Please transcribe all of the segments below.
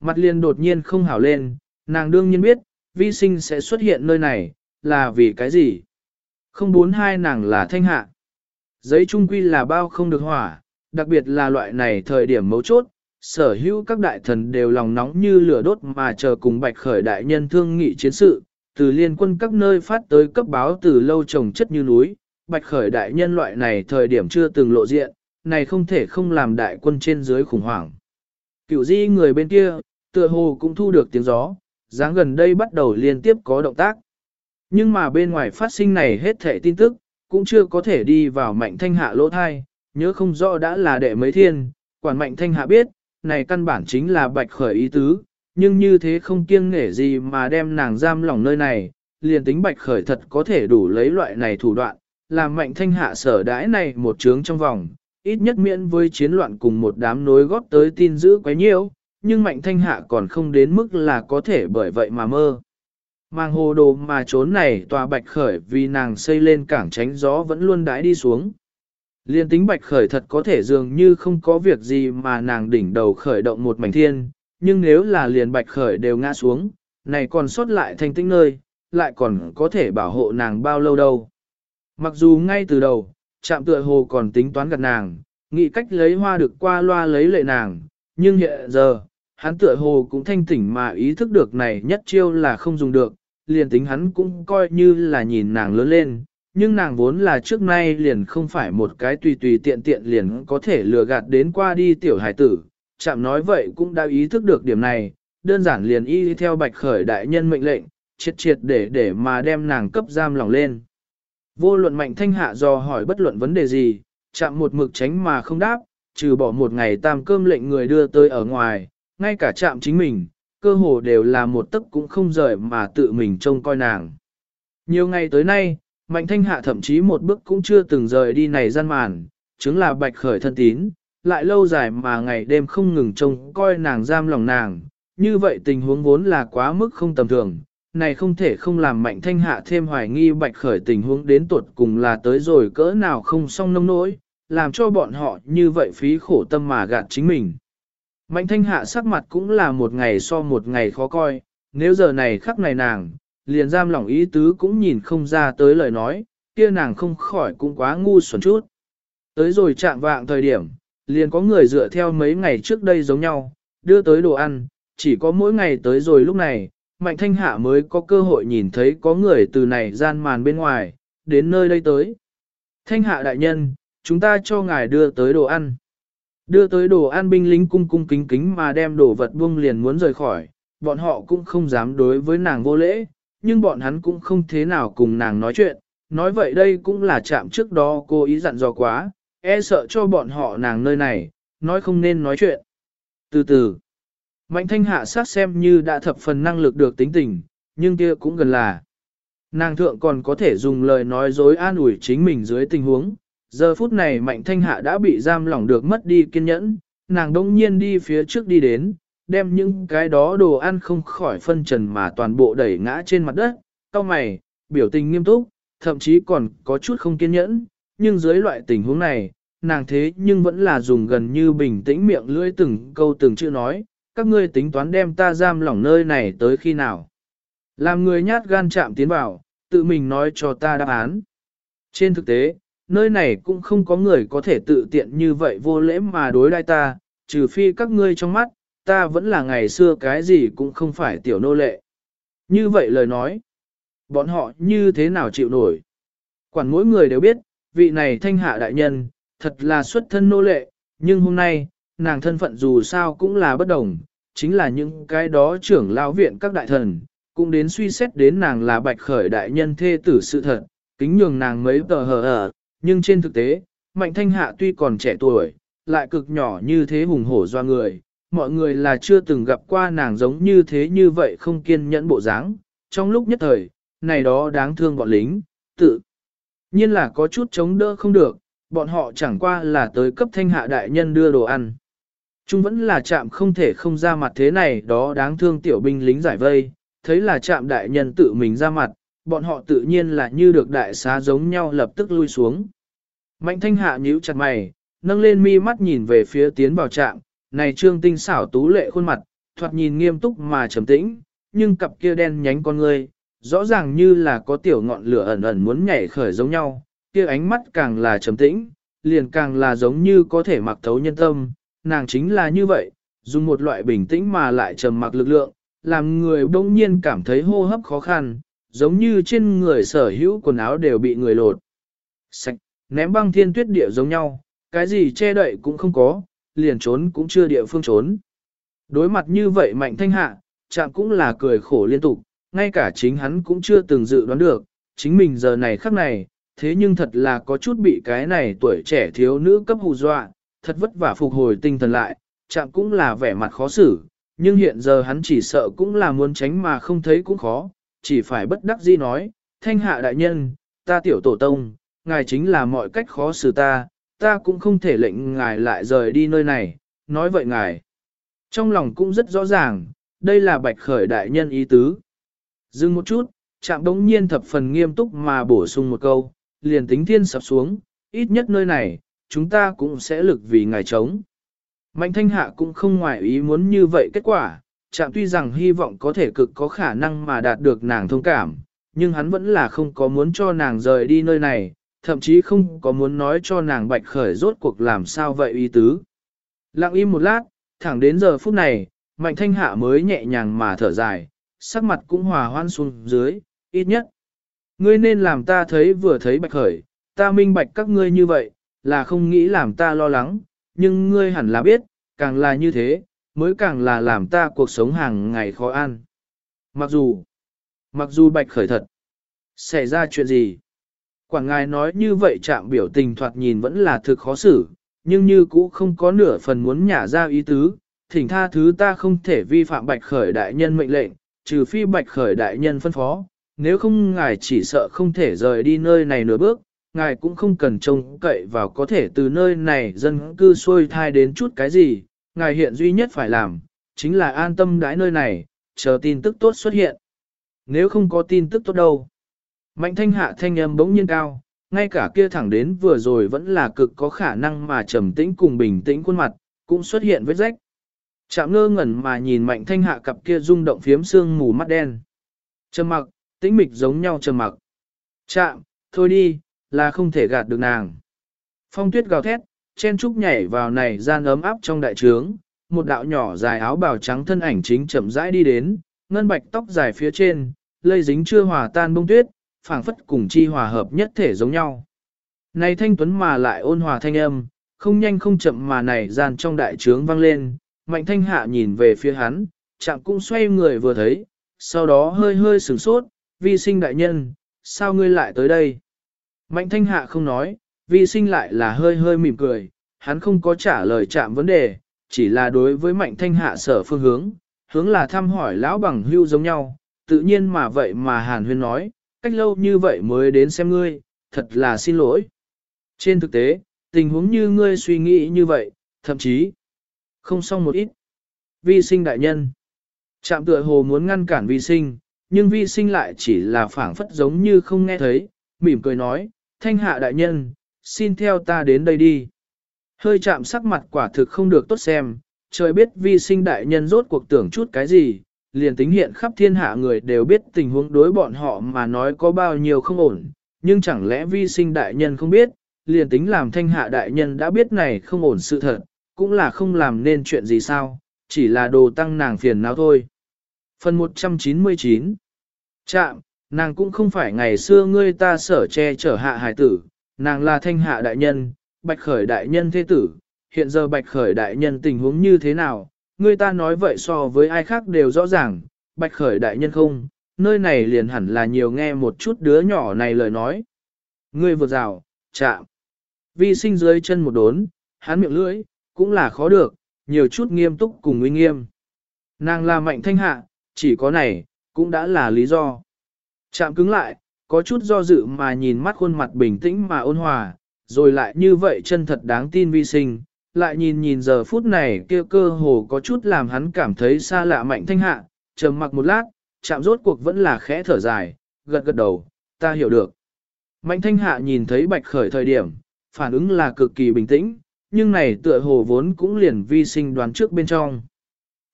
Mặt liền đột nhiên không hảo lên, nàng đương nhiên biết, vi sinh sẽ xuất hiện nơi này, là vì cái gì? Không bốn hai nàng là thanh hạ. Giấy trung quy là bao không được hỏa, đặc biệt là loại này thời điểm mấu chốt, sở hữu các đại thần đều lòng nóng như lửa đốt mà chờ cùng bạch khởi đại nhân thương nghị chiến sự, từ liên quân các nơi phát tới cấp báo từ lâu trồng chất như núi, bạch khởi đại nhân loại này thời điểm chưa từng lộ diện, này không thể không làm đại quân trên dưới khủng hoảng. Cựu di người bên kia, tựa hồ cũng thu được tiếng gió, dáng gần đây bắt đầu liên tiếp có động tác. Nhưng mà bên ngoài phát sinh này hết thệ tin tức, cũng chưa có thể đi vào mạnh thanh hạ lỗ thai, nhớ không rõ đã là đệ mấy thiên, quản mạnh thanh hạ biết, này căn bản chính là bạch khởi ý tứ, nhưng như thế không kiêng nể gì mà đem nàng giam lỏng nơi này, liền tính bạch khởi thật có thể đủ lấy loại này thủ đoạn, làm mạnh thanh hạ sở đãi này một trướng trong vòng, ít nhất miễn với chiến loạn cùng một đám nối góp tới tin giữ quấy nhiễu, nhưng mạnh thanh hạ còn không đến mức là có thể bởi vậy mà mơ. Mang hồ đồ mà trốn này tòa bạch khởi vì nàng xây lên cảng tránh gió vẫn luôn đãi đi xuống. Liên tính bạch khởi thật có thể dường như không có việc gì mà nàng đỉnh đầu khởi động một mảnh thiên, nhưng nếu là liền bạch khởi đều ngã xuống, này còn sót lại thanh tĩnh nơi, lại còn có thể bảo hộ nàng bao lâu đâu. Mặc dù ngay từ đầu, chạm tựa hồ còn tính toán gặt nàng, nghĩ cách lấy hoa được qua loa lấy lệ nàng, nhưng hiện giờ, hắn tựa hồ cũng thanh tỉnh mà ý thức được này nhất chiêu là không dùng được, liền tính hắn cũng coi như là nhìn nàng lớn lên, nhưng nàng vốn là trước nay liền không phải một cái tùy tùy tiện tiện liền có thể lừa gạt đến qua đi tiểu hải tử, chạm nói vậy cũng đã ý thức được điểm này, đơn giản liền y theo bạch khởi đại nhân mệnh lệnh, triệt triệt để để mà đem nàng cấp giam lòng lên. Vô luận mạnh thanh hạ do hỏi bất luận vấn đề gì, chạm một mực tránh mà không đáp, trừ bỏ một ngày tam cơm lệnh người đưa tới ở ngoài, ngay cả chạm chính mình, cơ hồ đều là một tấc cũng không rời mà tự mình trông coi nàng. Nhiều ngày tới nay, Mạnh Thanh Hạ thậm chí một bước cũng chưa từng rời đi này gian màn, chứng là bạch khởi thân tín, lại lâu dài mà ngày đêm không ngừng trông coi nàng giam lòng nàng, như vậy tình huống vốn là quá mức không tầm thường, này không thể không làm Mạnh Thanh Hạ thêm hoài nghi bạch khởi tình huống đến tuột cùng là tới rồi cỡ nào không xong nông nỗi, làm cho bọn họ như vậy phí khổ tâm mà gạt chính mình. Mạnh thanh hạ sắc mặt cũng là một ngày so một ngày khó coi, nếu giờ này khắc này nàng, liền giam lỏng ý tứ cũng nhìn không ra tới lời nói, kia nàng không khỏi cũng quá ngu xuẩn chút. Tới rồi chạm vạng thời điểm, liền có người dựa theo mấy ngày trước đây giống nhau, đưa tới đồ ăn, chỉ có mỗi ngày tới rồi lúc này, Mạnh Thanh Hạ mới có cơ hội nhìn thấy có người từ này gian màn bên ngoài, đến nơi đây tới. Thanh Hạ đại nhân, chúng ta cho ngài đưa tới đồ ăn. Đưa tới đồ an binh lính cung cung kính kính mà đem đồ vật buông liền muốn rời khỏi, bọn họ cũng không dám đối với nàng vô lễ, nhưng bọn hắn cũng không thế nào cùng nàng nói chuyện, nói vậy đây cũng là chạm trước đó cô ý dặn dò quá, e sợ cho bọn họ nàng nơi này, nói không nên nói chuyện. Từ từ, Mạnh thanh hạ sát xem như đã thập phần năng lực được tính tình, nhưng kia cũng gần là. Nàng thượng còn có thể dùng lời nói dối an ủi chính mình dưới tình huống, Giờ phút này mạnh thanh hạ đã bị giam lỏng được mất đi kiên nhẫn, nàng đông nhiên đi phía trước đi đến, đem những cái đó đồ ăn không khỏi phân trần mà toàn bộ đẩy ngã trên mặt đất, cao mày, biểu tình nghiêm túc, thậm chí còn có chút không kiên nhẫn, nhưng dưới loại tình huống này, nàng thế nhưng vẫn là dùng gần như bình tĩnh miệng lưỡi từng câu từng chữ nói, các ngươi tính toán đem ta giam lỏng nơi này tới khi nào. Làm người nhát gan chạm tiến vào, tự mình nói cho ta đáp án. Trên thực tế, nơi này cũng không có người có thể tự tiện như vậy vô lễ mà đối đai ta, trừ phi các ngươi trong mắt, ta vẫn là ngày xưa cái gì cũng không phải tiểu nô lệ. Như vậy lời nói, bọn họ như thế nào chịu nổi? Quản mỗi người đều biết, vị này thanh hạ đại nhân, thật là xuất thân nô lệ, nhưng hôm nay, nàng thân phận dù sao cũng là bất đồng, chính là những cái đó trưởng lao viện các đại thần, cũng đến suy xét đến nàng là bạch khởi đại nhân thê tử sự thật, kính nhường nàng mấy tờ hờ ở, nhưng trên thực tế, Mạnh Thanh Hạ tuy còn trẻ tuổi, lại cực nhỏ như thế hùng hổ doa người, mọi người là chưa từng gặp qua nàng giống như thế như vậy không kiên nhẫn bộ dáng. Trong lúc nhất thời, này đó đáng thương bọn lính, tự nhiên là có chút chống đỡ không được, bọn họ chẳng qua là tới cấp thanh hạ đại nhân đưa đồ ăn. Chúng vẫn là chạm không thể không ra mặt thế này đó đáng thương tiểu binh lính giải vây, thấy là chạm đại nhân tự mình ra mặt, bọn họ tự nhiên là như được đại xá giống nhau lập tức lui xuống. Mạnh thanh hạ nhíu chặt mày, nâng lên mi mắt nhìn về phía tiến vào trạm, này trương tinh xảo tú lệ khuôn mặt, thoạt nhìn nghiêm túc mà trầm tĩnh, nhưng cặp kia đen nhánh con ngươi, rõ ràng như là có tiểu ngọn lửa ẩn ẩn muốn nhảy khởi giống nhau, kia ánh mắt càng là trầm tĩnh, liền càng là giống như có thể mặc thấu nhân tâm, nàng chính là như vậy, dùng một loại bình tĩnh mà lại trầm mặc lực lượng, làm người bỗng nhiên cảm thấy hô hấp khó khăn, giống như trên người sở hữu quần áo đều bị người lột. Sạch, ném băng thiên tuyết địa giống nhau, cái gì che đậy cũng không có, liền trốn cũng chưa địa phương trốn. Đối mặt như vậy mạnh thanh hạ, chạm cũng là cười khổ liên tục, ngay cả chính hắn cũng chưa từng dự đoán được, chính mình giờ này khắc này, thế nhưng thật là có chút bị cái này tuổi trẻ thiếu nữ cấp hù dọa, thật vất vả phục hồi tinh thần lại, chạm cũng là vẻ mặt khó xử, nhưng hiện giờ hắn chỉ sợ cũng là muốn tránh mà không thấy cũng khó, chỉ phải bất đắc dĩ nói, thanh hạ đại nhân, ta tiểu tổ tông, ngài chính là mọi cách khó xử ta, ta cũng không thể lệnh ngài lại rời đi nơi này, nói vậy ngài. Trong lòng cũng rất rõ ràng, đây là bạch khởi đại nhân ý tứ. Dừng một chút, chạm đống nhiên thập phần nghiêm túc mà bổ sung một câu, liền tính thiên sập xuống, ít nhất nơi này, chúng ta cũng sẽ lực vì ngài chống. Mạnh thanh hạ cũng không ngoại ý muốn như vậy kết quả, chạm tuy rằng hy vọng có thể cực có khả năng mà đạt được nàng thông cảm, nhưng hắn vẫn là không có muốn cho nàng rời đi nơi này, thậm chí không có muốn nói cho nàng bạch khởi rốt cuộc làm sao vậy ý tứ. Lặng im một lát, thẳng đến giờ phút này, mạnh thanh hạ mới nhẹ nhàng mà thở dài, sắc mặt cũng hòa hoan xuống dưới, ít nhất. Ngươi nên làm ta thấy vừa thấy bạch khởi, ta minh bạch các ngươi như vậy, là không nghĩ làm ta lo lắng, nhưng ngươi hẳn là biết, càng là như thế, mới càng là làm ta cuộc sống hàng ngày khó ăn. Mặc dù, mặc dù bạch khởi thật, xảy ra chuyện gì? Quảng ngài nói như vậy chạm biểu tình thoạt nhìn vẫn là thực khó xử, nhưng như cũ không có nửa phần muốn nhả ra ý tứ, thỉnh tha thứ ta không thể vi phạm bạch khởi đại nhân mệnh lệnh, trừ phi bạch khởi đại nhân phân phó, nếu không ngài chỉ sợ không thể rời đi nơi này nửa bước, ngài cũng không cần trông cậy vào có thể từ nơi này dân cư xuôi thai đến chút cái gì, ngài hiện duy nhất phải làm, chính là an tâm đãi nơi này, chờ tin tức tốt xuất hiện. Nếu không có tin tức tốt đâu. Mạnh thanh hạ thanh âm bỗng nhiên cao, ngay cả kia thẳng đến vừa rồi vẫn là cực có khả năng mà trầm tĩnh cùng bình tĩnh khuôn mặt, cũng xuất hiện vết rách. Chạm ngơ ngẩn mà nhìn mạnh thanh hạ cặp kia rung động phiếm xương mù mắt đen. Trầm mặc, tĩnh mịch giống nhau trầm mặc. Chạm, thôi đi, là không thể gạt được nàng. Phong tuyết gào thét, chen trúc nhảy vào này gian ấm áp trong đại trướng, một đạo nhỏ dài áo bào trắng thân ảnh chính chậm rãi đi đến, ngân bạch tóc dài phía trên, lây dính chưa hòa tan bông tuyết, phảng phất cùng chi hòa hợp nhất thể giống nhau. Này thanh tuấn mà lại ôn hòa thanh âm, không nhanh không chậm mà này gian trong đại trướng vang lên, mạnh thanh hạ nhìn về phía hắn, chạm cũng xoay người vừa thấy, sau đó hơi hơi sửng sốt, vi sinh đại nhân, sao ngươi lại tới đây? Mạnh thanh hạ không nói, vi sinh lại là hơi hơi mỉm cười, hắn không có trả lời chạm vấn đề, chỉ là đối với mạnh thanh hạ sở phương hướng, hướng là thăm hỏi lão bằng hưu giống nhau, tự nhiên mà vậy mà hàn huyên nói, cách lâu như vậy mới đến xem ngươi, thật là xin lỗi. Trên thực tế, tình huống như ngươi suy nghĩ như vậy, thậm chí, không xong một ít. Vi sinh đại nhân. Trạm tựa hồ muốn ngăn cản vi sinh, nhưng vi sinh lại chỉ là phảng phất giống như không nghe thấy, mỉm cười nói, thanh hạ đại nhân, xin theo ta đến đây đi. Hơi chạm sắc mặt quả thực không được tốt xem, trời biết vi sinh đại nhân rốt cuộc tưởng chút cái gì, liền tính hiện khắp thiên hạ người đều biết tình huống đối bọn họ mà nói có bao nhiêu không ổn, nhưng chẳng lẽ vi sinh đại nhân không biết, liền tính làm thanh hạ đại nhân đã biết này không ổn sự thật, cũng là không làm nên chuyện gì sao, chỉ là đồ tăng nàng phiền não thôi. Phần 199 Chạm, nàng cũng không phải ngày xưa ngươi ta sở che chở hạ hải tử, nàng là thanh hạ đại nhân, bạch khởi đại nhân thế tử, hiện giờ bạch khởi đại nhân tình huống như thế nào, người ta nói vậy so với ai khác đều rõ ràng, bạch khởi đại nhân không, nơi này liền hẳn là nhiều nghe một chút đứa nhỏ này lời nói. Ngươi vượt rào, chạm. Vi sinh dưới chân một đốn, hắn miệng lưỡi, cũng là khó được, nhiều chút nghiêm túc cùng uy nghiêm. Nàng là mạnh thanh hạ, chỉ có này, cũng đã là lý do. Chạm cứng lại, có chút do dự mà nhìn mắt khuôn mặt bình tĩnh mà ôn hòa, rồi lại như vậy chân thật đáng tin vi sinh, lại nhìn nhìn giờ phút này kia cơ hồ có chút làm hắn cảm thấy xa lạ mạnh thanh hạ, trầm mặc một lát, chạm rốt cuộc vẫn là khẽ thở dài, gật gật đầu, ta hiểu được. Mạnh thanh hạ nhìn thấy bạch khởi thời điểm, phản ứng là cực kỳ bình tĩnh, nhưng này tựa hồ vốn cũng liền vi sinh đoán trước bên trong.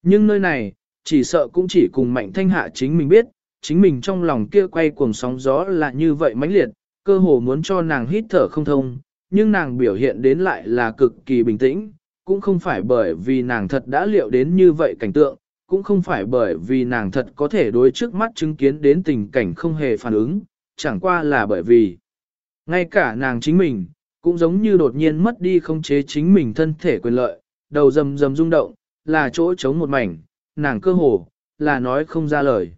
Nhưng nơi này, chỉ sợ cũng chỉ cùng mạnh thanh hạ chính mình biết, chính mình trong lòng kia quay cuồng sóng gió là như vậy mãnh liệt, cơ hồ muốn cho nàng hít thở không thông, nhưng nàng biểu hiện đến lại là cực kỳ bình tĩnh, cũng không phải bởi vì nàng thật đã liệu đến như vậy cảnh tượng, cũng không phải bởi vì nàng thật có thể đối trước mắt chứng kiến đến tình cảnh không hề phản ứng, chẳng qua là bởi vì ngay cả nàng chính mình, cũng giống như đột nhiên mất đi không chế chính mình thân thể quyền lợi, đầu rầm rầm rung động, là chỗ trống một mảnh, nàng cơ hồ, là nói không ra lời.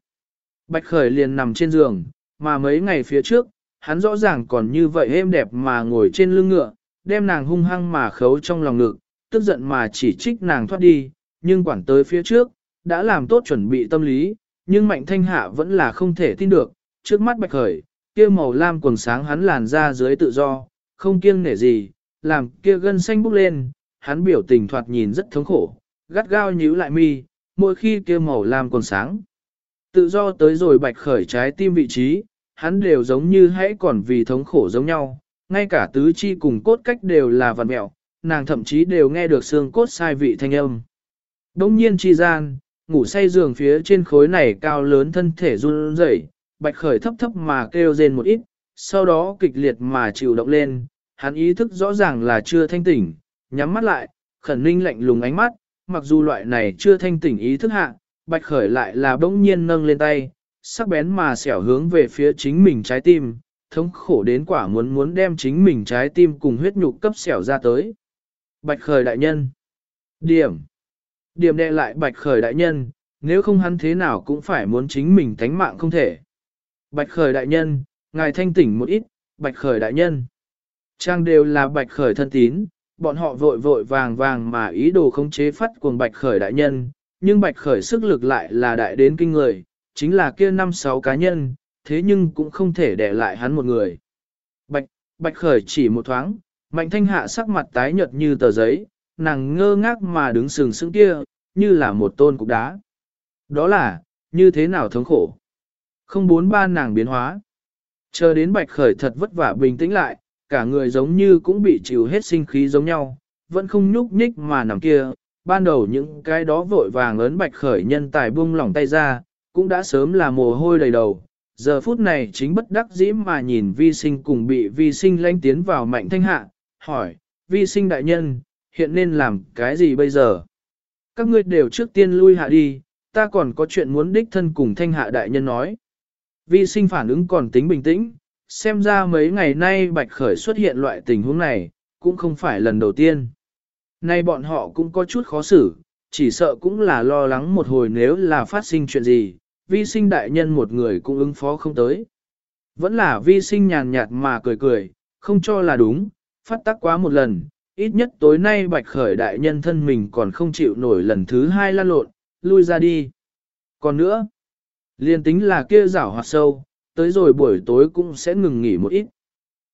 Bạch Khởi liền nằm trên giường, mà mấy ngày phía trước, hắn rõ ràng còn như vậy êm đẹp mà ngồi trên lưng ngựa, đem nàng hung hăng mà khấu trong lòng ngực, tức giận mà chỉ trích nàng thoát đi, nhưng quản tới phía trước, đã làm tốt chuẩn bị tâm lý, nhưng mạnh thanh hạ vẫn là không thể tin được, trước mắt bạch khởi, kia màu lam quần sáng hắn làn ra dưới tự do, không kiêng nể gì, làm kia gân xanh bốc lên, hắn biểu tình thoạt nhìn rất thống khổ, gắt gao nhíu lại mi, mỗi khi kia màu lam quần sáng. Tự do tới rồi bạch khởi trái tim vị trí, hắn đều giống như hãy còn vì thống khổ giống nhau, ngay cả tứ chi cùng cốt cách đều là vằn mẹo, nàng thậm chí đều nghe được xương cốt sai vị thanh âm. Đông nhiên chi gian, ngủ say giường phía trên khối này cao lớn thân thể run rẩy, bạch khởi thấp thấp mà kêu rên một ít, sau đó kịch liệt mà chịu động lên, hắn ý thức rõ ràng là chưa thanh tỉnh, nhắm mắt lại, khẩn ninh lạnh lùng ánh mắt, mặc dù loại này chưa thanh tỉnh ý thức hạ, bạch khởi lại là bỗng nhiên nâng lên tay, sắc bén mà xẻo hướng về phía chính mình trái tim, thống khổ đến quả muốn muốn đem chính mình trái tim cùng huyết nhục cấp xẻo ra tới. Bạch khởi đại nhân. Điểm. Điểm đệ lại bạch khởi đại nhân, nếu không hắn thế nào cũng phải muốn chính mình tánh mạng không thể. Bạch khởi đại nhân, ngài thanh tỉnh một ít, bạch khởi đại nhân. Trang đều là bạch khởi thân tín, bọn họ vội vội vàng vàng mà ý đồ khống chế phát cuồng bạch khởi đại nhân, nhưng bạch khởi sức lực lại là đại đến kinh người, chính là kia năm sáu cá nhân, thế nhưng cũng không thể để lại hắn một người. Bạch, bạch khởi chỉ một thoáng, mạnh thanh hạ sắc mặt tái nhợt như tờ giấy, nàng ngơ ngác mà đứng sừng sững kia, như là một tôn cục đá. Đó là, như thế nào thống khổ. Không bốn ba nàng biến hóa. Chờ đến bạch khởi thật vất vả bình tĩnh lại, cả người giống như cũng bị chịu hết sinh khí giống nhau, vẫn không nhúc nhích mà nằm kia. Ban đầu những cái đó vội vàng ấn bạch khởi nhân tài buông lỏng tay ra, cũng đã sớm là mồ hôi đầy đầu. Giờ phút này chính bất đắc dĩ mà nhìn vi sinh cùng bị vi sinh lanh tiến vào mạnh thanh hạ, hỏi, vi sinh đại nhân, hiện nên làm cái gì bây giờ? Các ngươi đều trước tiên lui hạ đi, ta còn có chuyện muốn đích thân cùng thanh hạ đại nhân nói. Vi sinh phản ứng còn tính bình tĩnh, xem ra mấy ngày nay bạch khởi xuất hiện loại tình huống này, cũng không phải lần đầu tiên. Nay bọn họ cũng có chút khó xử, chỉ sợ cũng là lo lắng một hồi nếu là phát sinh chuyện gì, vi sinh đại nhân một người cũng ứng phó không tới. Vẫn là vi sinh nhàn nhạt mà cười cười, không cho là đúng, phát tác quá một lần, ít nhất tối nay bạch khởi đại nhân thân mình còn không chịu nổi lần thứ hai lan lộn, lui ra đi. Còn nữa, liền tính là kia rảo hoạt sâu, tới rồi buổi tối cũng sẽ ngừng nghỉ một ít.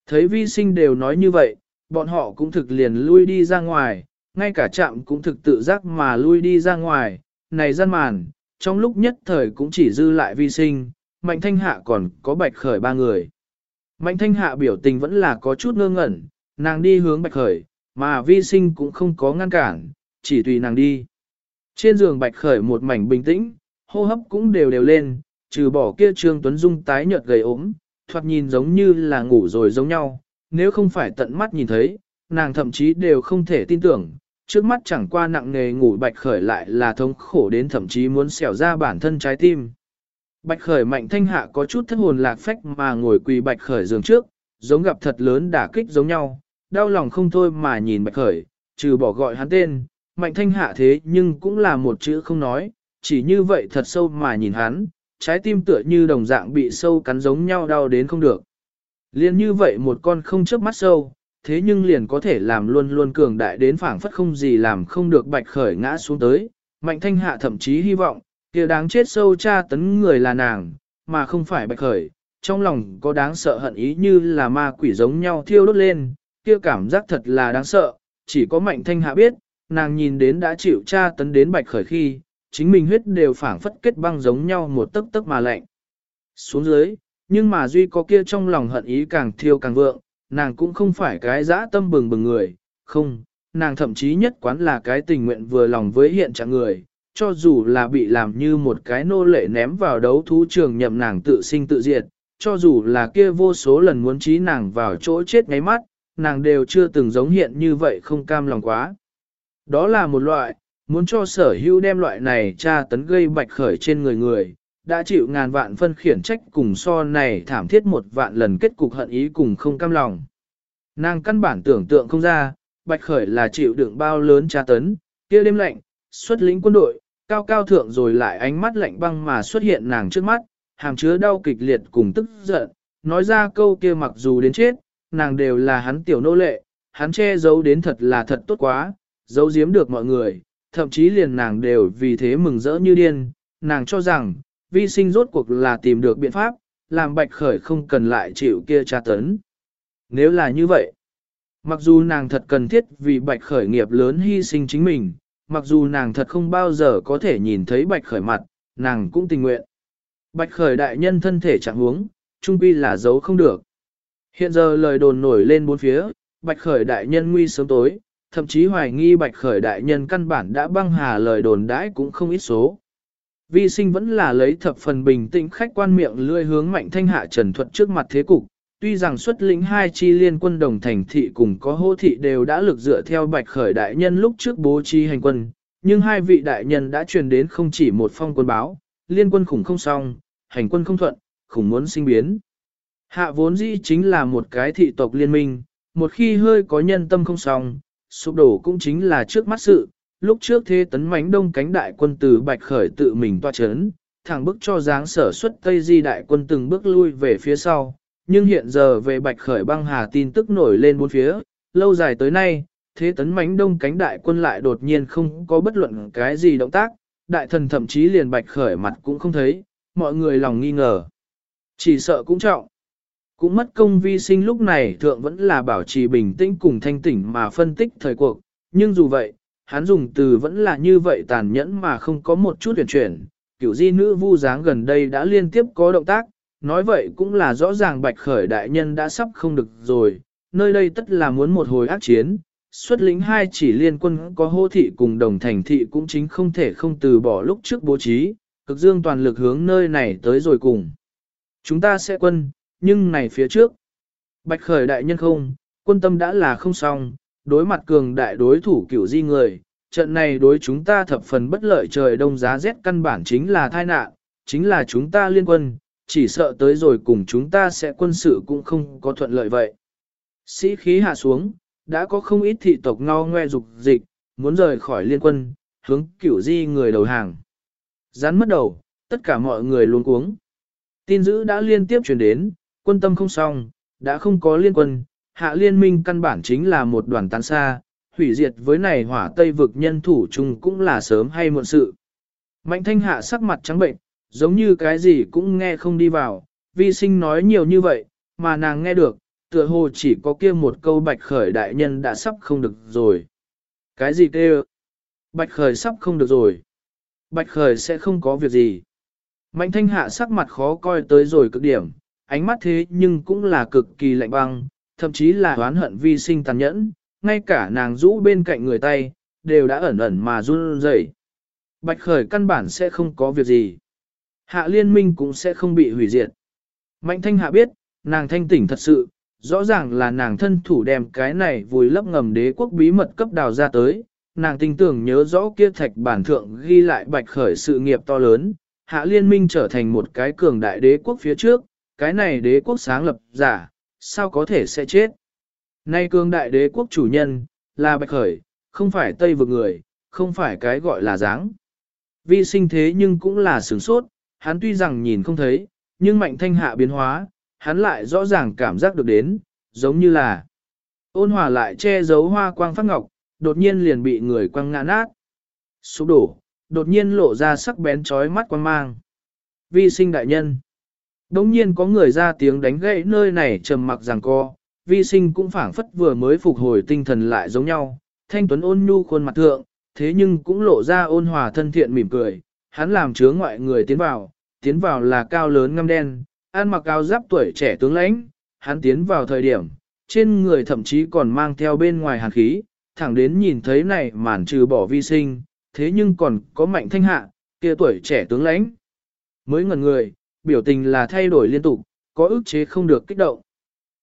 Thấy vi sinh đều nói như vậy, bọn họ cũng thực liền lui đi ra ngoài, ngay cả chạm cũng thực tự giác mà lui đi ra ngoài, này gian màn, trong lúc nhất thời cũng chỉ dư lại vi sinh, mạnh thanh hạ còn có bạch khởi ba người. Mạnh thanh hạ biểu tình vẫn là có chút ngơ ngẩn, nàng đi hướng bạch khởi, mà vi sinh cũng không có ngăn cản, chỉ tùy nàng đi. Trên giường bạch khởi một mảnh bình tĩnh, hô hấp cũng đều đều lên, trừ bỏ kia trương tuấn dung tái nhợt gầy ốm, thoạt nhìn giống như là ngủ rồi giống nhau, nếu không phải tận mắt nhìn thấy, nàng thậm chí đều không thể tin tưởng, trước mắt chẳng qua nặng nề ngủ bạch khởi lại là thống khổ đến thậm chí muốn xẻo ra bản thân trái tim. Bạch khởi mạnh thanh hạ có chút thất hồn lạc phách mà ngồi quỳ bạch khởi giường trước, giống gặp thật lớn đả kích giống nhau, đau lòng không thôi mà nhìn bạch khởi, trừ bỏ gọi hắn tên, mạnh thanh hạ thế nhưng cũng là một chữ không nói, chỉ như vậy thật sâu mà nhìn hắn, trái tim tựa như đồng dạng bị sâu cắn giống nhau đau đến không được. Liên như vậy một con không chớp mắt sâu, thế nhưng liền có thể làm luôn luôn cường đại đến phảng phất không gì làm không được bạch khởi ngã xuống tới, mạnh thanh hạ thậm chí hy vọng, kia đáng chết sâu cha tấn người là nàng, mà không phải bạch khởi, trong lòng có đáng sợ hận ý như là ma quỷ giống nhau thiêu đốt lên, kia cảm giác thật là đáng sợ, chỉ có mạnh thanh hạ biết, nàng nhìn đến đã chịu tra tấn đến bạch khởi khi, chính mình huyết đều phảng phất kết băng giống nhau một tấc tấc mà lạnh. Xuống dưới, nhưng mà duy có kia trong lòng hận ý càng thiêu càng vượng, nàng cũng không phải cái dã tâm bừng bừng người, không, nàng thậm chí nhất quán là cái tình nguyện vừa lòng với hiện trạng người, cho dù là bị làm như một cái nô lệ ném vào đấu thú trường nhậm nàng tự sinh tự diệt, cho dù là kia vô số lần muốn trí nàng vào chỗ chết ngáy mắt, nàng đều chưa từng giống hiện như vậy không cam lòng quá. Đó là một loại, muốn cho sở hữu đem loại này tra tấn gây bạch khởi trên người người, đã chịu ngàn vạn phân khiển trách cùng so này thảm thiết một vạn lần kết cục hận ý cùng không cam lòng. Nàng căn bản tưởng tượng không ra, bạch khởi là chịu đựng bao lớn tra tấn, kia đêm lạnh, xuất lĩnh quân đội, cao cao thượng rồi lại ánh mắt lạnh băng mà xuất hiện nàng trước mắt, hàm chứa đau kịch liệt cùng tức giận, nói ra câu kia mặc dù đến chết, nàng đều là hắn tiểu nô lệ, hắn che giấu đến thật là thật tốt quá, giấu giếm được mọi người, thậm chí liền nàng đều vì thế mừng rỡ như điên, nàng cho rằng, vi sinh rốt cuộc là tìm được biện pháp, làm bạch khởi không cần lại chịu kia tra tấn. Nếu là như vậy, mặc dù nàng thật cần thiết vì bạch khởi nghiệp lớn hy sinh chính mình, mặc dù nàng thật không bao giờ có thể nhìn thấy bạch khởi mặt, nàng cũng tình nguyện. Bạch khởi đại nhân thân thể trạng huống, trung quy là giấu không được. Hiện giờ lời đồn nổi lên bốn phía, bạch khởi đại nhân nguy sớm tối, thậm chí hoài nghi bạch khởi đại nhân căn bản đã băng hà lời đồn đãi cũng không ít số. Vi sinh vẫn là lấy thập phần bình tĩnh khách quan miệng lươi hướng mạnh thanh hạ trần thuật trước mặt thế cục, tuy rằng xuất lĩnh hai chi liên quân đồng thành thị cùng có hô thị đều đã lực dựa theo bạch khởi đại nhân lúc trước bố trí hành quân, nhưng hai vị đại nhân đã truyền đến không chỉ một phong quân báo, liên quân khủng không xong, hành quân không thuận, khủng muốn sinh biến. Hạ vốn dĩ chính là một cái thị tộc liên minh, một khi hơi có nhân tâm không xong, sụp đổ cũng chính là trước mắt sự, lúc trước thế tấn mánh đông cánh đại quân từ Bạch Khởi tự mình toa chấn, thẳng bức cho dáng sở xuất Tây Di đại quân từng bước lui về phía sau, nhưng hiện giờ về Bạch Khởi băng hà tin tức nổi lên bốn phía, lâu dài tới nay, thế tấn mánh đông cánh đại quân lại đột nhiên không có bất luận cái gì động tác, đại thần thậm chí liền Bạch Khởi mặt cũng không thấy, mọi người lòng nghi ngờ. Chỉ sợ cũng trọng. Cũng mất công vi sinh lúc này thượng vẫn là bảo trì bình tĩnh cùng thanh tỉnh mà phân tích thời cuộc, nhưng dù vậy, hắn dùng từ vẫn là như vậy tàn nhẫn mà không có một chút chuyển chuyển, kiểu di nữ vu dáng gần đây đã liên tiếp có động tác, nói vậy cũng là rõ ràng bạch khởi đại nhân đã sắp không được rồi, nơi đây tất là muốn một hồi ác chiến, xuất lính hai chỉ liên quân có hô thị cùng đồng thành thị cũng chính không thể không từ bỏ lúc trước bố trí, cực dương toàn lực hướng nơi này tới rồi cùng. Chúng ta sẽ quân, nhưng này phía trước, bạch khởi đại nhân không, quân tâm đã là không xong, đối mặt cường đại đối thủ Cửu di người, trận này đối chúng ta thập phần bất lợi trời đông giá rét căn bản chính là tai nạn, chính là chúng ta liên quân, chỉ sợ tới rồi cùng chúng ta sẽ quân sự cũng không có thuận lợi vậy. Sĩ khí hạ xuống, đã có không ít thị tộc ngao ngoe dục dịch, muốn rời khỏi liên quân, hướng Cửu di người đầu hàng. Rắn mất đầu, tất cả mọi người luôn cuống. Tin dữ đã liên tiếp truyền đến, quân tâm không xong, đã không có liên quân, hạ liên minh căn bản chính là một đoàn tán xa, hủy diệt với này hỏa tây vực nhân thủ chung cũng là sớm hay muộn sự. Mạnh thanh hạ sắc mặt trắng bệnh, giống như cái gì cũng nghe không đi vào, vi sinh nói nhiều như vậy, mà nàng nghe được, tựa hồ chỉ có kia một câu bạch khởi đại nhân đã sắp không được rồi. Cái gì kêu? Bạch khởi sắp không được rồi. Bạch khởi sẽ không có việc gì. Mạnh thanh hạ sắc mặt khó coi tới rồi cực điểm, ánh mắt thế nhưng cũng là cực kỳ lạnh băng, thậm chí là oán hận vi sinh tàn nhẫn, ngay cả nàng rũ bên cạnh người tay, đều đã ẩn ẩn mà run rẩy. Bạch khởi căn bản sẽ không có việc gì. Hạ liên minh cũng sẽ không bị hủy diệt. Mạnh thanh hạ biết, nàng thanh tỉnh thật sự, rõ ràng là nàng thân thủ đem cái này vùi lấp ngầm đế quốc bí mật cấp đào ra tới. Nàng tin tưởng nhớ rõ kia thạch bản thượng ghi lại bạch khởi sự nghiệp to lớn, hạ liên minh trở thành một cái cường đại đế quốc phía trước, cái này đế quốc sáng lập giả, sao có thể sẽ chết. Nay cương đại đế quốc chủ nhân, là bạch khởi, không phải tây vực người, không phải cái gọi là dáng. Vi sinh thế nhưng cũng là sướng sốt, hắn tuy rằng nhìn không thấy, nhưng mạnh thanh hạ biến hóa, hắn lại rõ ràng cảm giác được đến, giống như là ôn hòa lại che giấu hoa quang phát ngọc, đột nhiên liền bị người quăng ngã nát. Sụp đổ, đột nhiên lộ ra sắc bén trói mắt quang mang. Vi sinh đại nhân. Đống nhiên có người ra tiếng đánh gãy nơi này trầm mặc rằng co, vi sinh cũng phảng phất vừa mới phục hồi tinh thần lại giống nhau, thanh tuấn ôn nhu khuôn mặt thượng, thế nhưng cũng lộ ra ôn hòa thân thiện mỉm cười, hắn làm chứa ngoại người tiến vào, tiến vào là cao lớn ngăm đen, ăn mặc áo giáp tuổi trẻ tướng lãnh, hắn tiến vào thời điểm, trên người thậm chí còn mang theo bên ngoài hàn khí, thẳng đến nhìn thấy này màn trừ bỏ vi sinh, thế nhưng còn có mạnh thanh hạ, kia tuổi trẻ tướng lãnh. Mới ngần người, biểu tình là thay đổi liên tục, có ức chế không được kích động.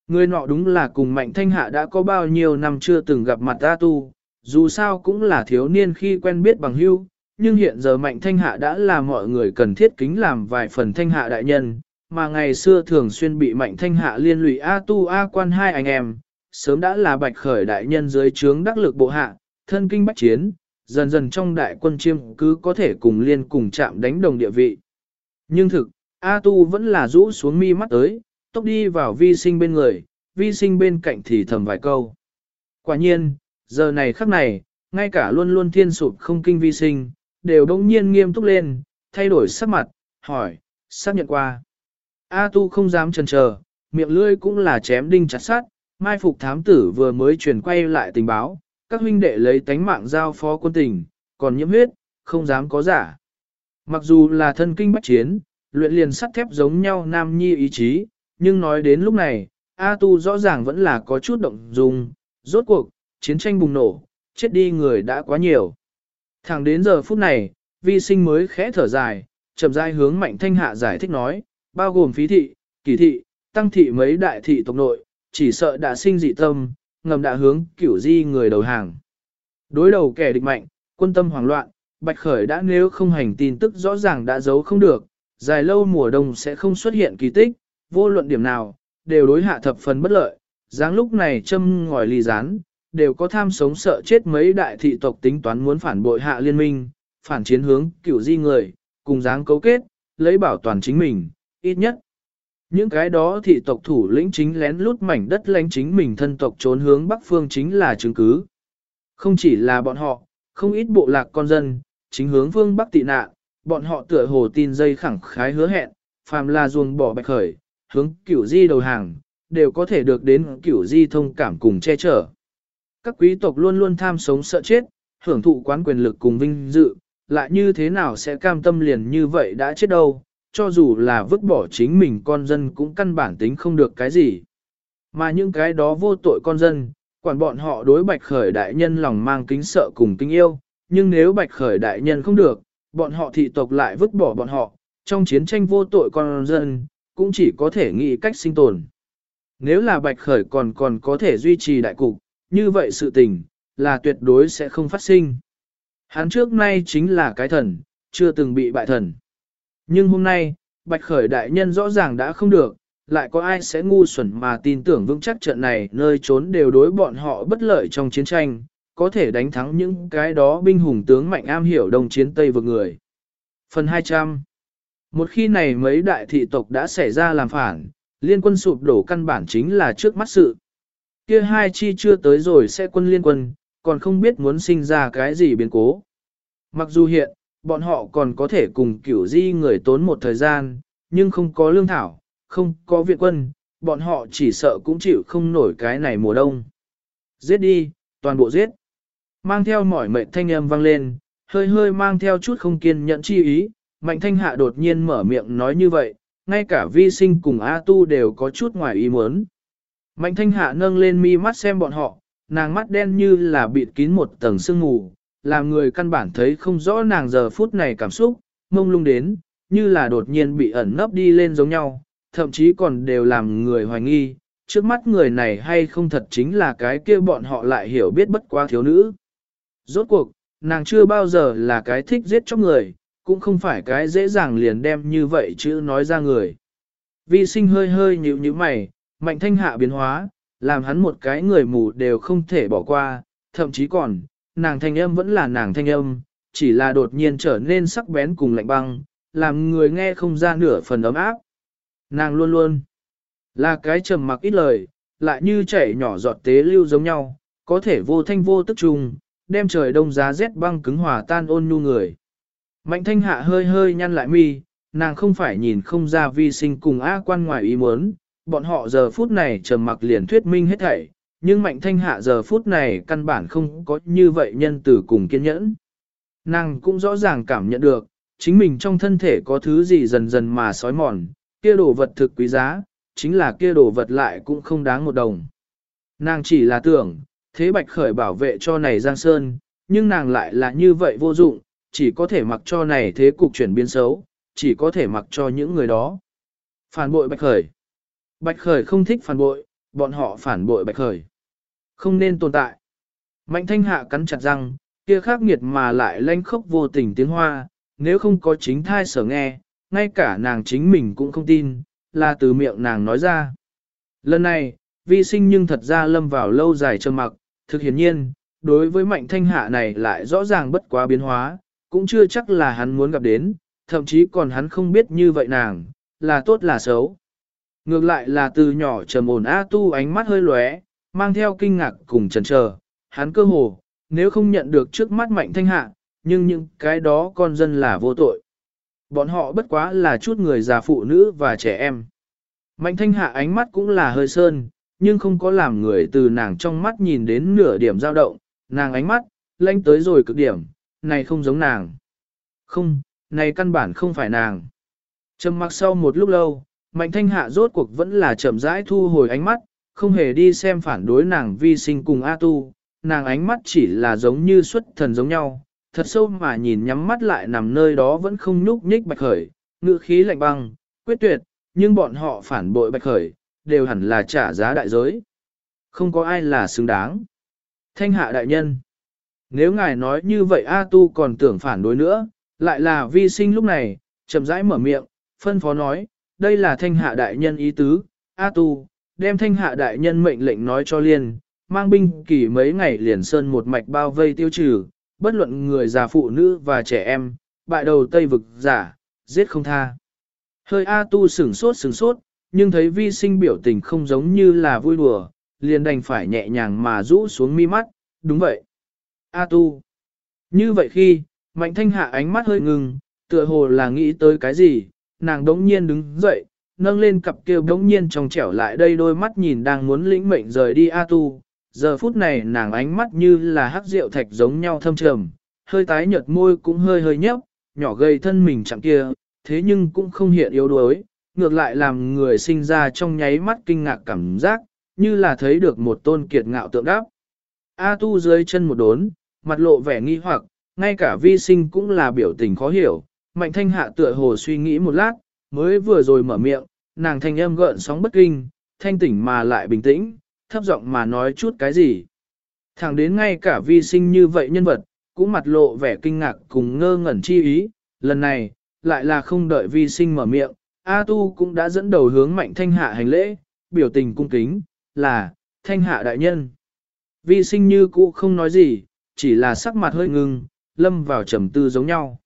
Người nọ đúng là cùng mạnh thanh hạ đã có bao nhiêu năm chưa từng gặp mặt A Tu, dù sao cũng là thiếu niên khi quen biết bằng hưu, nhưng hiện giờ mạnh thanh hạ đã là mọi người cần thiết kính làm vài phần thanh hạ đại nhân, mà ngày xưa thường xuyên bị mạnh thanh hạ liên lụy A Tu A quan hai anh em, sớm đã là bạch khởi đại nhân dưới trướng đắc lực bộ hạ, thân kinh bách chiến, dần dần trong đại quân chiêm cứ có thể cùng liên cùng chạm đánh đồng địa vị. Nhưng thực, A Tu vẫn là rũ xuống mi mắt tới, tốc đi vào vi sinh bên người, vi sinh bên cạnh thì thầm vài câu. Quả nhiên, giờ này khắc này, ngay cả luôn luôn thiên sụp không kinh vi sinh, đều đông nhiên nghiêm túc lên, thay đổi sắc mặt, hỏi, xác nhận qua. A tu không dám chần chờ, miệng lưỡi cũng là chém đinh chặt sát, mai phục thám tử vừa mới truyền quay lại tình báo, các huynh đệ lấy tánh mạng giao phó quân tình, còn nhiễm huyết, không dám có giả. Mặc dù là thân kinh bách chiến, luyện liền sắt thép giống nhau nam nhi ý chí, nhưng nói đến lúc này, A tu rõ ràng vẫn là có chút động dung, rốt cuộc, chiến tranh bùng nổ, chết đi người đã quá nhiều. Thẳng đến giờ phút này, vi sinh mới khẽ thở dài, chậm rãi hướng mạnh thanh hạ giải thích nói, bao gồm phí thị, kỳ thị, tăng thị mấy đại thị tộc nội, chỉ sợ đã sinh dị tâm, ngầm đã hướng kiểu di người đầu hàng. Đối đầu kẻ địch mạnh, quân tâm hoảng loạn, Bạch Khởi đã nếu không hành tin tức rõ ràng đã giấu không được, dài lâu mùa đông sẽ không xuất hiện kỳ tích, vô luận điểm nào, đều đối hạ thập phần bất lợi, dáng lúc này châm ngòi ly rán, đều có tham sống sợ chết mấy đại thị tộc tính toán muốn phản bội hạ liên minh, phản chiến hướng cửu di người, cùng dáng cấu kết, lấy bảo toàn chính mình, ít nhất. Những cái đó thị tộc thủ lĩnh chính lén lút mảnh đất lánh chính mình thân tộc trốn hướng bắc phương chính là chứng cứ. Không chỉ là bọn họ, không ít bộ lạc con dân, chính hướng phương bắc tị nạn, bọn họ tựa hồ tin dây khẳng khái hứa hẹn, phàm là ruồng bỏ bạch khởi, hướng cửu di đầu hàng, đều có thể được đến cửu di thông cảm cùng che chở. Các quý tộc luôn luôn tham sống sợ chết, hưởng thụ quán quyền lực cùng vinh dự, lại như thế nào sẽ cam tâm liền như vậy đã chết đâu, cho dù là vứt bỏ chính mình con dân cũng căn bản tính không được cái gì. Mà những cái đó vô tội con dân, quản bọn họ đối bạch khởi đại nhân lòng mang kính sợ cùng kính yêu, nhưng nếu bạch khởi đại nhân không được, bọn họ thị tộc lại vứt bỏ bọn họ, trong chiến tranh vô tội con dân, cũng chỉ có thể nghĩ cách sinh tồn. Nếu là bạch khởi còn còn có thể duy trì đại cục, như vậy sự tình, là tuyệt đối sẽ không phát sinh. Hắn trước nay chính là cái thần, chưa từng bị bại thần. Nhưng hôm nay, Bạch Khởi đại nhân rõ ràng đã không được, lại có ai sẽ ngu xuẩn mà tin tưởng vững chắc trận này nơi trốn đều đối bọn họ bất lợi trong chiến tranh, có thể đánh thắng những cái đó binh hùng tướng mạnh am hiểu đông chiến Tây vực người. Phần 200 Một khi này mấy đại thị tộc đã xảy ra làm phản, liên quân sụp đổ căn bản chính là trước mắt sự. Kia hai chi chưa tới rồi sẽ quân liên quân, còn không biết muốn sinh ra cái gì biến cố. Mặc dù hiện, bọn họ còn có thể cùng kiểu di người tốn một thời gian, nhưng không có lương thảo, không có viện quân, bọn họ chỉ sợ cũng chịu không nổi cái này mùa đông. Giết đi, toàn bộ giết. Mang theo mỏi mệnh thanh âm vang lên, hơi hơi mang theo chút không kiên nhẫn chi ý, mạnh thanh hạ đột nhiên mở miệng nói như vậy, ngay cả vi sinh cùng A tu đều có chút ngoài ý muốn. Mạnh thanh hạ nâng lên mi mắt xem bọn họ, nàng mắt đen như là bịt kín một tầng sương mù, làm người căn bản thấy không rõ nàng giờ phút này cảm xúc, mông lung đến, như là đột nhiên bị ẩn nấp đi lên giống nhau, thậm chí còn đều làm người hoài nghi, trước mắt người này hay không thật chính là cái kia bọn họ lại hiểu biết bất quá thiếu nữ. Rốt cuộc, nàng chưa bao giờ là cái thích giết chóc người, cũng không phải cái dễ dàng liền đem như vậy chứ nói ra người. Vi sinh hơi hơi nhíu như mày, mạnh thanh hạ biến hóa, làm hắn một cái người mù đều không thể bỏ qua, thậm chí còn, nàng thanh âm vẫn là nàng thanh âm, chỉ là đột nhiên trở nên sắc bén cùng lạnh băng, làm người nghe không ra nửa phần ấm áp. Nàng luôn luôn là cái trầm mặc ít lời, lại như chảy nhỏ giọt tế lưu giống nhau, có thể vô thanh vô tức trùng, đem trời đông giá rét băng cứng hòa tan ôn nhu người. Mạnh thanh hạ hơi hơi nhăn lại mi, nàng không phải nhìn không ra vi sinh cùng A quan ngoài ý muốn, bọn họ giờ phút này trầm mặc liền thuyết minh hết thảy, nhưng mạnh thanh hạ giờ phút này căn bản không có như vậy nhân từ cùng kiên nhẫn. Nàng cũng rõ ràng cảm nhận được, chính mình trong thân thể có thứ gì dần dần mà sói mòn, kia đồ vật thực quý giá, chính là kia đồ vật lại cũng không đáng một đồng. Nàng chỉ là tưởng, thế bạch khởi bảo vệ cho này Giang Sơn, Nhưng nàng lại là như vậy vô dụng, chỉ có thể mặc cho này thế cục chuyển biến xấu, chỉ có thể mặc cho những người đó. Phản bội Bạch Khởi. Bạch Khởi không thích phản bội, bọn họ phản bội Bạch Khởi. Không nên tồn tại. Mạnh thanh hạ cắn chặt răng, kia khắc nghiệt mà lại lanh khốc vô tình tiếng hoa, nếu không có chính thai sở nghe, ngay cả nàng chính mình cũng không tin, là từ miệng nàng nói ra. Lần này, vi sinh nhưng thật ra lâm vào lâu dài trầm mặc, thực hiển nhiên, đối với mạnh thanh hạ này lại rõ ràng bất quá biến hóa, cũng chưa chắc là hắn muốn gặp đến, thậm chí còn hắn không biết như vậy nàng, là tốt là xấu. Ngược lại là từ nhỏ trầm ổn A tu ánh mắt hơi lóe, mang theo kinh ngạc cùng chần chờ, hắn cơ hồ, nếu không nhận được trước mắt mạnh thanh hạ, nhưng những cái đó con dân là vô tội. Bọn họ bất quá là chút người già phụ nữ và trẻ em. Mạnh thanh hạ ánh mắt cũng là hơi sơn, nhưng không có làm người từ nàng trong mắt nhìn đến nửa điểm dao động, nàng ánh mắt, lanh tới rồi cực điểm, này không giống nàng. Không, này căn bản không phải nàng. Trầm mặc sau một lúc lâu, mạnh thanh hạ rốt cuộc vẫn là chậm rãi thu hồi ánh mắt, không hề đi xem phản đối nàng vi sinh cùng A tu, nàng ánh mắt chỉ là giống như xuất thần giống nhau, thật sâu mà nhìn nhắm mắt lại nằm nơi đó vẫn không nhúc nhích bạch khởi, ngữ khí lạnh băng, quyết tuyệt, nhưng bọn họ phản bội bạch khởi, đều hẳn là trả giá đại giới. Không có ai là xứng đáng. Thanh hạ đại nhân. Nếu ngài nói như vậy A tu còn tưởng phản đối nữa, lại là vi sinh lúc này, chậm rãi mở miệng, phân phó nói, đây là thanh hạ đại nhân ý tứ, A tu, đem thanh hạ đại nhân mệnh lệnh nói cho liên, mang binh kỳ mấy ngày liền sơn một mạch bao vây tiêu trừ, bất luận người già phụ nữ và trẻ em, bại đầu tây vực giả, giết không tha. Hơi A tu sửng sốt sửng sốt, nhưng thấy vi sinh biểu tình không giống như là vui đùa, liền đành phải nhẹ nhàng mà rũ xuống mi mắt, đúng vậy. A tu. Như vậy khi, mạnh thanh hạ ánh mắt hơi ngừng, tựa hồ là nghĩ tới cái gì, nàng đống nhiên đứng dậy, nâng lên cặp kêu đống nhiên trong trẻo lại đây đôi mắt nhìn đang muốn lĩnh mệnh rời đi A tu. Giờ phút này nàng ánh mắt như là hắc rượu thạch giống nhau thâm trầm, hơi tái nhợt môi cũng hơi hơi nhấp, nhỏ gầy thân mình chẳng kia, thế nhưng cũng không hiện yếu đuối, ngược lại làm người sinh ra trong nháy mắt kinh ngạc cảm giác, như là thấy được một tôn kiệt ngạo tượng đáp. A tu dưới chân một đốn, mặt lộ vẻ nghi hoặc, ngay cả vi sinh cũng là biểu tình khó hiểu, mạnh thanh hạ tựa hồ suy nghĩ một lát, mới vừa rồi mở miệng, nàng thanh âm gợn sóng bất kinh, thanh tỉnh mà lại bình tĩnh, thấp giọng mà nói chút cái gì. Thẳng đến ngay cả vi sinh như vậy nhân vật, cũng mặt lộ vẻ kinh ngạc cùng ngơ ngẩn chi ý, lần này, lại là không đợi vi sinh mở miệng, A Tu cũng đã dẫn đầu hướng mạnh thanh hạ hành lễ, biểu tình cung kính, là, thanh hạ đại nhân. Vi sinh như cũ không nói gì, chỉ là sắc mặt hơi ngưng, lâm vào trầm tư giống nhau.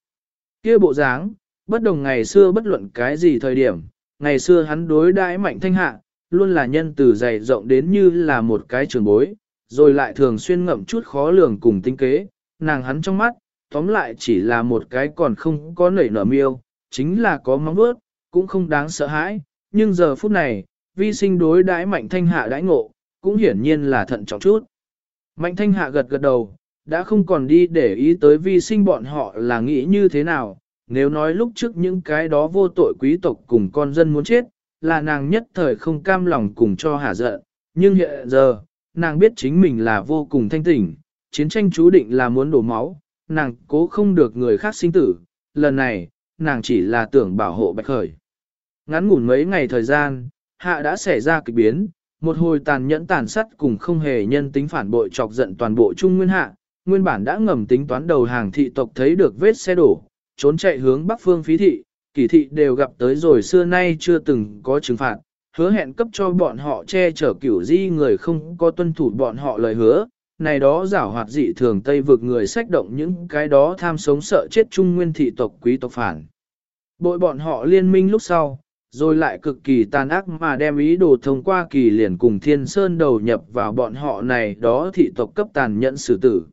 kia bộ dáng, bất đồng ngày xưa bất luận cái gì thời điểm, ngày xưa hắn đối đãi mạnh thanh hạ, luôn là nhân từ dày rộng đến như là một cái trường bối, rồi lại thường xuyên ngậm chút khó lường cùng tinh kế, nàng hắn trong mắt, tóm lại chỉ là một cái còn không có nảy nở miêu, chính là có móng vuốt, cũng không đáng sợ hãi, nhưng giờ phút này, vi sinh đối đãi mạnh thanh hạ đãi ngộ, cũng hiển nhiên là thận trọng chút. Mạnh thanh hạ gật gật đầu, đã không còn đi để ý tới vi sinh bọn họ là nghĩ như thế nào, nếu nói lúc trước những cái đó vô tội quý tộc cùng con dân muốn chết, là nàng nhất thời không cam lòng cùng cho hả giận, nhưng hiện giờ, nàng biết chính mình là vô cùng thanh tỉnh, chiến tranh chú định là muốn đổ máu, nàng cố không được người khác sinh tử, lần này, nàng chỉ là tưởng bảo hộ bạch khởi. Ngắn ngủn mấy ngày thời gian, hạ đã xảy ra kịch biến, một hồi tàn nhẫn tàn sát cùng không hề nhân tính phản bội chọc giận toàn bộ Trung Nguyên hạ, nguyên bản đã ngầm tính toán đầu hàng thị tộc thấy được vết xe đổ, trốn chạy hướng bắc phương phí thị, kỳ thị đều gặp tới rồi xưa nay chưa từng có trừng phạt, hứa hẹn cấp cho bọn họ che chở kiểu di người không có tuân thủ bọn họ lời hứa, này đó giảo hoạt dị thường Tây vực người sách động những cái đó tham sống sợ chết Trung Nguyên thị tộc quý tộc phản. Bội bọn họ liên minh lúc sau, rồi lại cực kỳ tàn ác mà đem ý đồ thông qua kỳ liền cùng thiên sơn đầu nhập vào bọn họ này đó thị tộc cấp tàn nhẫn xử tử.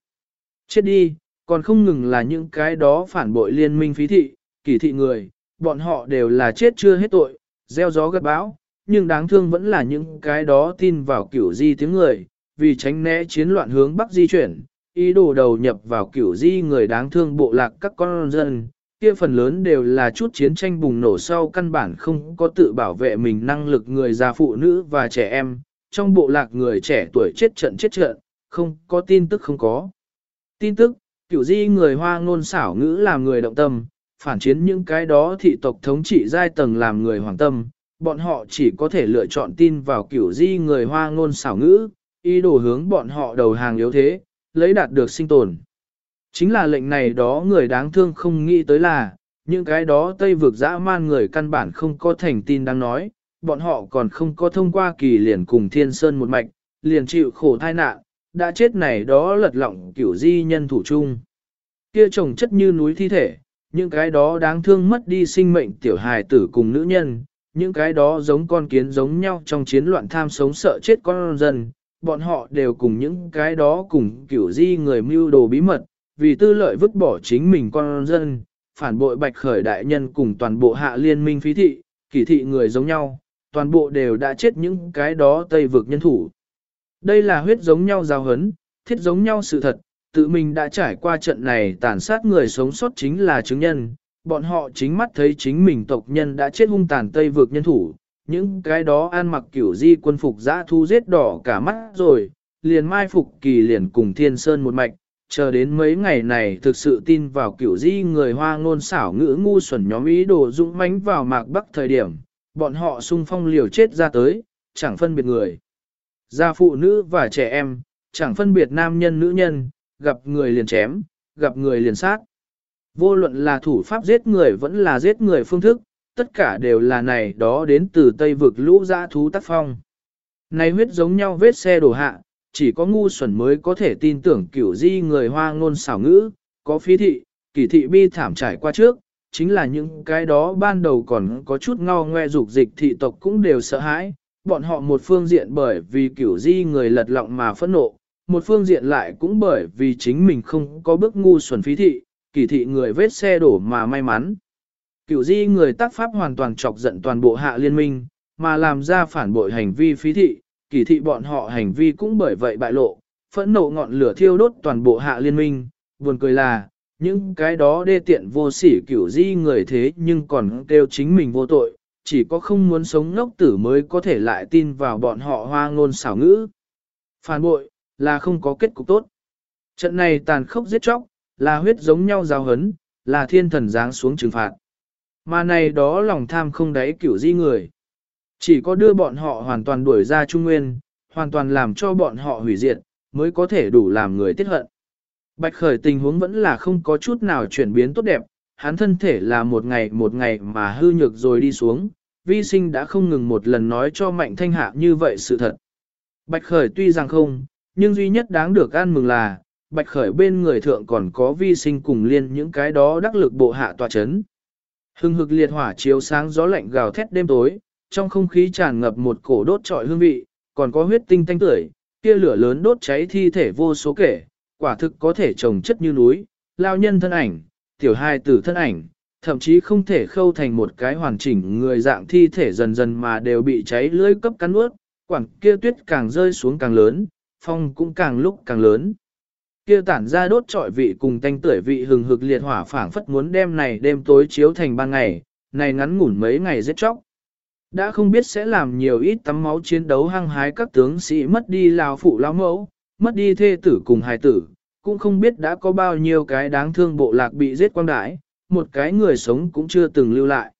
Chết đi, còn không ngừng là những cái đó phản bội liên minh phí thị, kỳ thị người, bọn họ đều là chết chưa hết tội, gieo gió gật bão, nhưng đáng thương vẫn là những cái đó tin vào kiểu di tiếng người, vì tránh né chiến loạn hướng bắc di chuyển, ý đồ đầu nhập vào kiểu di người đáng thương bộ lạc các con dân, kia phần lớn đều là chút chiến tranh bùng nổ sau căn bản không có tự bảo vệ mình năng lực người già phụ nữ và trẻ em, trong bộ lạc người trẻ tuổi chết trận chết trận, không có tin tức không có. Tin tức, kiểu di người hoa ngôn xảo ngữ làm người động tâm, phản chiến những cái đó thị tộc thống trị giai tầng làm người hoàng tâm, bọn họ chỉ có thể lựa chọn tin vào kiểu di người hoa ngôn xảo ngữ, ý đồ hướng bọn họ đầu hàng yếu thế, lấy đạt được sinh tồn. Chính là lệnh này đó người đáng thương không nghĩ tới là, những cái đó Tây vực dã man người căn bản không có thành tin đang nói, bọn họ còn không có thông qua kỳ liền cùng thiên sơn một mạch, liền chịu khổ thai nạn, đã chết này đó lật lọng kiểu di nhân thủ chung. Kia trồng chất như núi thi thể, những cái đó đáng thương mất đi sinh mệnh tiểu hài tử cùng nữ nhân, những cái đó giống con kiến giống nhau trong chiến loạn tham sống sợ chết con dân, bọn họ đều cùng những cái đó cùng kiểu di người mưu đồ bí mật, vì tư lợi vứt bỏ chính mình con dân, phản bội bạch khởi đại nhân cùng toàn bộ hạ liên minh phí thị, kỳ thị người giống nhau, toàn bộ đều đã chết những cái đó tây vực nhân thủ. Đây là huyết giống nhau giao hấn, thiết giống nhau sự thật, tự mình đã trải qua trận này tàn sát người sống sót chính là chứng nhân, bọn họ chính mắt thấy chính mình tộc nhân đã chết hung tàn tây vực nhân thủ, những cái đó ăn mặc kiểu di quân phục giã thu giết đỏ cả mắt rồi, liền mai phục kỳ liền cùng thiên sơn một mạch, chờ đến mấy ngày này thực sự tin vào kiểu di người hoa ngôn xảo ngữ ngu xuẩn nhóm ý đồ dũng mãnh vào mạc bắc thời điểm, bọn họ sung phong liều chết ra tới, chẳng phân biệt người. Gia phụ nữ và trẻ em, chẳng phân biệt nam nhân nữ nhân, gặp người liền chém, gặp người liền sát. Vô luận là thủ pháp giết người vẫn là giết người phương thức, tất cả đều là này đó đến từ Tây vực lũ dã thú tác phong. Này huyết giống nhau vết xe đổ hạ, chỉ có ngu xuẩn mới có thể tin tưởng kiểu di người hoa ngôn xảo ngữ, có phí thị, kỳ thị bi thảm trải qua trước, chính là những cái đó ban đầu còn có chút ngao ngoe dục dịch thị tộc cũng đều sợ hãi, bọn họ một phương diện bởi vì kiểu di người lật lọng mà phẫn nộ, một phương diện lại cũng bởi vì chính mình không có bước ngu xuẩn phí thị, kỳ thị người vết xe đổ mà may mắn. Kiểu di người tác pháp hoàn toàn chọc giận toàn bộ hạ liên minh, mà làm ra phản bội hành vi phí thị, kỳ thị bọn họ hành vi cũng bởi vậy bại lộ, phẫn nộ ngọn lửa thiêu đốt toàn bộ hạ liên minh, buồn cười là, những cái đó đê tiện vô sỉ kiểu di người thế nhưng còn kêu chính mình vô tội, chỉ có không muốn sống ngốc tử mới có thể lại tin vào bọn họ hoa ngôn xảo ngữ. Phản bội, là không có kết cục tốt. Trận này tàn khốc giết chóc, là huyết giống nhau giao hấn, là thiên thần giáng xuống trừng phạt. Mà này đó lòng tham không đáy kiểu di người. Chỉ có đưa bọn họ hoàn toàn đuổi ra Trung Nguyên, hoàn toàn làm cho bọn họ hủy diệt, mới có thể đủ làm người tiết hận. Bạch khởi tình huống vẫn là không có chút nào chuyển biến tốt đẹp, hắn thân thể là một ngày một ngày mà hư nhược rồi đi xuống, vi sinh đã không ngừng một lần nói cho mạnh thanh hạ như vậy sự thật. Bạch khởi tuy rằng không, nhưng duy nhất đáng được an mừng là, bạch khởi bên người thượng còn có vi sinh cùng liên những cái đó đắc lực bộ hạ tòa chấn. Hưng hực liệt hỏa chiếu sáng gió lạnh gào thét đêm tối, trong không khí tràn ngập một cổ đốt trọi hương vị, còn có huyết tinh tanh tưởi, kia lửa lớn đốt cháy thi thể vô số kể, quả thực có thể trồng chất như núi, lao nhân thân ảnh, tiểu hài tử thân ảnh, thậm chí không thể khâu thành một cái hoàn chỉnh người dạng thi thể dần dần mà đều bị cháy lưỡi cấp cắn ướt, quảng kia tuyết càng rơi xuống càng lớn, phong cũng càng lúc càng lớn. Kia tản ra đốt trọi vị cùng tanh tưởi vị hừng hực liệt hỏa phảng phất muốn đem này đêm tối chiếu thành ban ngày, này ngắn ngủn mấy ngày rất chóc. Đã không biết sẽ làm nhiều ít tắm máu chiến đấu hăng hái các tướng sĩ mất đi lao phụ lao mẫu, mất đi thê tử cùng hài tử, cũng không biết đã có bao nhiêu cái đáng thương bộ lạc bị giết quang đãi, một cái người sống cũng chưa từng lưu lại.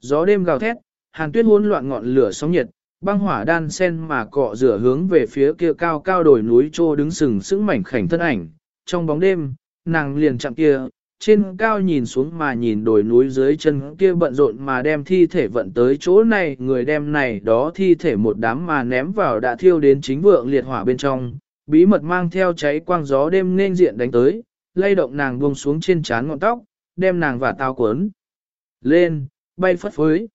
Gió đêm gào thét, hàn tuyết hỗn loạn ngọn lửa sóng nhiệt, băng hỏa đan sen mà cọ rửa hướng về phía kia cao cao đồi núi trô đứng sừng sững mảnh khảnh thân ảnh. Trong bóng đêm, nàng liền chạm kia, trên cao nhìn xuống mà nhìn đồi núi dưới chân kia bận rộn mà đem thi thể vận tới chỗ này, người đem này đó thi thể một đám mà ném vào đã thiêu đến chính vượng liệt hỏa bên trong, bí mật mang theo cháy quang gió đêm nên diện đánh tới, lay động nàng buông xuống trên trán ngọn tóc, đem nàng và tao cuốn lên, bay phất phới.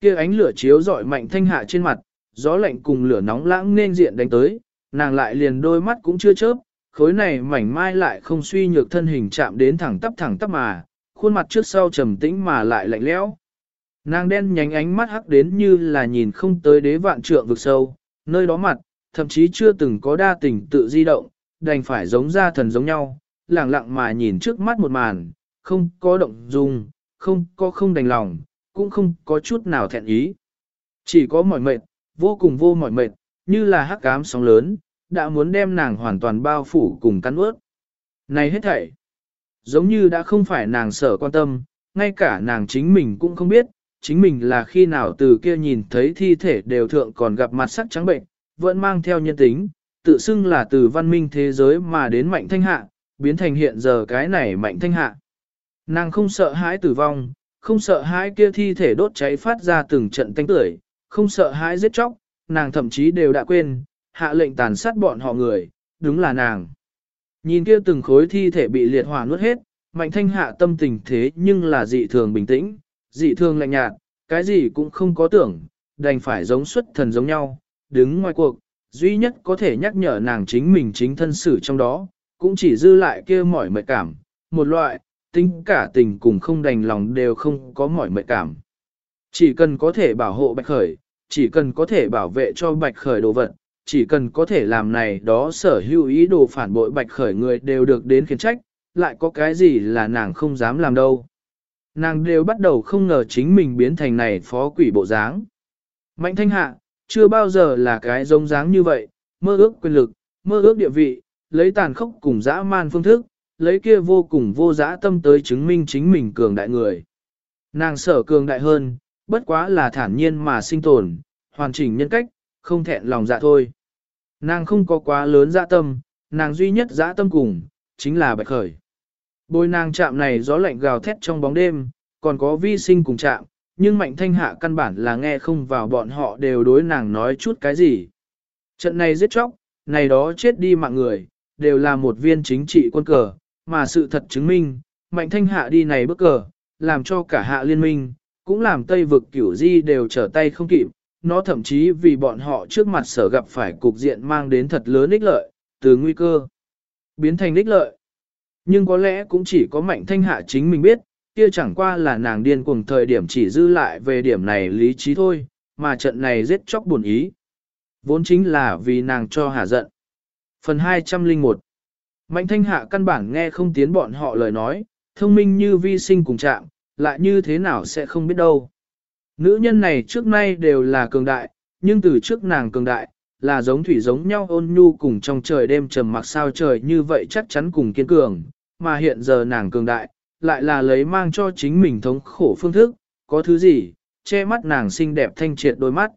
Kia ánh lửa chiếu rọi mạnh thanh hạ trên mặt, gió lạnh cùng lửa nóng lãng nên diện đánh tới, nàng lại liền đôi mắt cũng chưa chớp, khối này mảnh mai lại không suy nhược thân hình chạm đến thẳng tắp thẳng tắp mà, khuôn mặt trước sau trầm tĩnh mà lại lạnh lẽo. Nàng đen nhánh ánh mắt hắc đến như là nhìn không tới đế vạn trượng vực sâu, nơi đó mặt, thậm chí chưa từng có đa tình tự di động, đành phải giống ra thần giống nhau, lặng lặng mà nhìn trước mắt một màn, không có động dung, không có không đành lòng, cũng không có chút nào thẹn ý. Chỉ có mỏi mệt, vô cùng vô mỏi mệt, như là hắc ám sóng lớn, đã muốn đem nàng hoàn toàn bao phủ cùng cắn ướt. Này hết thảy, giống như đã không phải nàng sở quan tâm, ngay cả nàng chính mình cũng không biết, chính mình là khi nào từ kia nhìn thấy thi thể đều thượng còn gặp mặt sắc trắng bệnh, vẫn mang theo nhân tính, tự xưng là từ văn minh thế giới mà đến mạnh thanh hạ, biến thành hiện giờ cái này mạnh thanh hạ. Nàng không sợ hãi tử vong, không sợ hãi kia thi thể đốt cháy phát ra từng trận tanh tưởi, không sợ hãi giết chóc, nàng thậm chí đều đã quên, hạ lệnh tàn sát bọn họ người, đúng là nàng. Nhìn kia từng khối thi thể bị liệt hỏa nuốt hết, mạnh thanh hạ tâm tình thế nhưng là dị thường bình tĩnh, dị thường lạnh nhạt, cái gì cũng không có tưởng, đành phải giống xuất thần giống nhau, đứng ngoài cuộc, duy nhất có thể nhắc nhở nàng chính mình chính thân xử trong đó, cũng chỉ dư lại kia mỏi mệt cảm, một loại, tính cả tình cùng không đành lòng đều không có mỏi mệt cảm. Chỉ cần có thể bảo hộ bạch khởi, chỉ cần có thể bảo vệ cho bạch khởi đồ vật, chỉ cần có thể làm này đó sở hữu ý đồ phản bội bạch khởi người đều được đến khiển trách, lại có cái gì là nàng không dám làm đâu. Nàng đều bắt đầu không ngờ chính mình biến thành này phó quỷ bộ dáng. Mạnh thanh hạ, chưa bao giờ là cái giống dáng như vậy, mơ ước quyền lực, mơ ước địa vị, lấy tàn khốc cùng dã man phương thức, lấy kia vô cùng vô dã tâm tới chứng minh chính mình cường đại người. Nàng sở cường đại hơn, bất quá là thản nhiên mà sinh tồn, hoàn chỉnh nhân cách, không thẹn lòng dạ thôi. Nàng không có quá lớn dạ tâm, nàng duy nhất dạ tâm cùng, chính là bạch khởi. Bôi nàng chạm này gió lạnh gào thét trong bóng đêm, còn có vi sinh cùng chạm, nhưng mạnh thanh hạ căn bản là nghe không vào bọn họ đều đối nàng nói chút cái gì. Trận này giết chóc, này đó chết đi mạng người, đều là một viên chính trị quân cờ, mà sự thật chứng minh, mạnh thanh hạ đi này bước cờ, làm cho cả hạ liên minh, cũng làm Tây vực kiểu di đều trở tay không kịp, nó thậm chí vì bọn họ trước mặt sở gặp phải cục diện mang đến thật lớn ích lợi, từ nguy cơ biến thành ích lợi. Nhưng có lẽ cũng chỉ có mạnh thanh hạ chính mình biết, kia chẳng qua là nàng điên cuồng thời điểm chỉ dư lại về điểm này lý trí thôi, mà trận này giết chóc buồn ý. Vốn chính là vì nàng cho hà giận. Phần 201 Mạnh thanh hạ căn bản nghe không tiến bọn họ lời nói, thông minh như vi sinh cùng chạm, lại như thế nào sẽ không biết đâu. Nữ nhân này trước nay đều là cường đại, nhưng từ trước nàng cường đại, là giống thủy giống nhau ôn nhu cùng trong trời đêm trầm mặc sao trời như vậy chắc chắn cùng kiên cường, mà hiện giờ nàng cường đại, lại là lấy mang cho chính mình thống khổ phương thức, có thứ gì, che mắt nàng xinh đẹp thanh triệt đôi mắt.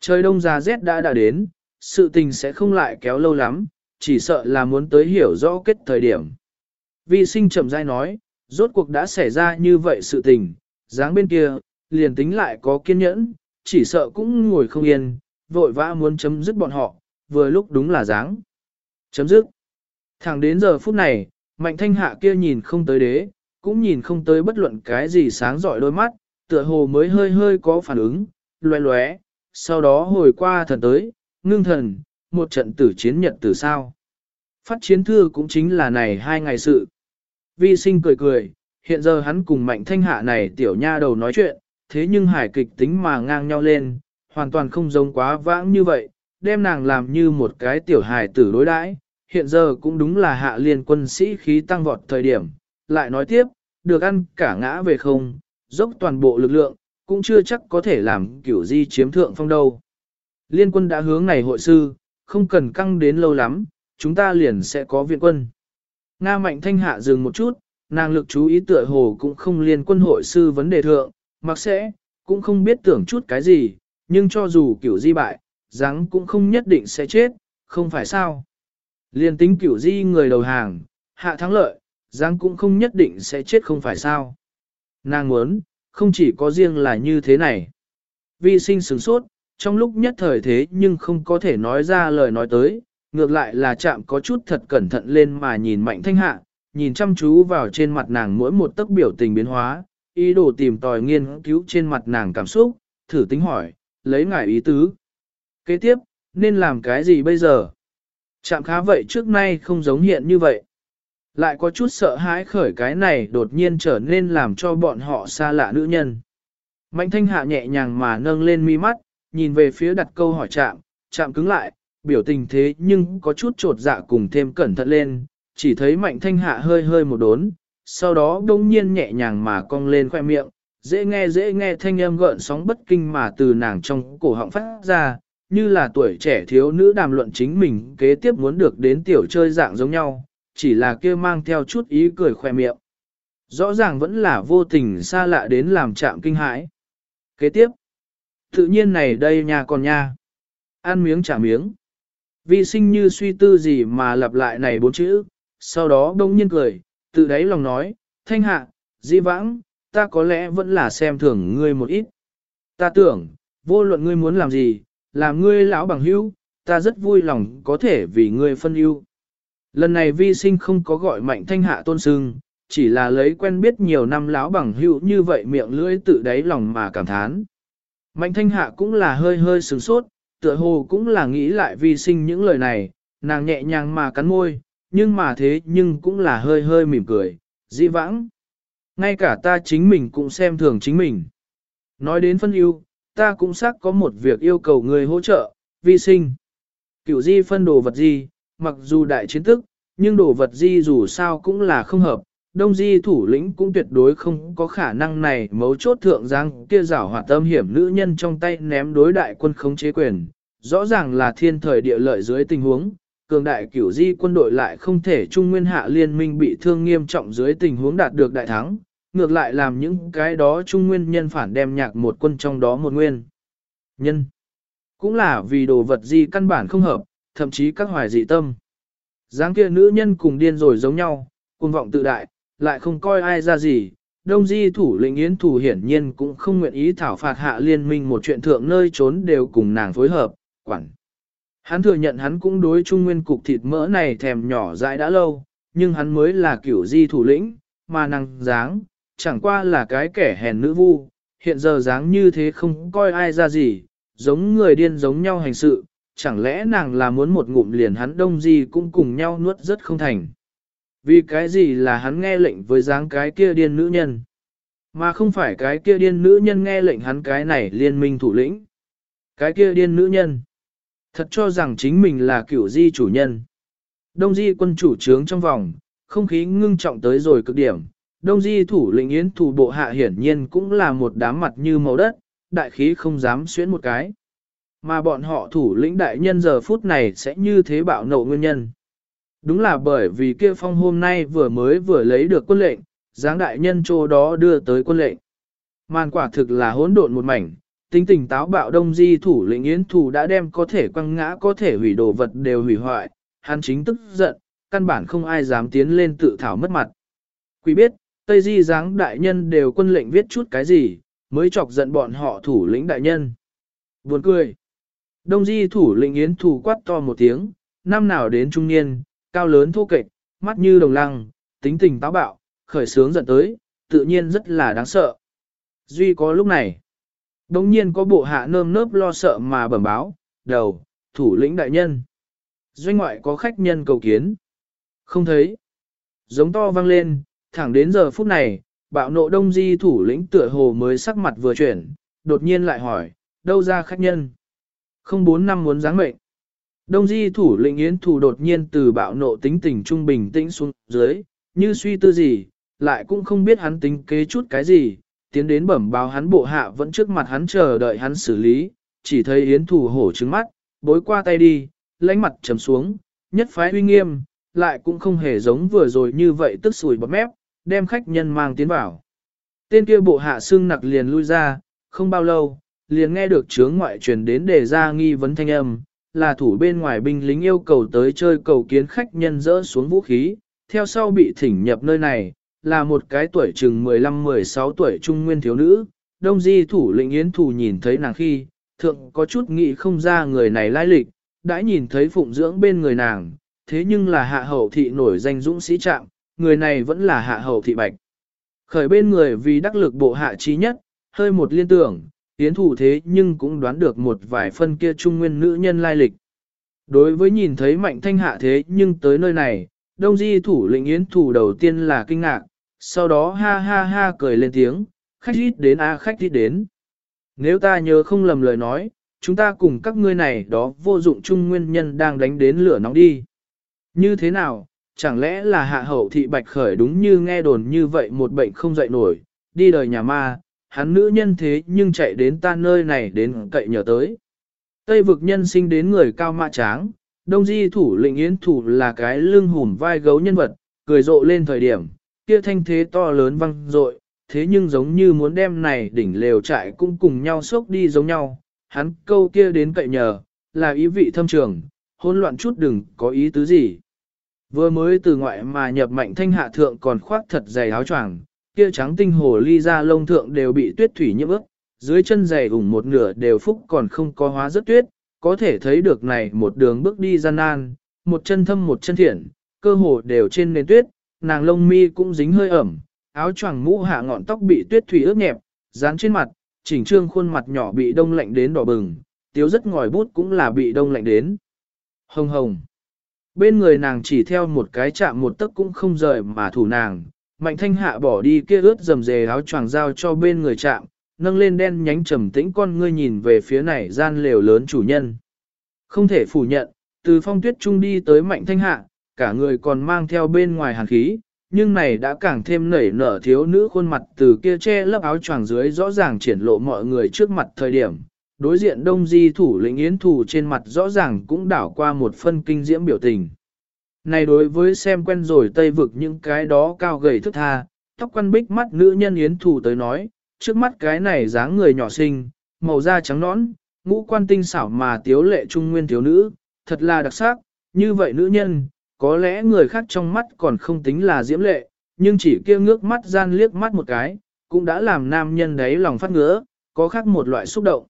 Trời đông già rét đã đã đến, sự tình sẽ không lại kéo lâu lắm, chỉ sợ là muốn tới hiểu rõ kết thời điểm. Vi sinh chậm rãi nói, rốt cuộc đã xảy ra như vậy sự tình, dáng bên kia, liền tính lại có kiên nhẫn, chỉ sợ cũng ngồi không yên, vội vã muốn chấm dứt bọn họ, vừa lúc đúng là dáng. Chấm dứt. Thẳng đến giờ phút này, mạnh thanh hạ kia nhìn không tới đế, cũng nhìn không tới bất luận cái gì sáng giỏi đôi mắt, tựa hồ mới hơi hơi có phản ứng, loé loé, sau đó hồi qua thần tới, ngưng thần, một trận tử chiến nhật tử sao. Phát chiến thư cũng chính là này hai ngày sự. Vi sinh cười cười, hiện giờ hắn cùng mạnh thanh hạ này tiểu nha đầu nói chuyện, thế nhưng hải kịch tính mà ngang nhau lên, hoàn toàn không giống quá vãng như vậy, đem nàng làm như một cái tiểu hài tử đối đãi. Hiện giờ cũng đúng là hạ liên quân sĩ khí tăng vọt thời điểm, lại nói tiếp, được ăn cả ngã về không, dốc toàn bộ lực lượng, cũng chưa chắc có thể làm kiểu di chiếm thượng phong đâu. Liên quân đã hướng này hội sư, không cần căng đến lâu lắm, chúng ta liền sẽ có viện quân. Nga mạnh thanh hạ dừng một chút, nàng lực chú ý tựa hồ cũng không liên quân hội sư vấn đề thượng, mặc sẽ, cũng không biết tưởng chút cái gì, nhưng cho dù kiểu di bại, rắn cũng không nhất định sẽ chết, không phải sao. Liên tính kiểu di người đầu hàng, hạ thắng lợi, rắn cũng không nhất định sẽ chết không phải sao. Nàng muốn, không chỉ có riêng là như thế này. Vi sinh sửng sốt, trong lúc nhất thời thế nhưng không có thể nói ra lời nói tới, ngược lại là chạm có chút thật cẩn thận lên mà nhìn mạnh thanh hạ, nhìn chăm chú vào trên mặt nàng mỗi một tấc biểu tình biến hóa, ý đồ tìm tòi nghiên cứu trên mặt nàng cảm xúc, thử tính hỏi, lấy ngải ý tứ. Kế tiếp, nên làm cái gì bây giờ? Chạm khá vậy trước nay không giống hiện như vậy. Lại có chút sợ hãi khởi cái này đột nhiên trở nên làm cho bọn họ xa lạ nữ nhân. Mạnh thanh hạ nhẹ nhàng mà nâng lên mi mắt, nhìn về phía đặt câu hỏi chạm, chạm cứng lại, biểu tình thế nhưng có chút trột dạ cùng thêm cẩn thận lên, chỉ thấy mạnh thanh hạ hơi hơi một đốn, sau đó đông nhiên nhẹ nhàng mà cong lên khoe miệng, dễ nghe dễ nghe thanh âm gợn sóng bất kinh mà từ nàng trong cổ họng phát ra, như là tuổi trẻ thiếu nữ đàm luận chính mình kế tiếp muốn được đến tiểu chơi dạng giống nhau, chỉ là kia mang theo chút ý cười khoe miệng. Rõ ràng vẫn là vô tình xa lạ đến làm chạm kinh hãi. Kế tiếp, tự nhiên này đây nhà còn nha. Ăn miếng trả miếng. Vi sinh như suy tư gì mà lặp lại này bốn chữ, sau đó đông nhiên cười, tự đáy lòng nói, thanh hạ, di vãng, ta có lẽ vẫn là xem thường ngươi một ít. Ta tưởng, vô luận ngươi muốn làm gì, làm ngươi lão bằng hữu, ta rất vui lòng có thể vì ngươi phân ưu. Lần này vi sinh không có gọi mạnh thanh hạ tôn sưng, chỉ là lấy quen biết nhiều năm lão bằng hữu như vậy miệng lưỡi tự đáy lòng mà cảm thán. Mạnh thanh hạ cũng là hơi hơi sửng sốt, tựa hồ cũng là nghĩ lại vi sinh những lời này, nàng nhẹ nhàng mà cắn môi, nhưng mà thế nhưng cũng là hơi hơi mỉm cười, dĩ vãng. Ngay cả ta chính mình cũng xem thường chính mình. Nói đến phân ưu, ta cũng xác có một việc yêu cầu người hỗ trợ, vi sinh. Cựu di phân đồ vật di, mặc dù đại chiến tức, nhưng đồ vật di dù sao cũng là không hợp, đông di thủ lĩnh cũng tuyệt đối không có khả năng này mấu chốt thượng giang kia giảo hoạt tâm hiểm nữ nhân trong tay ném đối đại quân khống chế quyền, rõ ràng là thiên thời địa lợi dưới tình huống, cường đại cửu di quân đội lại không thể trung nguyên hạ liên minh bị thương nghiêm trọng dưới tình huống đạt được đại thắng, ngược lại làm những cái đó trung nguyên nhân phản đem nhạc một quân trong đó một nguyên. Nhân cũng là vì đồ vật di căn bản không hợp, thậm chí các hoài dị tâm. dáng kia nữ nhân cùng điên rồi giống nhau, cuồng vọng tự đại, lại không coi ai ra gì. Đông di thủ lĩnh yến thủ hiển nhiên cũng không nguyện ý thảo phạt hạ liên minh một chuyện thượng nơi trốn đều cùng nàng phối hợp, quản. Hắn thừa nhận hắn cũng đối trung nguyên cục thịt mỡ này thèm nhỏ dại đã lâu, nhưng hắn mới là kiểu di thủ lĩnh, mà nàng dáng, chẳng qua là cái kẻ hèn nữ vu, hiện giờ dáng như thế không coi ai ra gì, giống người điên giống nhau hành sự, chẳng lẽ nàng là muốn một ngụm liền hắn đông gì cũng cùng nhau nuốt rất không thành. Vì cái gì là hắn nghe lệnh với dáng cái kia điên nữ nhân, mà không phải cái kia điên nữ nhân nghe lệnh hắn cái này liên minh thủ lĩnh. Cái kia điên nữ nhân, thật cho rằng chính mình là cửu di chủ nhân. Đông di quân chủ trướng trong vòng, không khí ngưng trọng tới rồi cực điểm. Đông di thủ lĩnh yến thủ bộ hạ hiển nhiên cũng là một đám mặt như màu đất, đại khí không dám xuyến một cái. Mà bọn họ thủ lĩnh đại nhân giờ phút này sẽ như thế bạo nộ nguyên nhân. Đúng là bởi vì kia phong hôm nay vừa mới vừa lấy được quân lệnh, giáng đại nhân chỗ đó đưa tới quân lệnh. Màn quả thực là hỗn độn một mảnh, tính tình táo bạo đông di thủ lĩnh yến thủ đã đem có thể quăng ngã có thể hủy đồ vật đều hủy hoại, hắn chính tức giận, căn bản không ai dám tiến lên tự thảo mất mặt. Quý biết, Tây Di giáng đại nhân đều quân lệnh viết chút cái gì, mới chọc giận bọn họ thủ lĩnh đại nhân. Buồn cười. Đông Di thủ lĩnh yến thủ quát to một tiếng, năm nào đến trung niên, cao lớn thô kệch, mắt như đồng lăng, tính tình táo bạo, khởi sướng giận tới, tự nhiên rất là đáng sợ. Duy có lúc này, đồng nhiên có bộ hạ nơm nớp lo sợ mà bẩm báo, đầu, thủ lĩnh đại nhân. Doanh ngoại có khách nhân cầu kiến. Không thấy. Giống to vang lên, thẳng đến giờ phút này, bạo nộ đông di thủ lĩnh tựa hồ mới sắc mặt vừa chuyển, đột nhiên lại hỏi, đâu ra khách nhân? Không bốn năm muốn giáng mệnh. Đông di thủ lĩnh yến thủ đột nhiên từ bạo nộ tính tình trung bình tĩnh xuống dưới, như suy tư gì, lại cũng không biết hắn tính kế chút cái gì, tiến đến bẩm báo hắn bộ hạ vẫn trước mặt hắn chờ đợi hắn xử lý, chỉ thấy yến thủ hổ trứng mắt, bối qua tay đi, lãnh mặt trầm xuống, nhất phái uy nghiêm, lại cũng không hề giống vừa rồi như vậy tức sùi bọt mép, đem khách nhân mang tiến vào. Tên kia bộ hạ xương nặc liền lui ra, không bao lâu, liền nghe được chướng ngoại truyền đến đề ra nghi vấn thanh âm, là thủ bên ngoài binh lính yêu cầu tới chơi cầu kiến khách nhân dỡ xuống vũ khí, theo sau bị thỉnh nhập nơi này, là một cái tuổi chừng 15-16 tuổi trung nguyên thiếu nữ, đông di thủ lĩnh yến thủ nhìn thấy nàng khi, thượng có chút nghĩ không ra người này lai lịch, đã nhìn thấy phụng dưỡng bên người nàng, thế nhưng là hạ hậu thị nổi danh dũng sĩ trạng, người này vẫn là hạ hậu thị bạch. Khởi bên người vì đắc lực bộ hạ trí nhất, hơi một liên tưởng, yến thủ thế nhưng cũng đoán được một vài phân kia trung nguyên nữ nhân lai lịch. Đối với nhìn thấy mạnh thanh hạ thế nhưng tới nơi này, đông di thủ lĩnh yến thủ đầu tiên là kinh ngạc, sau đó ha ha ha cười lên tiếng, khách ít đến a khách ít đến. Nếu ta nhớ không lầm lời nói, chúng ta cùng các ngươi này đó vô dụng trung nguyên nhân đang đánh đến lửa nóng đi. Như thế nào, chẳng lẽ là hạ hậu thị bạch khởi đúng như nghe đồn như vậy một bệnh không dậy nổi, đi đời nhà ma, hắn nữ nhân thế nhưng chạy đến ta nơi này đến cậy nhờ tới. Tây vực nhân sinh đến người cao mạ tráng, đông di thủ lĩnh yến thủ là cái lưng hùm vai gấu nhân vật, cười rộ lên thời điểm, kia thanh thế to lớn văng rội, thế nhưng giống như muốn đem này đỉnh lều trại cũng cùng nhau sốc đi giống nhau, hắn câu kia đến cậy nhờ, là ý vị thâm trường, hỗn loạn chút đừng có ý tứ gì. Vừa mới từ ngoại mà nhập mạnh thanh hạ thượng còn khoác thật dày áo choàng, kia trắng tinh hồ ly ra lông thượng đều bị tuyết thủy nhiễm ướt, dưới chân giày ủng một nửa đều phúc còn không có hóa rất tuyết, có thể thấy được này một đường bước đi gian nan, một chân thâm một chân thiện, cơ hồ đều trên nền tuyết, nàng lông mi cũng dính hơi ẩm, áo choàng mũ hạ ngọn tóc bị tuyết thủy ướt nhẹp, dán trên mặt, chỉnh trương khuôn mặt nhỏ bị đông lạnh đến đỏ bừng, tiếu rất ngòi bút cũng là bị đông lạnh đến. Hồng hồng. Bên người nàng chỉ theo một cái chạm một tấc cũng không rời mà thủ nàng, mạnh thanh hạ bỏ đi kia ướt dầm dề áo choàng giao cho bên người chạm, nâng lên đen nhánh trầm tĩnh con ngươi nhìn về phía này gian lều lớn chủ nhân. Không thể phủ nhận, từ phong tuyết trung đi tới mạnh thanh hạ, cả người còn mang theo bên ngoài hàn khí, nhưng này đã càng thêm nảy nở thiếu nữ khuôn mặt từ kia che lớp áo choàng dưới rõ ràng triển lộ mọi người trước mặt thời điểm. Đối diện đông di thủ lĩnh yến thủ trên mặt rõ ràng cũng đảo qua một phân kinh diễm biểu tình. Này đối với xem quen rồi tây vực những cái đó cao gầy thức tha, tóc quăn bích mắt nữ nhân yến thủ tới nói, trước mắt cái này dáng người nhỏ xinh, màu da trắng nõn, ngũ quan tinh xảo mà tiếu lệ trung nguyên thiếu nữ, thật là đặc sắc, như vậy nữ nhân, có lẽ người khác trong mắt còn không tính là diễm lệ, nhưng chỉ kia ngước mắt gian liếc mắt một cái, cũng đã làm nam nhân đấy lòng phát ngứa, có khác một loại xúc động.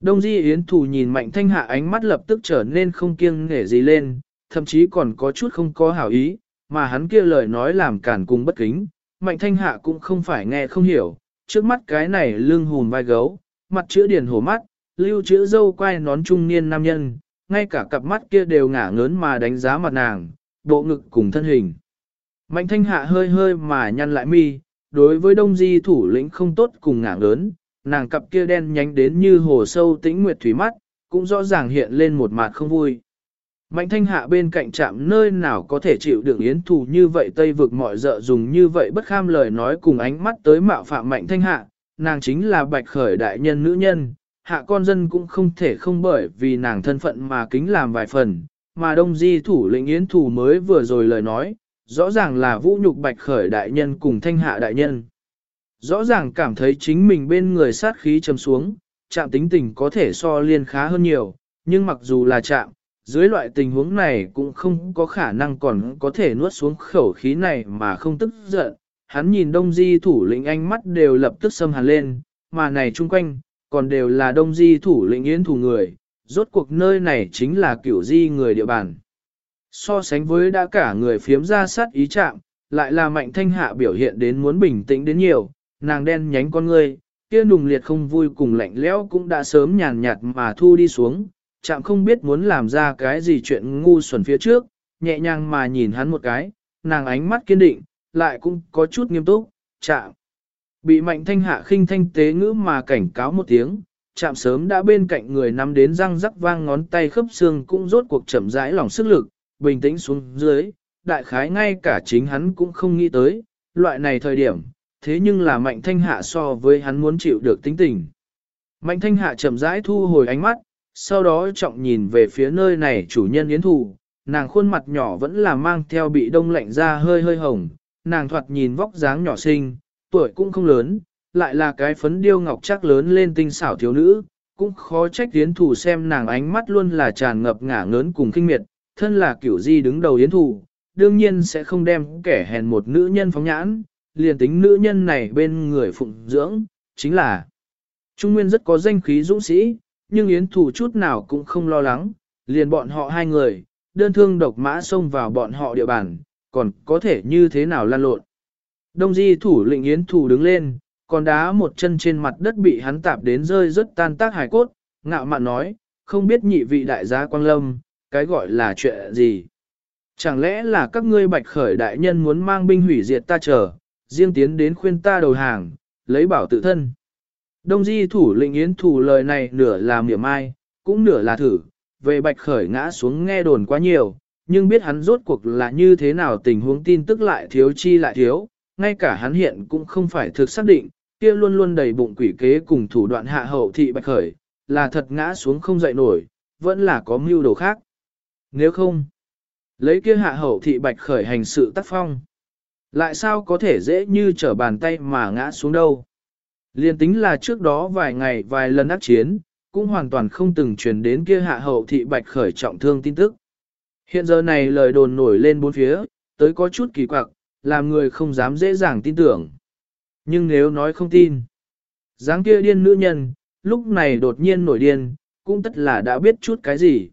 Đông Di Yến Thủ nhìn Mạnh Thanh Hạ ánh mắt lập tức trở nên không kiêng nể gì lên, thậm chí còn có chút không có hảo ý, mà hắn kia lời nói làm cản cùng bất kính. Mạnh Thanh Hạ cũng không phải nghe không hiểu, trước mắt cái này lưng hùn vai gấu, mặt chữa điền hổ mắt, lưu chữ dâu quai nón trung niên nam nhân, ngay cả cặp mắt kia đều ngả ngớn mà đánh giá mặt nàng, bộ ngực cùng thân hình. Mạnh thanh hạ hơi hơi mà nhăn lại mi, đối với đông di thủ lĩnh không tốt cùng ngả ngớn, nàng cặp kia đen nhánh đến như hồ sâu tĩnh nguyệt thủy mắt, cũng rõ ràng hiện lên một mặt không vui. Mạnh thanh hạ bên cạnh chạm nơi nào có thể chịu đựng yến thù như vậy tây vực mọi dợ dùng như vậy bất kham lời nói cùng ánh mắt tới mạo phạm mạnh thanh hạ, nàng chính là bạch khởi đại nhân nữ nhân, hạ con dân cũng không thể không bởi vì nàng thân phận mà kính làm vài phần, mà đông di thủ lĩnh yến thủ mới vừa rồi lời nói, rõ ràng là vũ nhục bạch khởi đại nhân cùng thanh hạ đại nhân. Rõ ràng cảm thấy chính mình bên người sát khí châm xuống, chạm tính tình có thể so liên khá hơn nhiều, nhưng mặc dù là chạm, dưới loại tình huống này cũng không có khả năng còn có thể nuốt xuống khẩu khí này mà không tức giận. Hắn nhìn đông di thủ lĩnh ánh mắt đều lập tức xâm hàn lên, mà này chung quanh, còn đều là đông di thủ lĩnh yến thủ người, rốt cuộc nơi này chính là kiểu di người địa bàn. So sánh với đã cả người phiếm ra sát ý chạm, lại là mạnh thanh hạ biểu hiện đến muốn bình tĩnh đến nhiều, nàng đen nhánh con ngươi, kia nùng liệt không vui cùng lạnh lẽo cũng đã sớm nhàn nhạt mà thu đi xuống, chạm không biết muốn làm ra cái gì chuyện ngu xuẩn phía trước, nhẹ nhàng mà nhìn hắn một cái, nàng ánh mắt kiên định, lại cũng có chút nghiêm túc, chạm. Bị mạnh thanh hạ khinh thanh tế ngữ mà cảnh cáo một tiếng, chạm sớm đã bên cạnh người nắm đến răng rắc vang ngón tay khớp xương cũng rốt cuộc chậm rãi lòng sức lực, bình tĩnh xuống dưới, đại khái ngay cả chính hắn cũng không nghĩ tới, loại này thời điểm, thế nhưng là mạnh thanh hạ so với hắn muốn chịu được tính tình. Mạnh thanh hạ chậm rãi thu hồi ánh mắt, sau đó trọng nhìn về phía nơi này chủ nhân yến thủ, nàng khuôn mặt nhỏ vẫn là mang theo bị đông lạnh ra hơi hơi hồng, nàng thoạt nhìn vóc dáng nhỏ xinh, tuổi cũng không lớn, lại là cái phấn điêu ngọc chắc lớn lên tinh xảo thiếu nữ, cũng khó trách yến thủ xem nàng ánh mắt luôn là tràn ngập ngả ngớn cùng kinh miệt, thân là kiểu di đứng đầu yến thủ, đương nhiên sẽ không đem kẻ hèn một nữ nhân phóng nhãn, liền tính nữ nhân này bên người phụng dưỡng, chính là Trung Nguyên rất có danh khí dũng sĩ, nhưng yến thủ chút nào cũng không lo lắng, liền bọn họ hai người, đơn thương độc mã xông vào bọn họ địa bàn, còn có thể như thế nào lan lộn. Đông di thủ lĩnh yến thủ đứng lên, còn đá một chân trên mặt đất bị hắn tạp đến rơi rất tan tác hài cốt, ngạo mạn nói, không biết nhị vị đại gia Quang Lâm, cái gọi là chuyện gì. Chẳng lẽ là các ngươi bạch khởi đại nhân muốn mang binh hủy diệt ta chờ, riêng tiến đến khuyên ta đầu hàng, lấy bảo tự thân. Đông di thủ lĩnh yến thủ lời này nửa là miệng ai, cũng nửa là thử, về bạch khởi ngã xuống nghe đồn quá nhiều, nhưng biết hắn rốt cuộc là như thế nào tình huống tin tức lại thiếu chi lại thiếu, ngay cả hắn hiện cũng không phải thực xác định, kia luôn luôn đầy bụng quỷ kế cùng thủ đoạn hạ hậu thị bạch khởi, là thật ngã xuống không dậy nổi, vẫn là có mưu đồ khác. Nếu không, lấy kia hạ hậu thị bạch khởi hành sự tác phong. Lại sao có thể dễ như trở bàn tay mà ngã xuống đâu. Liên tính là trước đó vài ngày vài lần ác chiến, cũng hoàn toàn không từng truyền đến kia hạ hậu thị bạch khởi trọng thương tin tức. Hiện giờ này lời đồn nổi lên bốn phía, tới có chút kỳ quặc, làm người không dám dễ dàng tin tưởng. Nhưng nếu nói không tin, dáng kia điên nữ nhân, lúc này đột nhiên nổi điên, cũng tất là đã biết chút cái gì.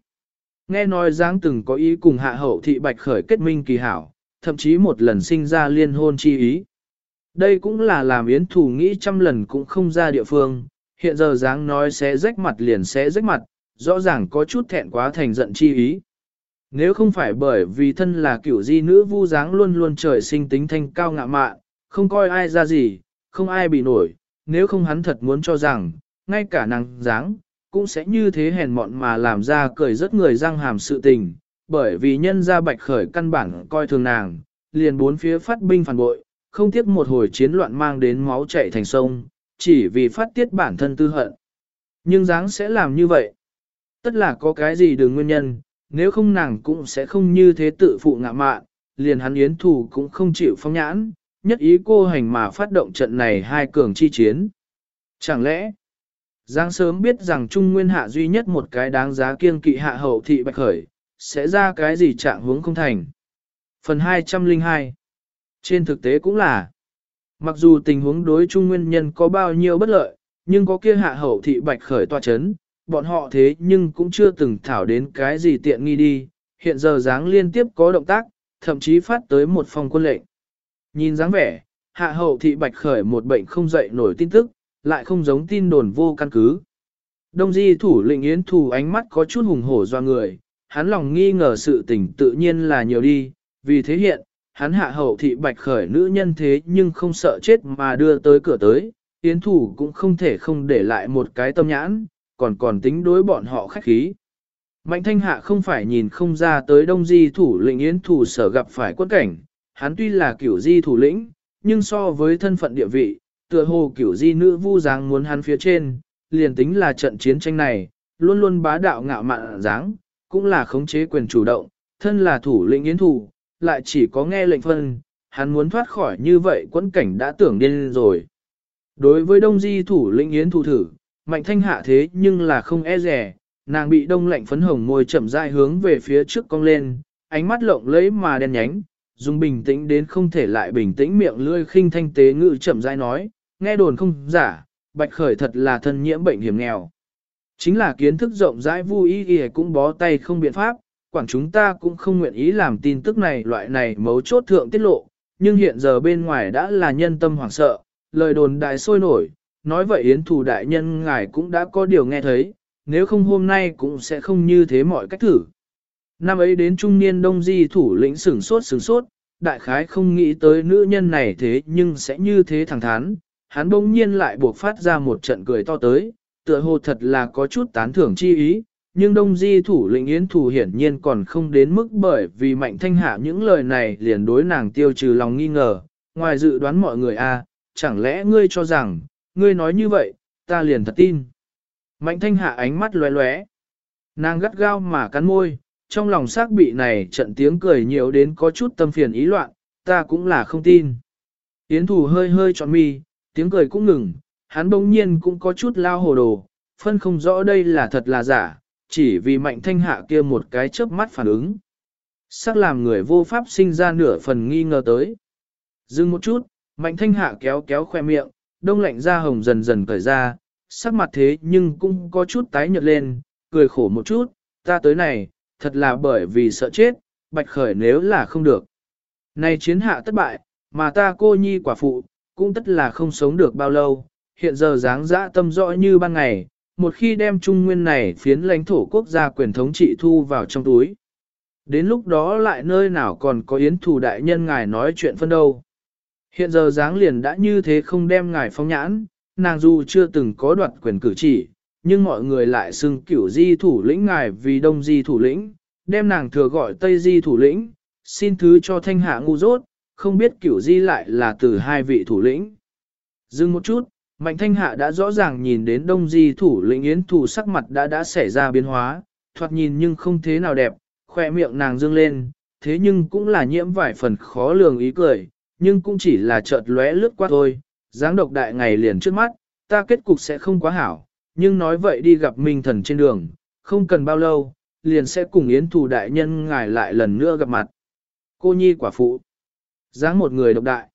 Nghe nói dáng từng có ý cùng hạ hậu thị bạch khởi kết minh kỳ hảo, thậm chí một lần sinh ra liên hôn chi ý. Đây cũng là làm yến thủ nghĩ trăm lần cũng không ra địa phương, hiện giờ dáng nói sẽ rách mặt liền sẽ rách mặt, rõ ràng có chút thẹn quá thành giận chi ý. Nếu không phải bởi vì thân là kiểu di nữ vu dáng luôn luôn trời sinh tính thanh cao ngạ mạn, không coi ai ra gì, không ai bị nổi, nếu không hắn thật muốn cho rằng, ngay cả nàng dáng, cũng sẽ như thế hèn mọn mà làm ra cười rất người răng hàm sự tình, bởi vì nhân gia bạch khởi căn bản coi thường nàng, liền bốn phía phát binh phản bội, không tiếc một hồi chiến loạn mang đến máu chảy thành sông, chỉ vì phát tiết bản thân tư hận. Nhưng dáng sẽ làm như vậy. Tất là có cái gì đừng nguyên nhân, nếu không nàng cũng sẽ không như thế tự phụ ngạ mạn, liền hắn yến thủ cũng không chịu phong nhãn, nhất ý cô hành mà phát động trận này hai cường chi chiến. Chẳng lẽ, Giang sớm biết rằng Trung Nguyên hạ duy nhất một cái đáng giá kiêng kỵ hạ hậu thị bạch khởi, sẽ ra cái gì trạng hướng không thành. Phần 202 Trên thực tế cũng là, mặc dù tình huống đối Trung Nguyên nhân có bao nhiêu bất lợi, nhưng có kia hạ hậu thị bạch khởi tòa chấn, bọn họ thế nhưng cũng chưa từng thảo đến cái gì tiện nghi đi, hiện giờ dáng liên tiếp có động tác, thậm chí phát tới một phòng quân lệnh. Nhìn dáng vẻ, hạ hậu thị bạch khởi một bệnh không dậy nổi tin tức, lại không giống tin đồn vô căn cứ. Đông di thủ lĩnh yến thủ ánh mắt có chút hùng hổ do người, hắn lòng nghi ngờ sự tình tự nhiên là nhiều đi, vì thế hiện, hắn hạ hậu thị bạch khởi nữ nhân thế nhưng không sợ chết mà đưa tới cửa tới, yến thủ cũng không thể không để lại một cái tâm nhãn, còn còn tính đối bọn họ khách khí. Mạnh thanh hạ không phải nhìn không ra tới đông di thủ lĩnh yến thủ sở gặp phải quân cảnh, hắn tuy là kiểu di thủ lĩnh, nhưng so với thân phận địa vị, tựa hồ kiểu di nữ vu dáng muốn hắn phía trên, liền tính là trận chiến tranh này, luôn luôn bá đạo ngạo mạn dáng, cũng là khống chế quyền chủ động, thân là thủ lĩnh yến thủ, lại chỉ có nghe lệnh phân, hắn muốn thoát khỏi như vậy quân cảnh đã tưởng điên rồi. Đối với đông di thủ lĩnh yến thủ thử, mạnh thanh hạ thế nhưng là không e rẻ, nàng bị đông lạnh phấn hồng môi chậm rãi hướng về phía trước cong lên, ánh mắt lộng lẫy mà đen nhánh, dùng bình tĩnh đến không thể lại bình tĩnh miệng lươi khinh thanh tế ngự chậm rãi nói, nghe đồn không giả, bạch khởi thật là thân nhiễm bệnh hiểm nghèo. Chính là kiến thức rộng rãi vui y cũng bó tay không biện pháp, quảng chúng ta cũng không nguyện ý làm tin tức này loại này mấu chốt thượng tiết lộ, nhưng hiện giờ bên ngoài đã là nhân tâm hoảng sợ, lời đồn đại sôi nổi, nói vậy yến thủ đại nhân ngài cũng đã có điều nghe thấy, nếu không hôm nay cũng sẽ không như thế mọi cách thử. Năm ấy đến trung niên đông di thủ lĩnh sửng sốt sửng sốt, đại khái không nghĩ tới nữ nhân này thế nhưng sẽ như thế thẳng thắn, hắn bỗng nhiên lại buộc phát ra một trận cười to tới, tựa hồ thật là có chút tán thưởng chi ý, nhưng đông di thủ lĩnh yến thủ hiển nhiên còn không đến mức bởi vì mạnh thanh hạ những lời này liền đối nàng tiêu trừ lòng nghi ngờ, ngoài dự đoán mọi người a, chẳng lẽ ngươi cho rằng, ngươi nói như vậy, ta liền thật tin. Mạnh thanh hạ ánh mắt lóe lóe, nàng gắt gao mà cắn môi, trong lòng xác bị này trận tiếng cười nhiều đến có chút tâm phiền ý loạn, ta cũng là không tin. Yến thủ hơi hơi trọn mi, tiếng cười cũng ngừng, hắn bỗng nhiên cũng có chút lao hồ đồ, phân không rõ đây là thật là giả, chỉ vì mạnh thanh hạ kia một cái chớp mắt phản ứng. Sắc làm người vô pháp sinh ra nửa phần nghi ngờ tới. Dừng một chút, mạnh thanh hạ kéo kéo khoe miệng, đông lạnh da hồng dần dần cởi ra, sắc mặt thế nhưng cũng có chút tái nhợt lên, cười khổ một chút, ta tới này, thật là bởi vì sợ chết, bạch khởi nếu là không được. Này chiến hạ thất bại, mà ta cô nhi quả phụ, cũng tất là không sống được bao lâu, hiện giờ dáng dã tâm rõ như ban ngày, một khi đem trung nguyên này phiến lãnh thổ quốc gia quyền thống trị thu vào trong túi. Đến lúc đó lại nơi nào còn có yến thủ đại nhân ngài nói chuyện phân đâu. Hiện giờ dáng liền đã như thế không đem ngài phong nhãn, nàng dù chưa từng có đoạt quyền cử chỉ, nhưng mọi người lại xưng kiểu di thủ lĩnh ngài vì đông di thủ lĩnh, đem nàng thừa gọi tây di thủ lĩnh, xin thứ cho thanh hạ ngu dốt, không biết kiểu di lại là từ hai vị thủ lĩnh. Dừng một chút, Mạnh thanh hạ đã rõ ràng nhìn đến đông di thủ lĩnh yến thủ sắc mặt đã đã xảy ra biến hóa, thoạt nhìn nhưng không thế nào đẹp, khoe miệng nàng dương lên, thế nhưng cũng là nhiễm vài phần khó lường ý cười, nhưng cũng chỉ là chợt lóe lướt qua thôi, dáng độc đại ngày liền trước mắt, ta kết cục sẽ không quá hảo, nhưng nói vậy đi gặp Minh Thần trên đường, không cần bao lâu, liền sẽ cùng Yến Thù đại nhân ngài lại lần nữa gặp mặt. Cô nhi quả phụ, dáng một người độc đại,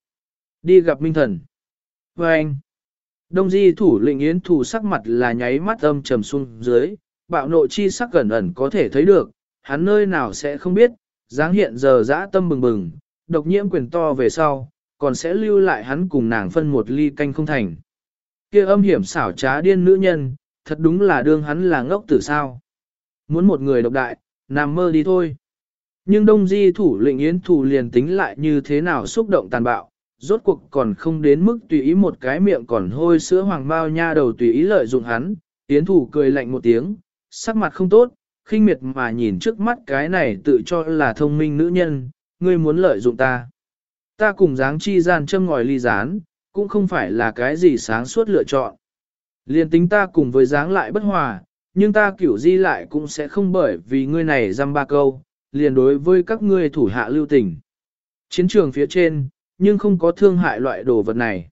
đi gặp Minh Thần. Và anh, Đông Di thủ lĩnh Yến Thù sắc mặt là nháy mắt âm trầm xuống dưới, bạo nộ chi sắc gần ẩn có thể thấy được, hắn nơi nào sẽ không biết, dáng hiện giờ dã tâm bừng bừng, độc nhiễm quyền to về sau, còn sẽ lưu lại hắn cùng nàng phân một ly canh không thành. kia âm hiểm xảo trá điên nữ nhân, thật đúng là đương hắn là ngốc tử sao. Muốn một người độc đại, nằm mơ đi thôi. Nhưng đông di thủ lĩnh yến thủ liền tính lại như thế nào xúc động tàn bạo, rốt cuộc còn không đến mức tùy ý một cái miệng còn hôi sữa hoàng bao nha đầu tùy ý lợi dụng hắn, yến thủ cười lạnh một tiếng, sắc mặt không tốt, khinh miệt mà nhìn trước mắt cái này tự cho là thông minh nữ nhân, ngươi muốn lợi dụng ta. Ta cùng dáng chi gian châm ngòi ly gián, cũng không phải là cái gì sáng suốt lựa chọn. Liên tính ta cùng với dáng lại bất hòa, nhưng ta kiểu di lại cũng sẽ không bởi vì ngươi này dăm ba câu, liền đối với các ngươi thủ hạ lưu tình. Chiến trường phía trên, nhưng không có thương hại loại đồ vật này.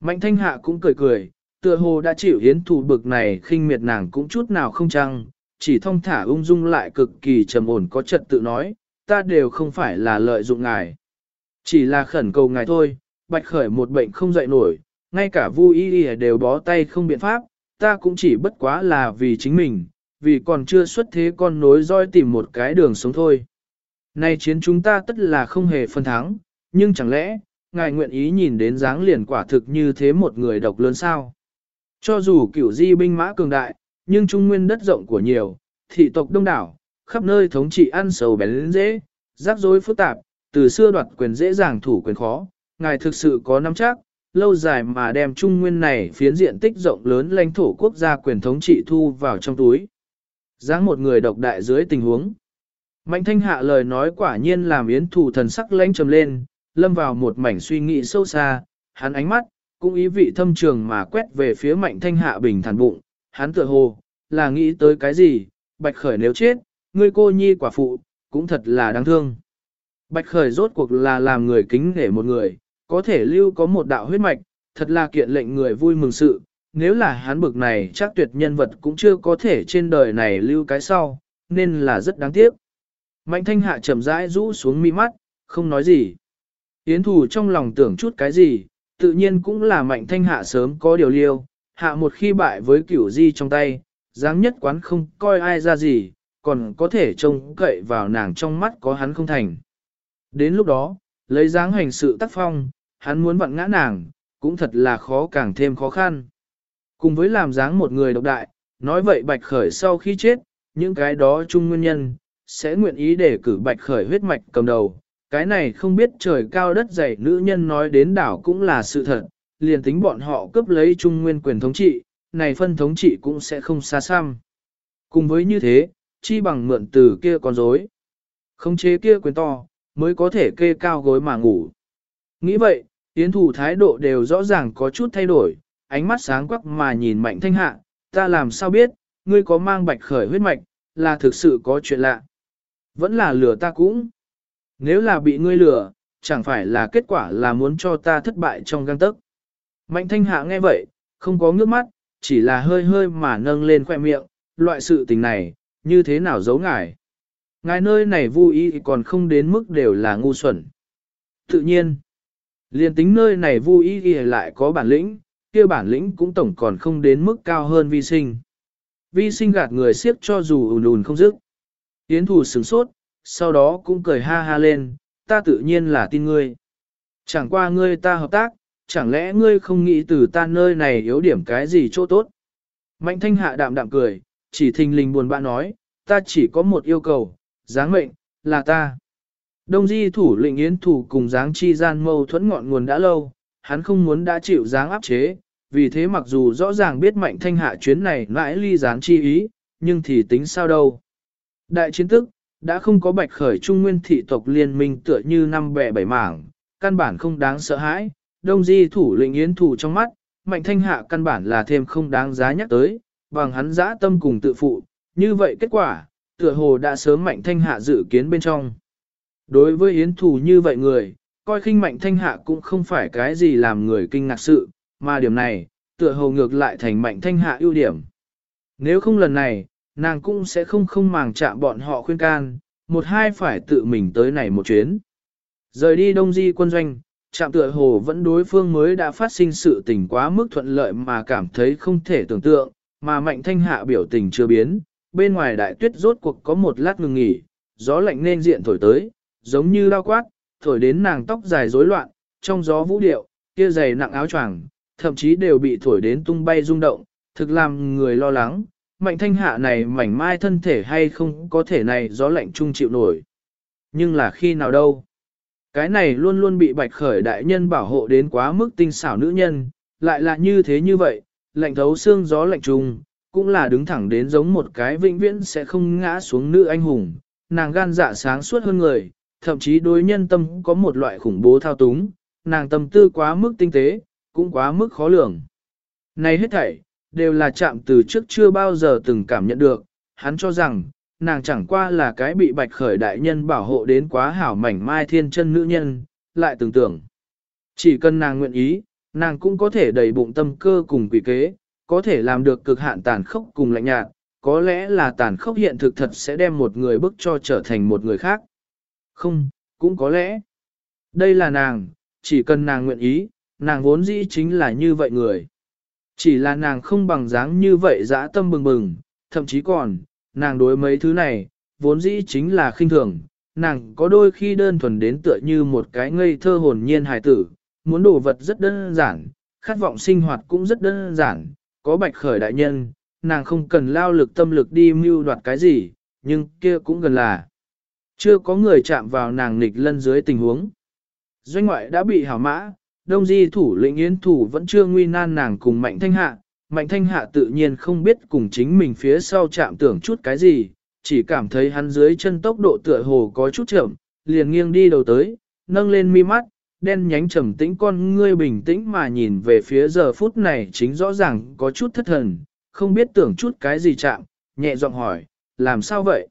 Mạnh thanh hạ cũng cười cười, tựa hồ đã chịu hiến thủ bực này khinh miệt nàng cũng chút nào không chăng, chỉ thông thả ung dung lại cực kỳ trầm ổn có trật tự nói, ta đều không phải là lợi dụng ngài. Chỉ là khẩn cầu ngài thôi, bạch khởi một bệnh không dậy nổi, ngay cả Vu y đều bó tay không biện pháp, ta cũng chỉ bất quá là vì chính mình, vì còn chưa xuất thế con nối roi tìm một cái đường sống thôi. Nay chiến chúng ta tất là không hề phân thắng, nhưng chẳng lẽ, ngài nguyện ý nhìn đến dáng liền quả thực như thế một người độc lớn sao? Cho dù cửu di binh mã cường đại, nhưng trung nguyên đất rộng của nhiều, thị tộc đông đảo, khắp nơi thống trị ăn sầu bén dễ, rắc rối phức tạp, từ xưa đoạt quyền dễ dàng thủ quyền khó, ngài thực sự có nắm chắc, lâu dài mà đem trung nguyên này phiến diện tích rộng lớn lãnh thổ quốc gia quyền thống trị thu vào trong túi. Giáng một người độc đại dưới tình huống. Mạnh thanh hạ lời nói quả nhiên làm yến thủ thần sắc lãnh trầm lên, lâm vào một mảnh suy nghĩ sâu xa, hắn ánh mắt, cũng ý vị thâm trường mà quét về phía mạnh thanh hạ bình thản bụng, hắn tựa hồ, là nghĩ tới cái gì, bạch khởi nếu chết, ngươi cô nhi quả phụ, cũng thật là đáng thương. Bạch khởi rốt cuộc là làm người kính nể một người, có thể lưu có một đạo huyết mạch, thật là kiện lệnh người vui mừng sự, nếu là hắn bực này chắc tuyệt nhân vật cũng chưa có thể trên đời này lưu cái sau, nên là rất đáng tiếc. Mạnh thanh hạ chậm rãi rũ xuống mi mắt, không nói gì. Yến thủ trong lòng tưởng chút cái gì, tự nhiên cũng là mạnh thanh hạ sớm có điều liêu, hạ một khi bại với cửu di trong tay, dáng nhất quán không coi ai ra gì, còn có thể trông cậy vào nàng trong mắt có hắn không thành. Đến lúc đó, lấy dáng hành sự tác phong, hắn muốn vặn ngã nàng, cũng thật là khó càng thêm khó khăn. Cùng với làm dáng một người độc đại, nói vậy bạch khởi sau khi chết, những cái đó chung nguyên nhân, sẽ nguyện ý để cử bạch khởi huyết mạch cầm đầu. Cái này không biết trời cao đất dày nữ nhân nói đến đảo cũng là sự thật, liền tính bọn họ cướp lấy trung nguyên quyền thống trị, này phân thống trị cũng sẽ không xa xăm. Cùng với như thế, chi bằng mượn từ kia con rối, không chế kia quyền to, mới có thể kê cao gối mà ngủ. Nghĩ vậy, tiến thủ thái độ đều rõ ràng có chút thay đổi, ánh mắt sáng quắc mà nhìn mạnh thanh hạ, ta làm sao biết, ngươi có mang bạch khởi huyết mạch, là thực sự có chuyện lạ. Vẫn là lừa ta cũng. Nếu là bị ngươi lừa, chẳng phải là kết quả là muốn cho ta thất bại trong găng tấc. Mạnh thanh hạ nghe vậy, không có ngước mắt, chỉ là hơi hơi mà nâng lên khoe miệng, loại sự tình này, như thế nào giấu ngài. Ngài nơi này vui ý còn không đến mức đều là ngu xuẩn. Tự nhiên, liền tính nơi này vui ý lại có bản lĩnh, kia bản lĩnh cũng tổng còn không đến mức cao hơn vi sinh. Vi sinh gạt người siếp cho dù ùn ùn không dứt. Yến thủ sửng sốt, sau đó cũng cười ha ha lên, ta tự nhiên là tin ngươi. Chẳng qua ngươi ta hợp tác, chẳng lẽ ngươi không nghĩ từ ta nơi này yếu điểm cái gì chỗ tốt? Mạnh thanh hạ đạm đạm cười, chỉ thình lình buồn bã nói, ta chỉ có một yêu cầu, giáng mệnh, là ta. Đông di thủ lĩnh yến thủ cùng giáng chi gian mâu thuẫn ngọn nguồn đã lâu, hắn không muốn đã chịu giáng áp chế, vì thế mặc dù rõ ràng biết mạnh thanh hạ chuyến này mãi ly giáng chi ý, nhưng thì tính sao đâu. Đại chiến tức, đã không có bạch khởi trung nguyên thị tộc liên minh tựa như năm bẻ bảy mảng, căn bản không đáng sợ hãi, đông di thủ lĩnh yến thủ trong mắt, mạnh thanh hạ căn bản là thêm không đáng giá nhắc tới, bằng hắn dã tâm cùng tự phụ, như vậy kết quả, tựa hồ đã sớm mạnh thanh hạ dự kiến bên trong. Đối với yến thủ như vậy người, coi khinh mạnh thanh hạ cũng không phải cái gì làm người kinh ngạc sự, mà điểm này, tựa hồ ngược lại thành mạnh thanh hạ ưu điểm. Nếu không lần này, nàng cũng sẽ không không màng chạm bọn họ khuyên can, một hai phải tự mình tới này một chuyến. Rời đi đông di quân doanh, chạm tựa hồ vẫn đối phương mới đã phát sinh sự tình quá mức thuận lợi mà cảm thấy không thể tưởng tượng, mà mạnh thanh hạ biểu tình chưa biến, bên ngoài đại tuyết rốt cuộc có một lát ngừng nghỉ, gió lạnh nên diện thổi tới, giống như lao quát, thổi đến nàng tóc dài rối loạn, trong gió vũ điệu, kia dày nặng áo choàng, thậm chí đều bị thổi đến tung bay rung động, thực làm người lo lắng, mạnh thanh hạ này mảnh mai thân thể hay không có thể này gió lạnh chung chịu nổi. Nhưng là khi nào đâu? Cái này luôn luôn bị bạch khởi đại nhân bảo hộ đến quá mức tinh xảo nữ nhân, lại là như thế như vậy, lạnh thấu xương gió lạnh trùng, cũng là đứng thẳng đến giống một cái vĩnh viễn sẽ không ngã xuống nữ anh hùng, nàng gan dạ sáng suốt hơn người, thậm chí đối nhân tâm có một loại khủng bố thao túng, nàng tâm tư quá mức tinh tế, cũng quá mức khó lường. Này hết thảy, đều là chạm từ trước chưa bao giờ từng cảm nhận được, hắn cho rằng, nàng chẳng qua là cái bị bạch khởi đại nhân bảo hộ đến quá hảo mảnh mai thiên chân nữ nhân, lại tưởng tượng. Chỉ cần nàng nguyện ý, nàng cũng có thể đầy bụng tâm cơ cùng quỷ kế, có thể làm được cực hạn tàn khốc cùng lạnh nhạt, có lẽ là tàn khốc hiện thực thật sẽ đem một người bức cho trở thành một người khác. Không, cũng có lẽ. Đây là nàng, chỉ cần nàng nguyện ý, nàng vốn dĩ chính là như vậy người. Chỉ là nàng không bằng dáng như vậy dã tâm bừng bừng, thậm chí còn, nàng đối mấy thứ này, vốn dĩ chính là khinh thường, nàng có đôi khi đơn thuần đến tựa như một cái ngây thơ hồn nhiên hài tử, muốn đồ vật rất đơn giản, khát vọng sinh hoạt cũng rất đơn giản, có bạch khởi đại nhân, nàng không cần lao lực tâm lực đi mưu đoạt cái gì, nhưng kia cũng gần là chưa có người chạm vào nàng nghịch lân dưới tình huống. Doanh ngoại đã bị hảo mã, đông di thủ lĩnh yến thủ vẫn chưa nguy nan nàng cùng mạnh thanh hạ, mạnh thanh hạ tự nhiên không biết cùng chính mình phía sau chạm tưởng chút cái gì, chỉ cảm thấy hắn dưới chân tốc độ tựa hồ có chút chậm, liền nghiêng đi đầu tới, nâng lên mi mắt, đen nhánh trầm tĩnh con ngươi bình tĩnh mà nhìn về phía giờ phút này chính rõ ràng có chút thất thần, không biết tưởng chút cái gì chạm, nhẹ giọng hỏi, làm sao vậy?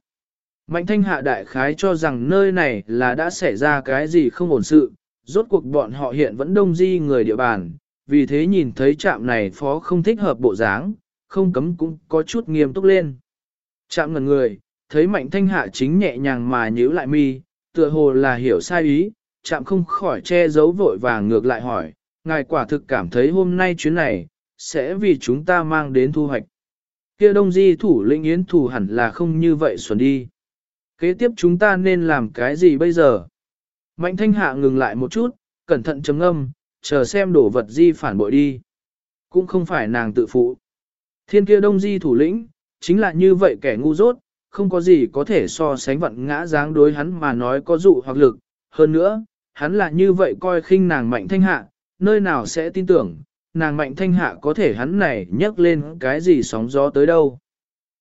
Mạnh thanh hạ đại khái cho rằng nơi này là đã xảy ra cái gì không ổn sự, rốt cuộc bọn họ hiện vẫn đông di người địa bàn, vì thế nhìn thấy trạm này phó không thích hợp bộ dáng, không cấm cũng có chút nghiêm túc lên. Trạm ngần người, thấy mạnh thanh hạ chính nhẹ nhàng mà nhíu lại mi, tựa hồ là hiểu sai ý, chạm không khỏi che giấu vội vàng ngược lại hỏi, ngài quả thực cảm thấy hôm nay chuyến này, sẽ vì chúng ta mang đến thu hoạch. kia đông di thủ lĩnh yến thủ hẳn là không như vậy xuẩn đi. Kế tiếp chúng ta nên làm cái gì bây giờ? Mạnh thanh hạ ngừng lại một chút, cẩn thận chấm âm, chờ xem đổ vật di phản bội đi. Cũng không phải nàng tự phụ. Thiên kia đông di thủ lĩnh, chính là như vậy kẻ ngu dốt, không có gì có thể so sánh vận ngã dáng đối hắn mà nói có dụ hoặc lực. Hơn nữa, hắn là như vậy coi khinh nàng mạnh thanh hạ, nơi nào sẽ tin tưởng, nàng mạnh thanh hạ có thể hắn này nhấc lên cái gì sóng gió tới đâu.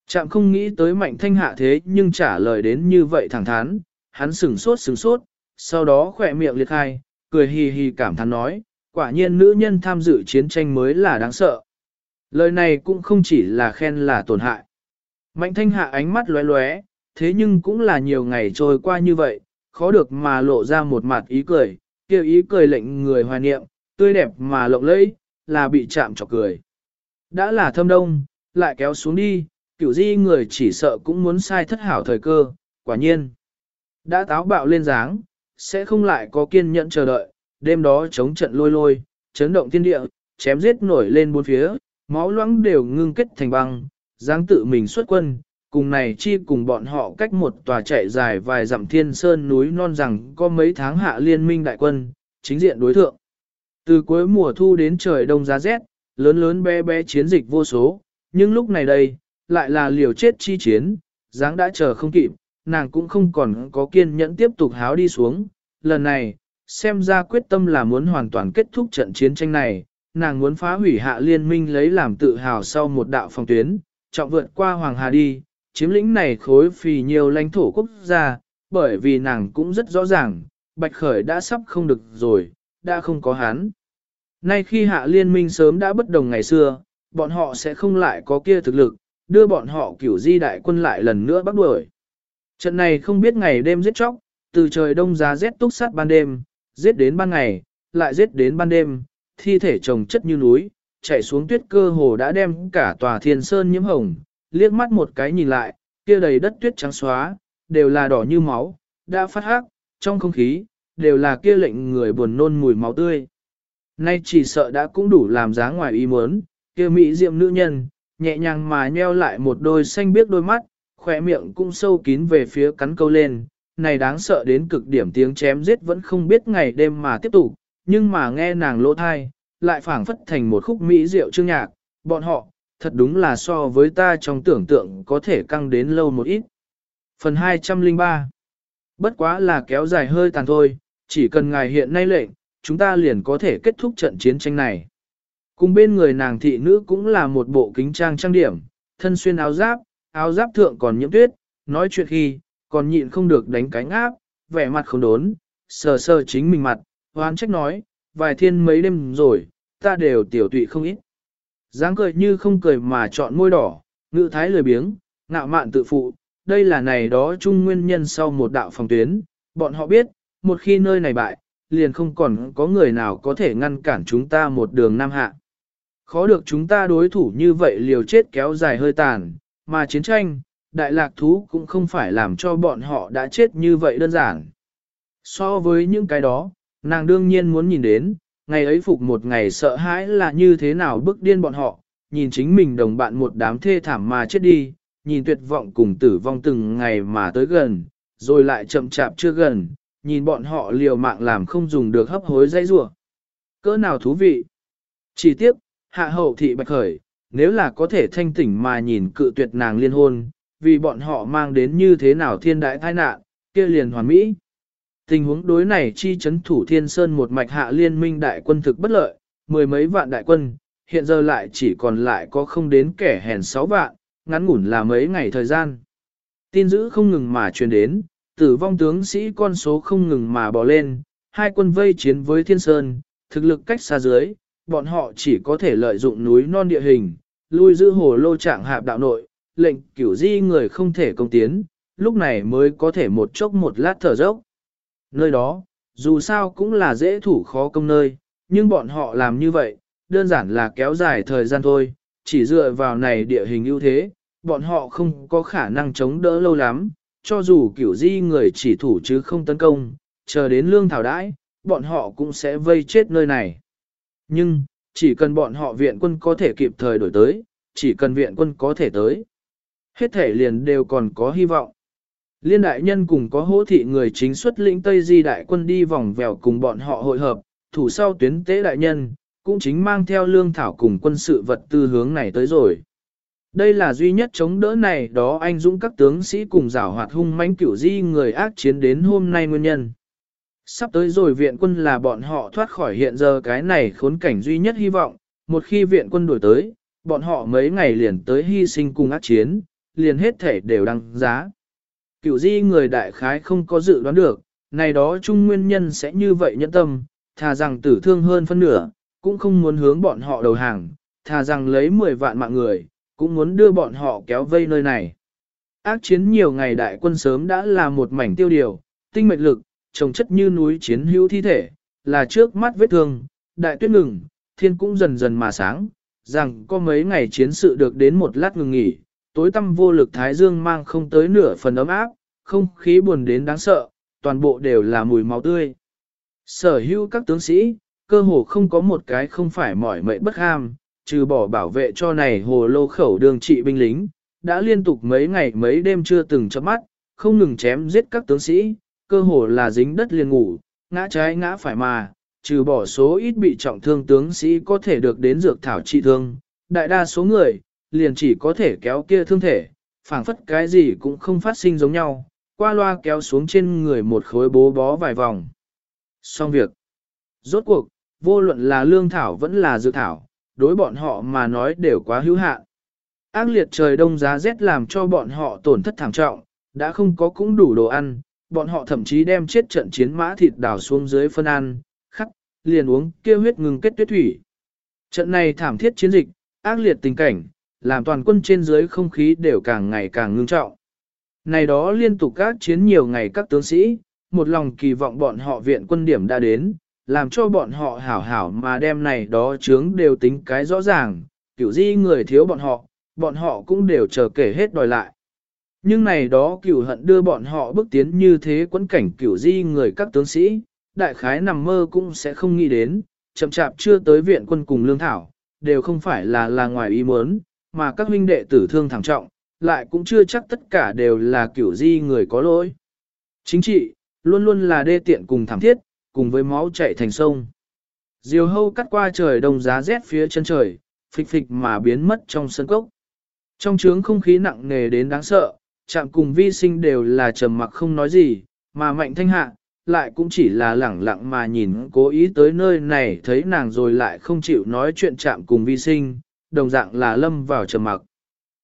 Chạm không nghĩ tới mạnh thanh hạ thế nhưng trả lời đến như vậy thẳng thắn, hắn sửng sốt sửng sốt, sau đó khỏe miệng liệt hai, cười hì hì cảm thán nói, quả nhiên nữ nhân tham dự chiến tranh mới là đáng sợ. Lời này cũng không chỉ là khen là tổn hại. Mạnh thanh hạ ánh mắt lóe lóe, thế nhưng cũng là nhiều ngày trôi qua như vậy, khó được mà lộ ra một mặt ý cười, kêu ý cười lệnh người hoài niệm, tươi đẹp mà lộng lẫy, là bị chạm chọc cười. Đã là thâm đông, lại kéo xuống đi, kiểu di người chỉ sợ cũng muốn sai thất hảo thời cơ, quả nhiên. Đã táo bạo lên dáng, sẽ không lại có kiên nhẫn chờ đợi, đêm đó chống trận lôi lôi, chấn động thiên địa, chém giết nổi lên bốn phía, máu loãng đều ngưng kết thành băng, dáng tự mình xuất quân, cùng này chi cùng bọn họ cách một tòa chạy dài vài dặm thiên sơn núi non rằng có mấy tháng hạ liên minh đại quân, chính diện đối thượng. Từ cuối mùa thu đến trời đông giá rét, lớn lớn bé bé chiến dịch vô số, nhưng lúc này đây, lại là liều chết chi chiến, dáng đã chờ không kịp, nàng cũng không còn có kiên nhẫn tiếp tục háo đi xuống. Lần này, xem ra quyết tâm là muốn hoàn toàn kết thúc trận chiến tranh này, nàng muốn phá hủy hạ liên minh lấy làm tự hào sau một đạo phòng tuyến, trọng vượt qua Hoàng Hà đi, chiếm lĩnh này khối phì nhiều lãnh thổ quốc gia, bởi vì nàng cũng rất rõ ràng, Bạch Khởi đã sắp không được rồi, đã không có hắn. Nay khi hạ liên minh sớm đã bất đồng ngày xưa, bọn họ sẽ không lại có kia thực lực, đưa bọn họ cửu di đại quân lại lần nữa bắt đuổi. Trận này không biết ngày đêm giết chóc, từ trời đông giá rét túc sát ban đêm, giết đến ban ngày, lại giết đến ban đêm, thi thể chồng chất như núi, chạy xuống tuyết cơ hồ đã đem cả tòa thiên sơn nhiễm hồng, liếc mắt một cái nhìn lại, kia đầy đất tuyết trắng xóa, đều là đỏ như máu, đã phát hắc, trong không khí, đều là kia lệnh người buồn nôn mùi máu tươi. Nay chỉ sợ đã cũng đủ làm giá ngoài ý muốn, kia mỹ diệm nữ nhân, nhẹ nhàng mà nheo lại một đôi xanh biếc đôi mắt, khỏe miệng cũng sâu kín về phía cắn câu lên, này đáng sợ đến cực điểm tiếng chém giết vẫn không biết ngày đêm mà tiếp tục, nhưng mà nghe nàng lỗ thai, lại phảng phất thành một khúc mỹ diệu chương nhạc, bọn họ, thật đúng là so với ta trong tưởng tượng có thể căng đến lâu một ít. Phần 203 Bất quá là kéo dài hơi tàn thôi, chỉ cần ngài hiện nay lệnh, chúng ta liền có thể kết thúc trận chiến tranh này. Cùng bên người nàng thị nữ cũng là một bộ kính trang trang điểm, thân xuyên áo giáp, áo giáp thượng còn nhiễm tuyết, nói chuyện khi, còn nhịn không được đánh cánh áp, vẻ mặt không đốn, sờ sờ chính mình mặt, hoán trách nói, vài thiên mấy đêm rồi, ta đều tiểu tụy không ít dáng cười như không cười mà chọn môi đỏ, ngữ thái lười biếng, ngạo mạn tự phụ, đây là này đó chung nguyên nhân sau một đạo phòng tuyến, bọn họ biết, một khi nơi này bại, liền không còn có người nào có thể ngăn cản chúng ta một đường nam hạ. Khó được chúng ta đối thủ như vậy liều chết kéo dài hơi tàn, mà chiến tranh, đại lạc thú cũng không phải làm cho bọn họ đã chết như vậy đơn giản. So với những cái đó, nàng đương nhiên muốn nhìn đến, ngày ấy phục một ngày sợ hãi là như thế nào bức điên bọn họ, nhìn chính mình đồng bạn một đám thê thảm mà chết đi, nhìn tuyệt vọng cùng tử vong từng ngày mà tới gần, rồi lại chậm chạp chưa gần, nhìn bọn họ liều mạng làm không dùng được hấp hối dây rủa Cỡ nào thú vị? Chỉ tiếp, hạ hậu thị bạch khởi, nếu là có thể thanh tỉnh mà nhìn cự tuyệt nàng liên hôn, vì bọn họ mang đến như thế nào thiên đại tai nạn, kia liền hoàn mỹ. Tình huống đối này chi chấn thủ thiên sơn một mạch hạ liên minh đại quân thực bất lợi, mười mấy vạn đại quân, hiện giờ lại chỉ còn lại có không đến kẻ hèn sáu vạn, ngắn ngủn là mấy ngày thời gian. Tin dữ không ngừng mà truyền đến, tử vong tướng sĩ con số không ngừng mà bỏ lên, hai quân vây chiến với thiên sơn, thực lực cách xa dưới, bọn họ chỉ có thể lợi dụng núi non địa hình, lui giữ hồ lô trạng hạp đạo nội, lệnh cửu di người không thể công tiến, lúc này mới có thể một chốc một lát thở dốc. Nơi đó, dù sao cũng là dễ thủ khó công nơi, nhưng bọn họ làm như vậy, đơn giản là kéo dài thời gian thôi, chỉ dựa vào này địa hình ưu thế, bọn họ không có khả năng chống đỡ lâu lắm, cho dù kiểu di người chỉ thủ chứ không tấn công, chờ đến lương thảo đãi, bọn họ cũng sẽ vây chết nơi này. Nhưng, chỉ cần bọn họ viện quân có thể kịp thời đổi tới, chỉ cần viện quân có thể tới. Hết thể liền đều còn có hy vọng. Liên đại nhân cùng có hỗ thị người chính xuất lĩnh Tây Di đại quân đi vòng vèo cùng bọn họ hội hợp, thủ sau tuyến tế đại nhân, cũng chính mang theo lương thảo cùng quân sự vật tư hướng này tới rồi. Đây là duy nhất chống đỡ này đó anh dũng các tướng sĩ cùng giảo hoạt hung mãnh cửu di người ác chiến đến hôm nay nguyên nhân. Sắp tới rồi viện quân là bọn họ thoát khỏi hiện giờ cái này khốn cảnh duy nhất hy vọng, một khi viện quân đổi tới, bọn họ mấy ngày liền tới hy sinh cùng ác chiến, liền hết thể đều đăng giá. Cửu di người đại khái không có dự đoán được, này đó chung nguyên nhân sẽ như vậy nhẫn tâm, thà rằng tử thương hơn phân nửa, cũng không muốn hướng bọn họ đầu hàng, thà rằng lấy 10 vạn mạng người, cũng muốn đưa bọn họ kéo vây nơi này. Ác chiến nhiều ngày đại quân sớm đã là một mảnh tiêu điều, tinh mệnh lực, trồng chất như núi chiến hữu thi thể, là trước mắt vết thương, đại tuyết ngừng, thiên cũng dần dần mà sáng, rằng có mấy ngày chiến sự được đến một lát ngừng nghỉ, tối tăm vô lực thái dương mang không tới nửa phần ấm áp, không khí buồn đến đáng sợ, toàn bộ đều là mùi máu tươi. Sở hữu các tướng sĩ, cơ hồ không có một cái không phải mỏi mệt bất ham, trừ bỏ bảo vệ cho này hồ lô khẩu đường trị binh lính, đã liên tục mấy ngày mấy đêm chưa từng chớp mắt, không ngừng chém giết các tướng sĩ, cơ hồ là dính đất liền ngủ, ngã trái ngã phải mà, trừ bỏ số ít bị trọng thương tướng sĩ có thể được đến dược thảo trị thương, đại đa số người, liền chỉ có thể kéo kia thương thể, phảng phất cái gì cũng không phát sinh giống nhau, qua loa kéo xuống trên người một khối bố bó vài vòng. Xong việc. Rốt cuộc, vô luận là lương thảo vẫn là dược thảo, đối bọn họ mà nói đều quá hữu hạn. Ác liệt trời đông giá rét làm cho bọn họ tổn thất thảm trọng, đã không có cũng đủ đồ ăn, bọn họ thậm chí đem chết trận chiến mã thịt đào xuống dưới phân ăn, khắc, liền uống kia huyết ngừng kết tuyết thủy. Trận này thảm thiết chiến dịch, ác liệt tình cảnh, làm toàn quân trên dưới không khí đều càng ngày càng ngưng trọng. Này đó liên tục các chiến nhiều ngày các tướng sĩ, một lòng kỳ vọng bọn họ viện quân điểm đã đến, làm cho bọn họ hảo hảo mà đem này đó chướng đều tính cái rõ ràng, kiểu di người thiếu bọn họ, bọn họ cũng đều chờ kể hết đòi lại. Nhưng này đó cửu hận đưa bọn họ bước tiến như thế quấn cảnh cửu di người các tướng sĩ, đại khái nằm mơ cũng sẽ không nghĩ đến, chậm chạp chưa tới viện quân cùng lương thảo, đều không phải là là ngoài ý muốn, mà các huynh đệ tử thương thẳng trọng, lại cũng chưa chắc tất cả đều là cửu di người có lỗi. Chính trị, luôn luôn là đê tiện cùng thảm thiết, cùng với máu chảy thành sông. Diều hâu cắt qua trời đông giá rét phía chân trời, phịch phịch mà biến mất trong sân cốc. Trong trướng không khí nặng nề đến đáng sợ, chạm cùng vi sinh đều là trầm mặc không nói gì, mà mạnh thanh hạ, lại cũng chỉ là lẳng lặng mà nhìn cố ý tới nơi này thấy nàng rồi lại không chịu nói chuyện chạm cùng vi sinh, đồng dạng là lâm vào trầm mặc.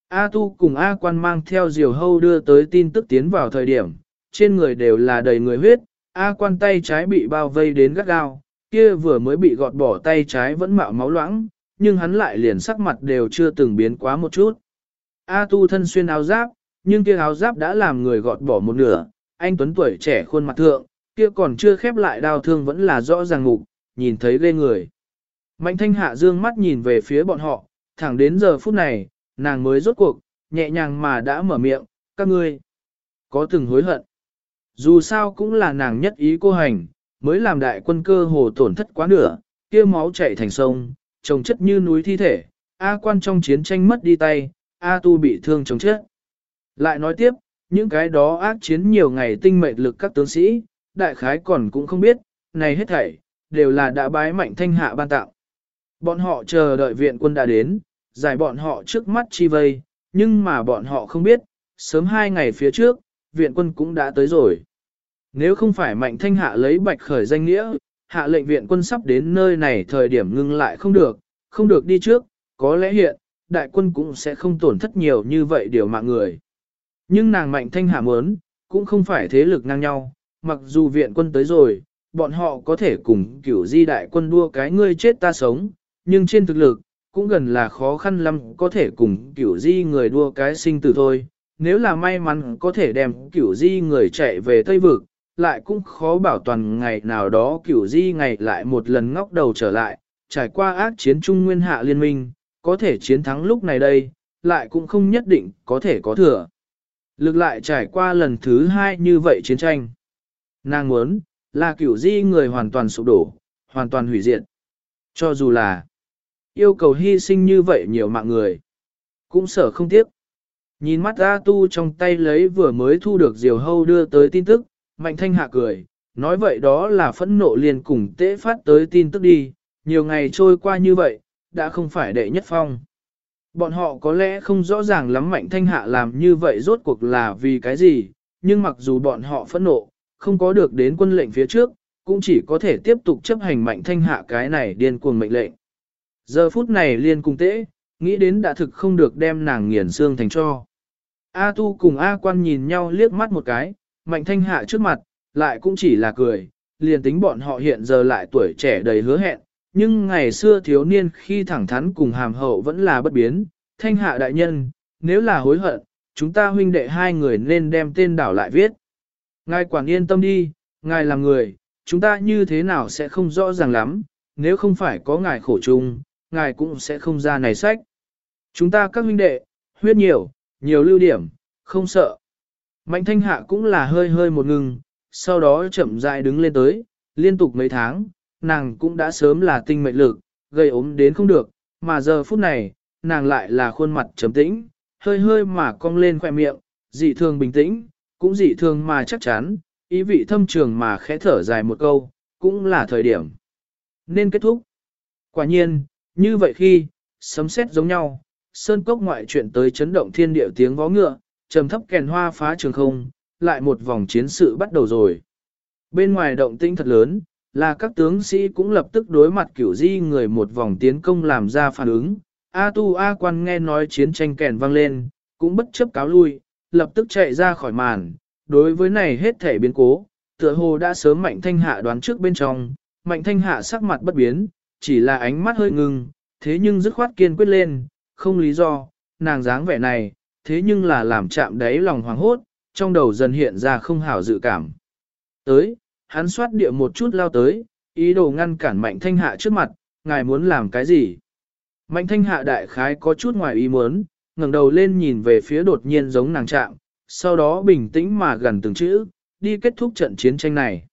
A tu cùng A quan mang theo diều hâu đưa tới tin tức tiến vào thời điểm, trên người đều là đầy người huyết, A quan tay trái bị bao vây đến gắt gao, kia vừa mới bị gọt bỏ tay trái vẫn mạo máu loãng, nhưng hắn lại liền sắc mặt đều chưa từng biến quá một chút. A tu thân xuyên áo giáp, nhưng kia áo giáp đã làm người gọt bỏ một nửa, anh Tuấn tuổi trẻ khuôn mặt thượng, kia còn chưa khép lại đau thương vẫn là rõ ràng ngục, nhìn thấy ghê người. Mạnh thanh hạ dương mắt nhìn về phía bọn họ, thẳng đến giờ phút này, nàng mới rốt cuộc, nhẹ nhàng mà đã mở miệng, các ngươi có từng hối hận. Dù sao cũng là nàng nhất ý cô hành, mới làm đại quân cơ hồ tổn thất quá nửa, kia máu chảy thành sông, trồng chất như núi thi thể, A quan trong chiến tranh mất đi tay, A tu bị thương chống chết. Lại nói tiếp, những cái đó ác chiến nhiều ngày tinh mệnh lực các tướng sĩ, đại khái còn cũng không biết, này hết thảy, đều là đã bái mạnh thanh hạ ban tạo. Bọn họ chờ đợi viện quân đã đến, giải bọn họ trước mắt chi vây, nhưng mà bọn họ không biết, sớm hai ngày phía trước, viện quân cũng đã tới rồi. Nếu không phải mạnh thanh hạ lấy bạch khởi danh nghĩa, hạ lệnh viện quân sắp đến nơi này thời điểm ngưng lại không được, không được đi trước, có lẽ hiện, đại quân cũng sẽ không tổn thất nhiều như vậy điều mạng người. Nhưng nàng mạnh thanh hạ muốn, cũng không phải thế lực ngang nhau, mặc dù viện quân tới rồi, bọn họ có thể cùng kiểu di đại quân đua cái ngươi chết ta sống, nhưng trên thực lực, cũng gần là khó khăn lắm có thể cùng kiểu di người đua cái sinh tử thôi. Nếu là may mắn có thể đem kiểu di người chạy về Tây Vực, lại cũng khó bảo toàn ngày nào đó kiểu di ngày lại một lần ngóc đầu trở lại, trải qua ác chiến trung nguyên hạ liên minh, có thể chiến thắng lúc này đây, lại cũng không nhất định có thể có thừa. Lực lại trải qua lần thứ hai như vậy chiến tranh. Nàng muốn, là kiểu di người hoàn toàn sụp đổ, hoàn toàn hủy diệt. Cho dù là yêu cầu hy sinh như vậy nhiều mạng người, cũng sợ không tiếc. Nhìn mắt A Tu trong tay lấy vừa mới thu được diều hâu đưa tới tin tức, Mạnh Thanh hạ cười, nói vậy đó là phẫn nộ liền cùng tế phát tới tin tức đi, nhiều ngày trôi qua như vậy, đã không phải đệ nhất phong. Bọn họ có lẽ không rõ ràng lắm Mạnh Thanh hạ làm như vậy rốt cuộc là vì cái gì, nhưng mặc dù bọn họ phẫn nộ, không có được đến quân lệnh phía trước, cũng chỉ có thể tiếp tục chấp hành Mạnh Thanh hạ cái này điên cuồng mệnh lệnh. Giờ phút này liên cùng tễ, nghĩ đến đã thực không được đem nàng nghiền xương thành cho. A tu cùng A quan nhìn nhau liếc mắt một cái, mạnh thanh hạ trước mặt, lại cũng chỉ là cười, liền tính bọn họ hiện giờ lại tuổi trẻ đầy hứa hẹn, nhưng ngày xưa thiếu niên khi thẳng thắn cùng hàm hậu vẫn là bất biến, thanh hạ đại nhân, nếu là hối hận, chúng ta huynh đệ hai người nên đem tên đảo lại viết. Ngài quản yên tâm đi, ngài là người, chúng ta như thế nào sẽ không rõ ràng lắm, nếu không phải có ngài khổ chung, ngài cũng sẽ không ra này sách. Chúng ta các huynh đệ, huyết nhiều, nhiều lưu điểm, không sợ. Mạnh thanh hạ cũng là hơi hơi một ngừng, sau đó chậm rãi đứng lên tới, liên tục mấy tháng, nàng cũng đã sớm là tinh mệnh lực, gây ốm đến không được, mà giờ phút này, nàng lại là khuôn mặt trầm tĩnh, hơi hơi mà cong lên khoe miệng, dị thường bình tĩnh, cũng dị thường mà chắc chắn, ý vị thâm trường mà khẽ thở dài một câu, cũng là thời điểm. Nên kết thúc. Quả nhiên, như vậy khi, sấm sét giống nhau, sơn cốc ngoại chuyện tới chấn động thiên địa tiếng vó ngựa, trầm thấp kèn hoa phá trường không, lại một vòng chiến sự bắt đầu rồi. Bên ngoài động tinh thật lớn, là các tướng sĩ cũng lập tức đối mặt kiểu di người một vòng tiến công làm ra phản ứng. A tu A quan nghe nói chiến tranh kèn vang lên, cũng bất chấp cáo lui, lập tức chạy ra khỏi màn. Đối với này hết thể biến cố, tựa hồ đã sớm mạnh thanh hạ đoán trước bên trong, mạnh thanh hạ sắc mặt bất biến, chỉ là ánh mắt hơi ngưng, thế nhưng dứt khoát kiên quyết lên, không lý do, nàng dáng vẻ này, thế nhưng là làm chạm đáy lòng hoàng hốt, trong đầu dần hiện ra không hảo dự cảm. Tới, hắn xoát địa một chút lao tới, ý đồ ngăn cản mạnh thanh hạ trước mặt, ngài muốn làm cái gì? Mạnh thanh hạ đại khái có chút ngoài ý muốn, ngẩng đầu lên nhìn về phía đột nhiên giống nàng chạm, sau đó bình tĩnh mà gần từng chữ, đi kết thúc trận chiến tranh này.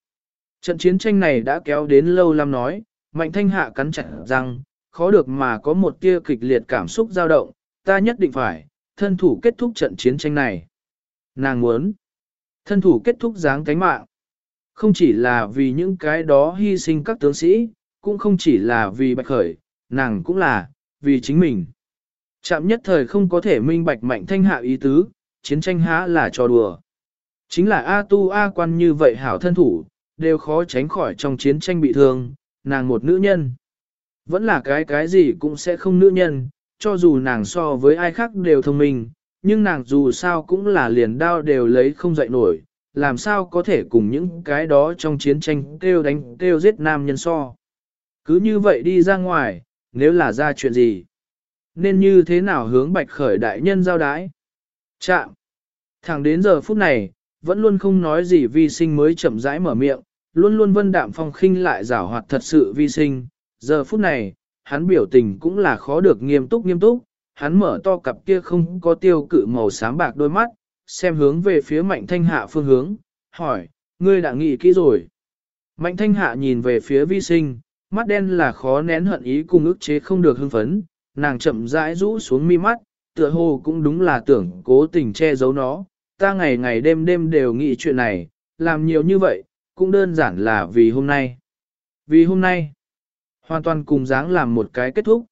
Trận chiến tranh này đã kéo đến lâu lắm nói, mạnh thanh hạ cắn chặt răng, khó được mà có một tia kịch liệt cảm xúc dao động, ta nhất định phải, thân thủ kết thúc trận chiến tranh này. Nàng muốn, thân thủ kết thúc dáng cánh mạng. Không chỉ là vì những cái đó hy sinh các tướng sĩ, cũng không chỉ là vì bạch khởi, nàng cũng là, vì chính mình. Chạm nhất thời không có thể minh bạch mạnh thanh hạ ý tứ, chiến tranh há là trò đùa. Chính là A tu A quan như vậy hảo thân thủ, đều khó tránh khỏi trong chiến tranh bị thương, nàng một nữ nhân. Vẫn là cái cái gì cũng sẽ không nữ nhân, cho dù nàng so với ai khác đều thông minh, nhưng nàng dù sao cũng là liền đao đều lấy không dậy nổi, làm sao có thể cùng những cái đó trong chiến tranh kêu đánh kêu giết nam nhân so. Cứ như vậy đi ra ngoài, nếu là ra chuyện gì, nên như thế nào hướng bạch khởi đại nhân giao đái. Chạm. Thẳng đến giờ phút này, vẫn luôn không nói gì vi sinh mới chậm rãi mở miệng, luôn luôn vân đạm phong khinh lại giảo hoạt thật sự vi sinh. Giờ phút này, hắn biểu tình cũng là khó được nghiêm túc nghiêm túc, hắn mở to cặp kia không có tiêu cự màu xám bạc đôi mắt, xem hướng về phía mạnh thanh hạ phương hướng, hỏi, ngươi đã nghĩ kỹ rồi. Mạnh thanh hạ nhìn về phía vi sinh, mắt đen là khó nén hận ý cùng ức chế không được hưng phấn, nàng chậm rãi rũ xuống mi mắt, tựa hồ cũng đúng là tưởng cố tình che giấu nó, ta ngày ngày đêm đêm đều nghĩ chuyện này, làm nhiều như vậy, cũng đơn giản là vì hôm nay. Vì hôm nay, hoàn toàn cùng dáng làm một cái kết thúc.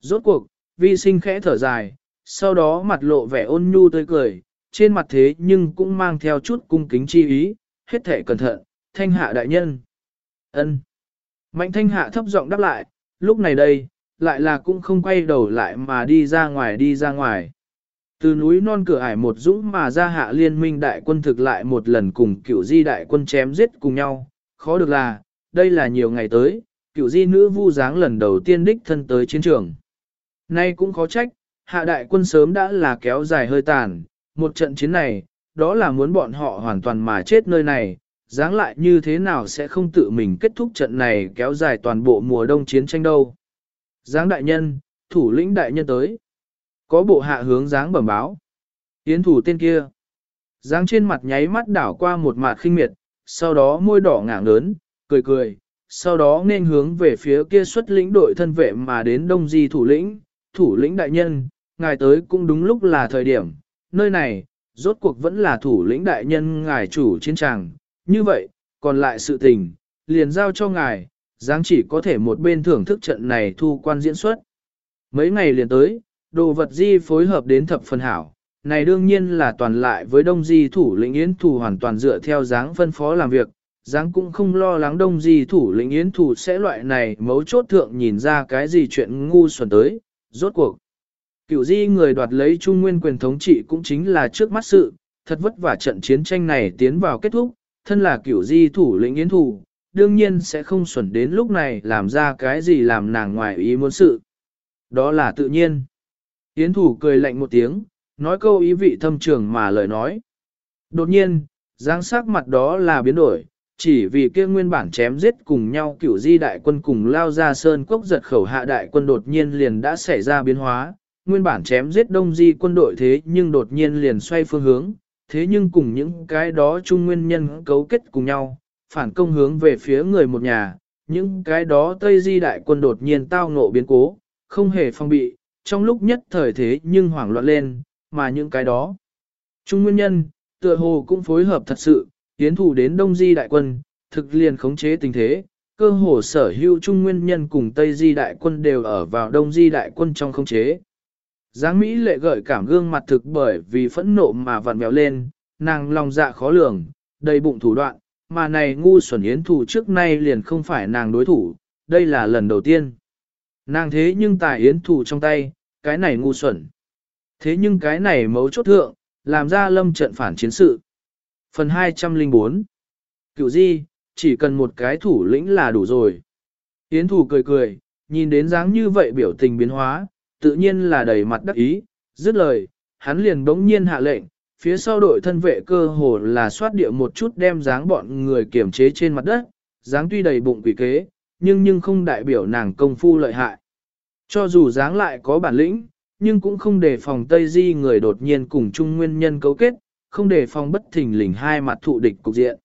Rốt cuộc, vi sinh khẽ thở dài, sau đó mặt lộ vẻ ôn nhu tươi cười, trên mặt thế nhưng cũng mang theo chút cung kính chi ý, hết thể cẩn thận, thanh hạ đại nhân. ân Mạnh thanh hạ thấp giọng đáp lại, lúc này đây, lại là cũng không quay đầu lại mà đi ra ngoài đi ra ngoài. Từ núi non cửa ải một dũng mà ra hạ liên minh đại quân thực lại một lần cùng cựu di đại quân chém giết cùng nhau, khó được là, đây là nhiều ngày tới, cựu di nữ vu dáng lần đầu tiên đích thân tới chiến trường. Nay cũng khó trách, hạ đại quân sớm đã là kéo dài hơi tàn, một trận chiến này, đó là muốn bọn họ hoàn toàn mà chết nơi này, dáng lại như thế nào sẽ không tự mình kết thúc trận này kéo dài toàn bộ mùa đông chiến tranh đâu. Giáng đại nhân, thủ lĩnh đại nhân tới. Có bộ hạ hướng dáng bẩm báo. Yến thủ tên kia. dáng trên mặt nháy mắt đảo qua một mặt khinh miệt, sau đó môi đỏ ngảng lớn, cười cười, sau đó nên hướng về phía kia xuất lĩnh đội thân vệ mà đến đông di thủ lĩnh, thủ lĩnh đại nhân, ngài tới cũng đúng lúc là thời điểm, nơi này, rốt cuộc vẫn là thủ lĩnh đại nhân ngài chủ chiến tràng, như vậy, còn lại sự tình, liền giao cho ngài, dáng chỉ có thể một bên thưởng thức trận này thu quan diễn xuất. Mấy ngày liền tới, đồ vật di phối hợp đến thập phần hảo, này đương nhiên là toàn lại với đông di thủ lĩnh yến thủ hoàn toàn dựa theo dáng phân phó làm việc, dáng cũng không lo lắng đông di thủ lĩnh yến thủ sẽ loại này mấu chốt thượng nhìn ra cái gì chuyện ngu xuẩn tới, rốt cuộc. Cựu di người đoạt lấy trung nguyên quyền thống trị cũng chính là trước mắt sự, thật vất vả trận chiến tranh này tiến vào kết thúc, thân là cựu di thủ lĩnh yến thủ, đương nhiên sẽ không xuẩn đến lúc này làm ra cái gì làm nàng ngoài ý muốn sự. Đó là tự nhiên. Yến thủ cười lạnh một tiếng, nói câu ý vị thâm trường mà lời nói. Đột nhiên, dáng sắc mặt đó là biến đổi, chỉ vì kia nguyên bản chém giết cùng nhau cửu di đại quân cùng lao ra sơn cốc giật khẩu hạ đại quân đột nhiên liền đã xảy ra biến hóa, nguyên bản chém giết đông di quân đội thế nhưng đột nhiên liền xoay phương hướng, thế nhưng cùng những cái đó chung nguyên nhân cấu kết cùng nhau, phản công hướng về phía người một nhà, những cái đó Tây Di đại quân đột nhiên tao ngộ biến cố, không hề phong bị, trong lúc nhất thời thế nhưng hoảng loạn lên, mà những cái đó. Trung nguyên nhân, tựa hồ cũng phối hợp thật sự, tiến thủ đến Đông Di đại quân, thực liền khống chế tình thế, cơ hồ sở hữu Trung nguyên nhân cùng Tây Di đại quân đều ở vào Đông Di đại quân trong khống chế. Giáng Mỹ lệ gợi cảm gương mặt thực bởi vì phẫn nộ mà vặn mèo lên, nàng lòng dạ khó lường, đầy bụng thủ đoạn, mà này ngu xuẩn yến thủ trước nay liền không phải nàng đối thủ, đây là lần đầu tiên. Nàng thế nhưng tài yến thủ trong tay, cái này ngu xuẩn. Thế nhưng cái này mấu chốt thượng, làm ra lâm trận phản chiến sự. Phần 204 Cựu di, chỉ cần một cái thủ lĩnh là đủ rồi. Yến thủ cười cười, nhìn đến dáng như vậy biểu tình biến hóa, tự nhiên là đầy mặt đắc ý, dứt lời, hắn liền bỗng nhiên hạ lệnh, phía sau đội thân vệ cơ hồ là soát địa một chút đem dáng bọn người kiểm chế trên mặt đất, dáng tuy đầy bụng quỷ kế, nhưng nhưng không đại biểu nàng công phu lợi hại. Cho dù dáng lại có bản lĩnh, nhưng cũng không để phòng Tây Di người đột nhiên cùng chung nguyên nhân cấu kết, không để phòng bất thình lình hai mặt thụ địch cục diện.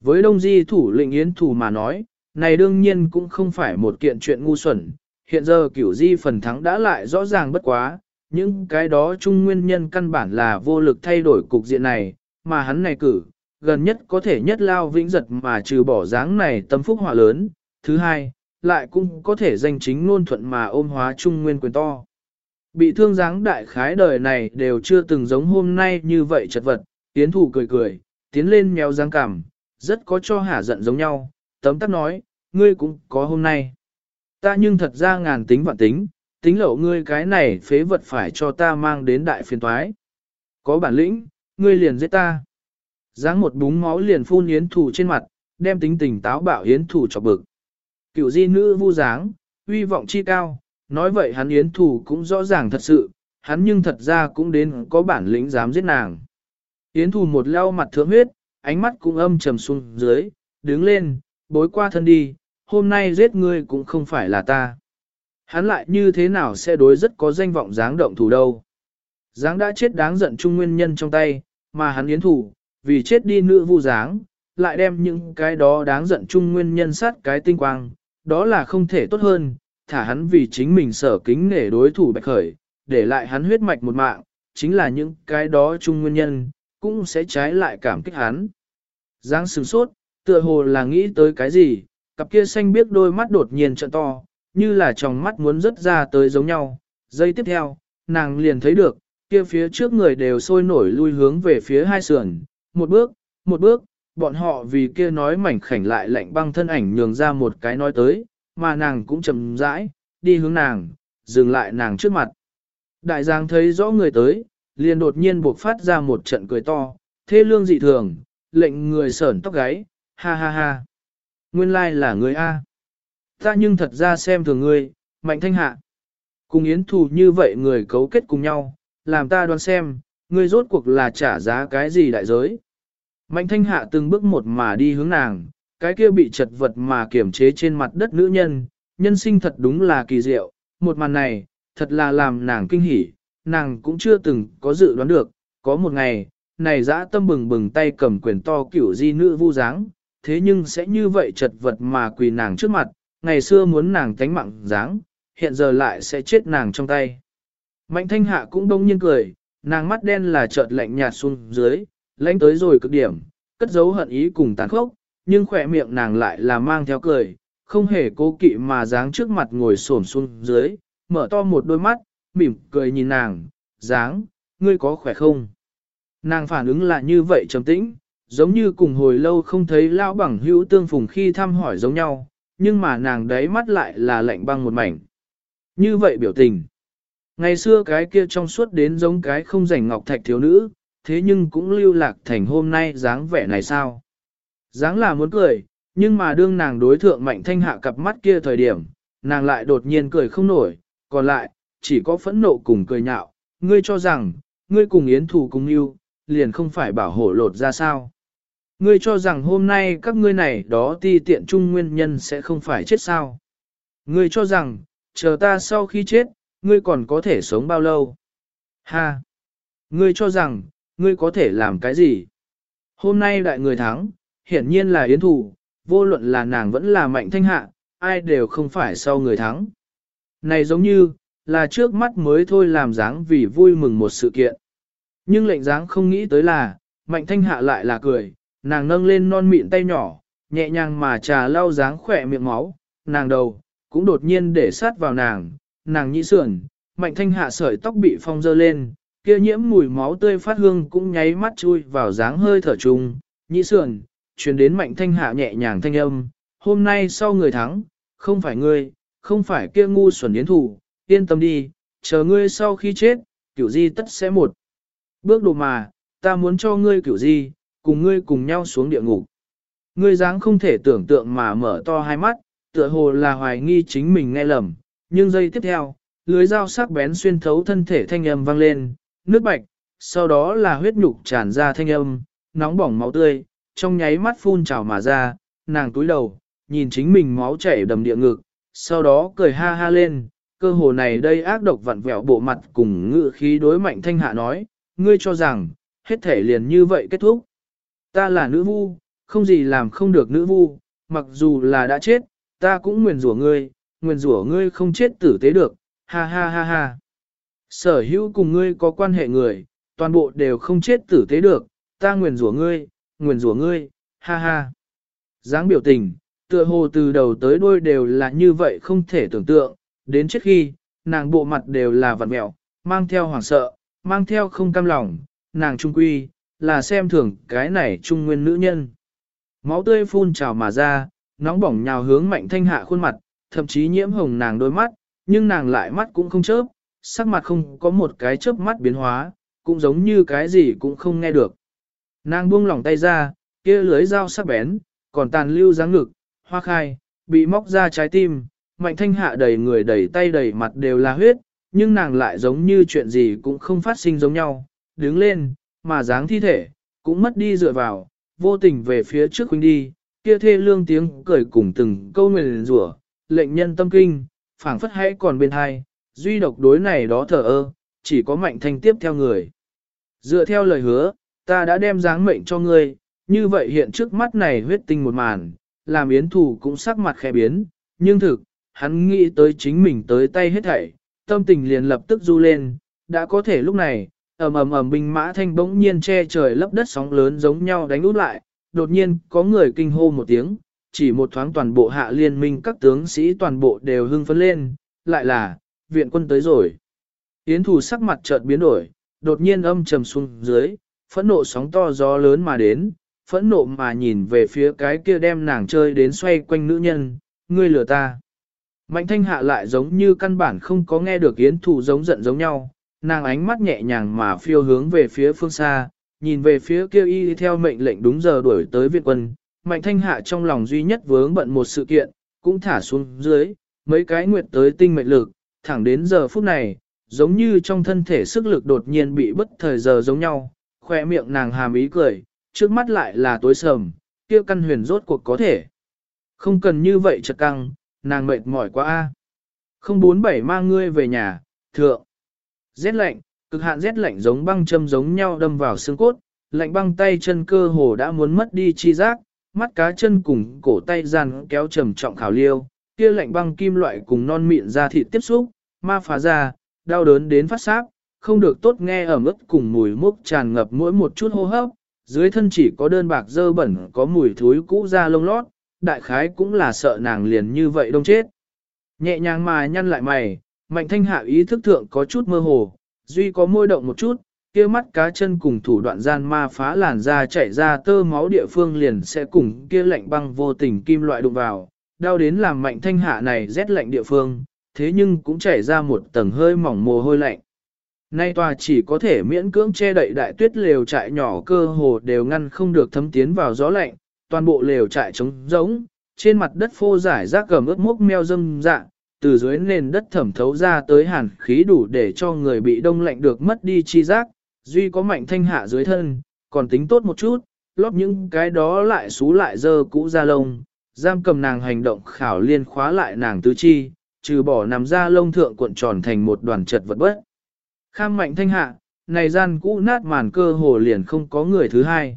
Với Đông Di thủ lĩnh Yến Thủ mà nói, này đương nhiên cũng không phải một kiện chuyện ngu xuẩn, hiện giờ cửu Di phần thắng đã lại rõ ràng bất quá, những cái đó chung nguyên nhân căn bản là vô lực thay đổi cục diện này, mà hắn này cử, gần nhất có thể nhất lao vĩnh giật mà trừ bỏ dáng này tâm phúc hỏa lớn, thứ hai, lại cũng có thể danh chính ngôn thuận mà ôm hóa trung nguyên quyền to. Bị thương dáng đại khái đời này đều chưa từng giống hôm nay như vậy chật vật, tiến thủ cười cười, tiến lên mèo dáng cảm, rất có cho hả giận giống nhau, tấm tắc nói, ngươi cũng có hôm nay. Ta nhưng thật ra ngàn tính vạn tính, tính lậu ngươi cái này phế vật phải cho ta mang đến đại phiền toái. Có bản lĩnh, ngươi liền giết ta. Giáng một búng máu liền phun yến thủ trên mặt, đem tính tình táo bạo yến thủ cho bực. Cựu di nữ vu dáng, uy vọng chi cao, nói vậy hắn yến thủ cũng rõ ràng thật sự, hắn nhưng thật ra cũng đến có bản lĩnh dám giết nàng. Yến thủ một leo mặt thượng huyết, ánh mắt cũng âm trầm xuống dưới, đứng lên, bối qua thân đi, hôm nay giết ngươi cũng không phải là ta. Hắn lại như thế nào sẽ đối rất có danh vọng dáng động thủ đâu. Dáng đã chết đáng giận trung nguyên nhân trong tay, mà hắn yến thủ, vì chết đi nữ vu dáng, lại đem những cái đó đáng giận trung nguyên nhân sát cái tinh quang, đó là không thể tốt hơn, thả hắn vì chính mình sở kính nể đối thủ bạch khởi, để lại hắn huyết mạch một mạng, chính là những cái đó chung nguyên nhân, cũng sẽ trái lại cảm kích hắn. Giang sừng sốt, tựa hồ là nghĩ tới cái gì, cặp kia xanh biết đôi mắt đột nhiên trận to, như là trong mắt muốn rớt ra tới giống nhau. Giây tiếp theo, nàng liền thấy được, kia phía trước người đều sôi nổi lui hướng về phía hai sườn, một bước, một bước, bọn họ vì kia nói mảnh khảnh lại lạnh băng thân ảnh nhường ra một cái nói tới, mà nàng cũng chậm rãi, đi hướng nàng, dừng lại nàng trước mặt. Đại giang thấy rõ người tới, liền đột nhiên buộc phát ra một trận cười to, thế lương dị thường, lệnh người sởn tóc gáy, ha ha ha. Nguyên lai là người A. Ta nhưng thật ra xem thường ngươi, mạnh thanh hạ. Cùng yến thù như vậy người cấu kết cùng nhau, làm ta đoán xem, ngươi rốt cuộc là trả giá cái gì đại giới. Mạnh thanh hạ từng bước một mà đi hướng nàng, cái kia bị chật vật mà kiểm chế trên mặt đất nữ nhân, nhân sinh thật đúng là kỳ diệu, một màn này, thật là làm nàng kinh hỉ, nàng cũng chưa từng có dự đoán được, có một ngày, này dã tâm bừng bừng tay cầm quyền to kiểu di nữ vu dáng, thế nhưng sẽ như vậy chật vật mà quỳ nàng trước mặt, ngày xưa muốn nàng tánh mạng dáng, hiện giờ lại sẽ chết nàng trong tay. Mạnh thanh hạ cũng đông nhiên cười, nàng mắt đen là chợt lạnh nhạt xuống dưới, lãnh tới rồi cực điểm, cất giấu hận ý cùng tàn khốc, nhưng khỏe miệng nàng lại là mang theo cười, không hề cố kỵ mà dáng trước mặt ngồi xổm xuống dưới, mở to một đôi mắt, mỉm cười nhìn nàng, dáng, ngươi có khỏe không? Nàng phản ứng là như vậy trầm tĩnh, giống như cùng hồi lâu không thấy lao bằng hữu tương phùng khi thăm hỏi giống nhau, nhưng mà nàng đấy mắt lại là lạnh băng một mảnh. Như vậy biểu tình. Ngày xưa cái kia trong suốt đến giống cái không rảnh ngọc thạch thiếu nữ, thế nhưng cũng lưu lạc thành hôm nay dáng vẻ này sao? Dáng là muốn cười, nhưng mà đương nàng đối thượng mạnh thanh hạ cặp mắt kia thời điểm, nàng lại đột nhiên cười không nổi, còn lại, chỉ có phẫn nộ cùng cười nhạo, ngươi cho rằng, ngươi cùng yến thù cùng yêu, liền không phải bảo hộ lột ra sao. Ngươi cho rằng hôm nay các ngươi này đó ti tiện trung nguyên nhân sẽ không phải chết sao. Ngươi cho rằng, chờ ta sau khi chết, ngươi còn có thể sống bao lâu. Ha! Ngươi cho rằng, ngươi có thể làm cái gì? Hôm nay đại người thắng, hiển nhiên là yến thủ, vô luận là nàng vẫn là mạnh thanh hạ, ai đều không phải sau người thắng. Này giống như, là trước mắt mới thôi làm dáng vì vui mừng một sự kiện. Nhưng lệnh dáng không nghĩ tới là, mạnh thanh hạ lại là cười, nàng nâng lên non mịn tay nhỏ, nhẹ nhàng mà trà lau dáng khỏe miệng máu, nàng đầu, cũng đột nhiên để sát vào nàng, nàng nhĩ sườn, mạnh thanh hạ sợi tóc bị phong dơ lên, kia nhiễm mùi máu tươi phát hương cũng nháy mắt chui vào dáng hơi thở trùng, nhĩ sườn, truyền đến mạnh thanh hạ nhẹ nhàng thanh âm, hôm nay sau người thắng, không phải ngươi, không phải kia ngu xuẩn yến thủ, yên tâm đi, chờ ngươi sau khi chết, kiểu di tất sẽ một. Bước đồ mà, ta muốn cho ngươi kiểu di cùng ngươi cùng nhau xuống địa ngục. Ngươi dáng không thể tưởng tượng mà mở to hai mắt, tựa hồ là hoài nghi chính mình nghe lầm, nhưng giây tiếp theo, lưới dao sắc bén xuyên thấu thân thể thanh âm vang lên, nước bạch, sau đó là huyết nhục tràn ra thanh âm, nóng bỏng máu tươi, trong nháy mắt phun trào mà ra, nàng túi đầu, nhìn chính mình máu chảy đầm địa ngực, sau đó cười ha ha lên, cơ hồ này đây ác độc vặn vẹo bộ mặt cùng ngự khí đối mạnh thanh hạ nói, ngươi cho rằng, hết thể liền như vậy kết thúc. Ta là nữ vu, không gì làm không được nữ vu, mặc dù là đã chết, ta cũng nguyền rủa ngươi, nguyền rủa ngươi không chết tử tế được, ha ha ha ha. Sở hữu cùng ngươi có quan hệ người, toàn bộ đều không chết tử tế được, ta nguyền rủa ngươi, nguyền rủa ngươi, ha ha. Giáng biểu tình, tựa hồ từ đầu tới đuôi đều là như vậy không thể tưởng tượng, đến trước khi, nàng bộ mặt đều là vặn mẹo, mang theo hoảng sợ, mang theo không cam lòng, nàng trung quy, là xem thường cái này trung nguyên nữ nhân. Máu tươi phun trào mà ra, nóng bỏng nhào hướng mạnh thanh hạ khuôn mặt, thậm chí nhiễm hồng nàng đôi mắt, nhưng nàng lại mắt cũng không chớp, sắc mặt không có một cái chớp mắt biến hóa, cũng giống như cái gì cũng không nghe được. Nàng buông lỏng tay ra, kia lưới dao sắc bén, còn tàn lưu dáng ngực, hoa khai, bị móc ra trái tim, mạnh thanh hạ đầy người đầy tay đầy mặt đều là huyết, nhưng nàng lại giống như chuyện gì cũng không phát sinh giống nhau, đứng lên, mà dáng thi thể, cũng mất đi dựa vào, vô tình về phía trước huynh đi, kia thê lương tiếng cười cùng từng câu nguyền rủa, lệnh nhân tâm kinh, phảng phất hãy còn bên hai, duy độc đối này đó thờ ơ, chỉ có mạnh thanh tiếp theo người. Dựa theo lời hứa, ta đã đem dáng mệnh cho ngươi, như vậy hiện trước mắt này huyết tinh một màn, làm yến thủ cũng sắc mặt khẽ biến, nhưng thực, hắn nghĩ tới chính mình tới tay hết thảy, tâm tình liền lập tức du lên, đã có thể lúc này, ầm ầm ầm binh mã thanh bỗng nhiên che trời lấp đất sóng lớn giống nhau đánh út lại, đột nhiên có người kinh hô một tiếng, chỉ một thoáng toàn bộ hạ liên minh các tướng sĩ toàn bộ đều hưng phấn lên, lại là, viện quân tới rồi. Yến thù sắc mặt chợt biến đổi, đột nhiên âm trầm xuống dưới, phẫn nộ sóng to gió lớn mà đến, phẫn nộ mà nhìn về phía cái kia đem nàng chơi đến xoay quanh nữ nhân, ngươi lừa ta. Mạnh thanh hạ lại giống như căn bản không có nghe được yến thù giống giận giống nhau, nàng ánh mắt nhẹ nhàng mà phiêu hướng về phía phương xa, nhìn về phía kia y theo mệnh lệnh đúng giờ đuổi tới viện quân. Mạnh thanh hạ trong lòng duy nhất vướng bận một sự kiện, cũng thả xuống dưới, mấy cái nguyệt tới tinh mệnh lực, thẳng đến giờ phút này, giống như trong thân thể sức lực đột nhiên bị bất thời giờ giống nhau, khoe miệng nàng hàm ý cười, trước mắt lại là tối sầm, kia căn huyền rốt cuộc có thể. Không cần như vậy chật căng, nàng mệt mỏi quá a. Không bốn bảy mang ngươi về nhà, thượng. Rét lạnh, cực hạn rét lạnh giống băng châm giống nhau đâm vào xương cốt, lạnh băng tay chân cơ hồ đã muốn mất đi chi giác, mắt cá chân cùng cổ tay gian kéo trầm trọng khảo liêu, kia lạnh băng kim loại cùng non mịn ra thịt tiếp xúc, ma phá ra, đau đớn đến phát sáp, không được tốt nghe ở mức cùng mùi mốc tràn ngập mỗi một chút hô hấp, dưới thân chỉ có đơn bạc dơ bẩn có mùi thối cũ ra lông lót, đại khái cũng là sợ nàng liền như vậy đông chết. Nhẹ nhàng mà nhăn lại mày, mạnh thanh hạ ý thức thượng có chút mơ hồ, duy có môi động một chút, kia mắt cá chân cùng thủ đoạn gian ma phá làn da chảy ra tơ máu địa phương liền sẽ cùng kia lạnh băng vô tình kim loại đụng vào, đau đến làm mạnh thanh hạ này rét lạnh địa phương, thế nhưng cũng chảy ra một tầng hơi mỏng mồ hôi lạnh. Nay tòa chỉ có thể miễn cưỡng che đậy đại tuyết lều trại nhỏ cơ hồ đều ngăn không được thấm tiến vào gió lạnh, toàn bộ lều trại trống rỗng, trên mặt đất phô giải rác gầm ướt mốc meo dâm dạng, từ dưới nền đất thẩm thấu ra tới hàn khí đủ để cho người bị đông lạnh được mất đi chi giác, duy có mạnh thanh hạ dưới thân, còn tính tốt một chút, lót những cái đó lại xú lại dơ cũ ra lông, giam cầm nàng hành động khảo liên khóa lại nàng tứ chi, trừ bỏ nằm ra lông thượng cuộn tròn thành một đoàn chật vật bất. Kham mạnh thanh hạ, này gian cũ nát màn cơ hồ liền không có người thứ hai.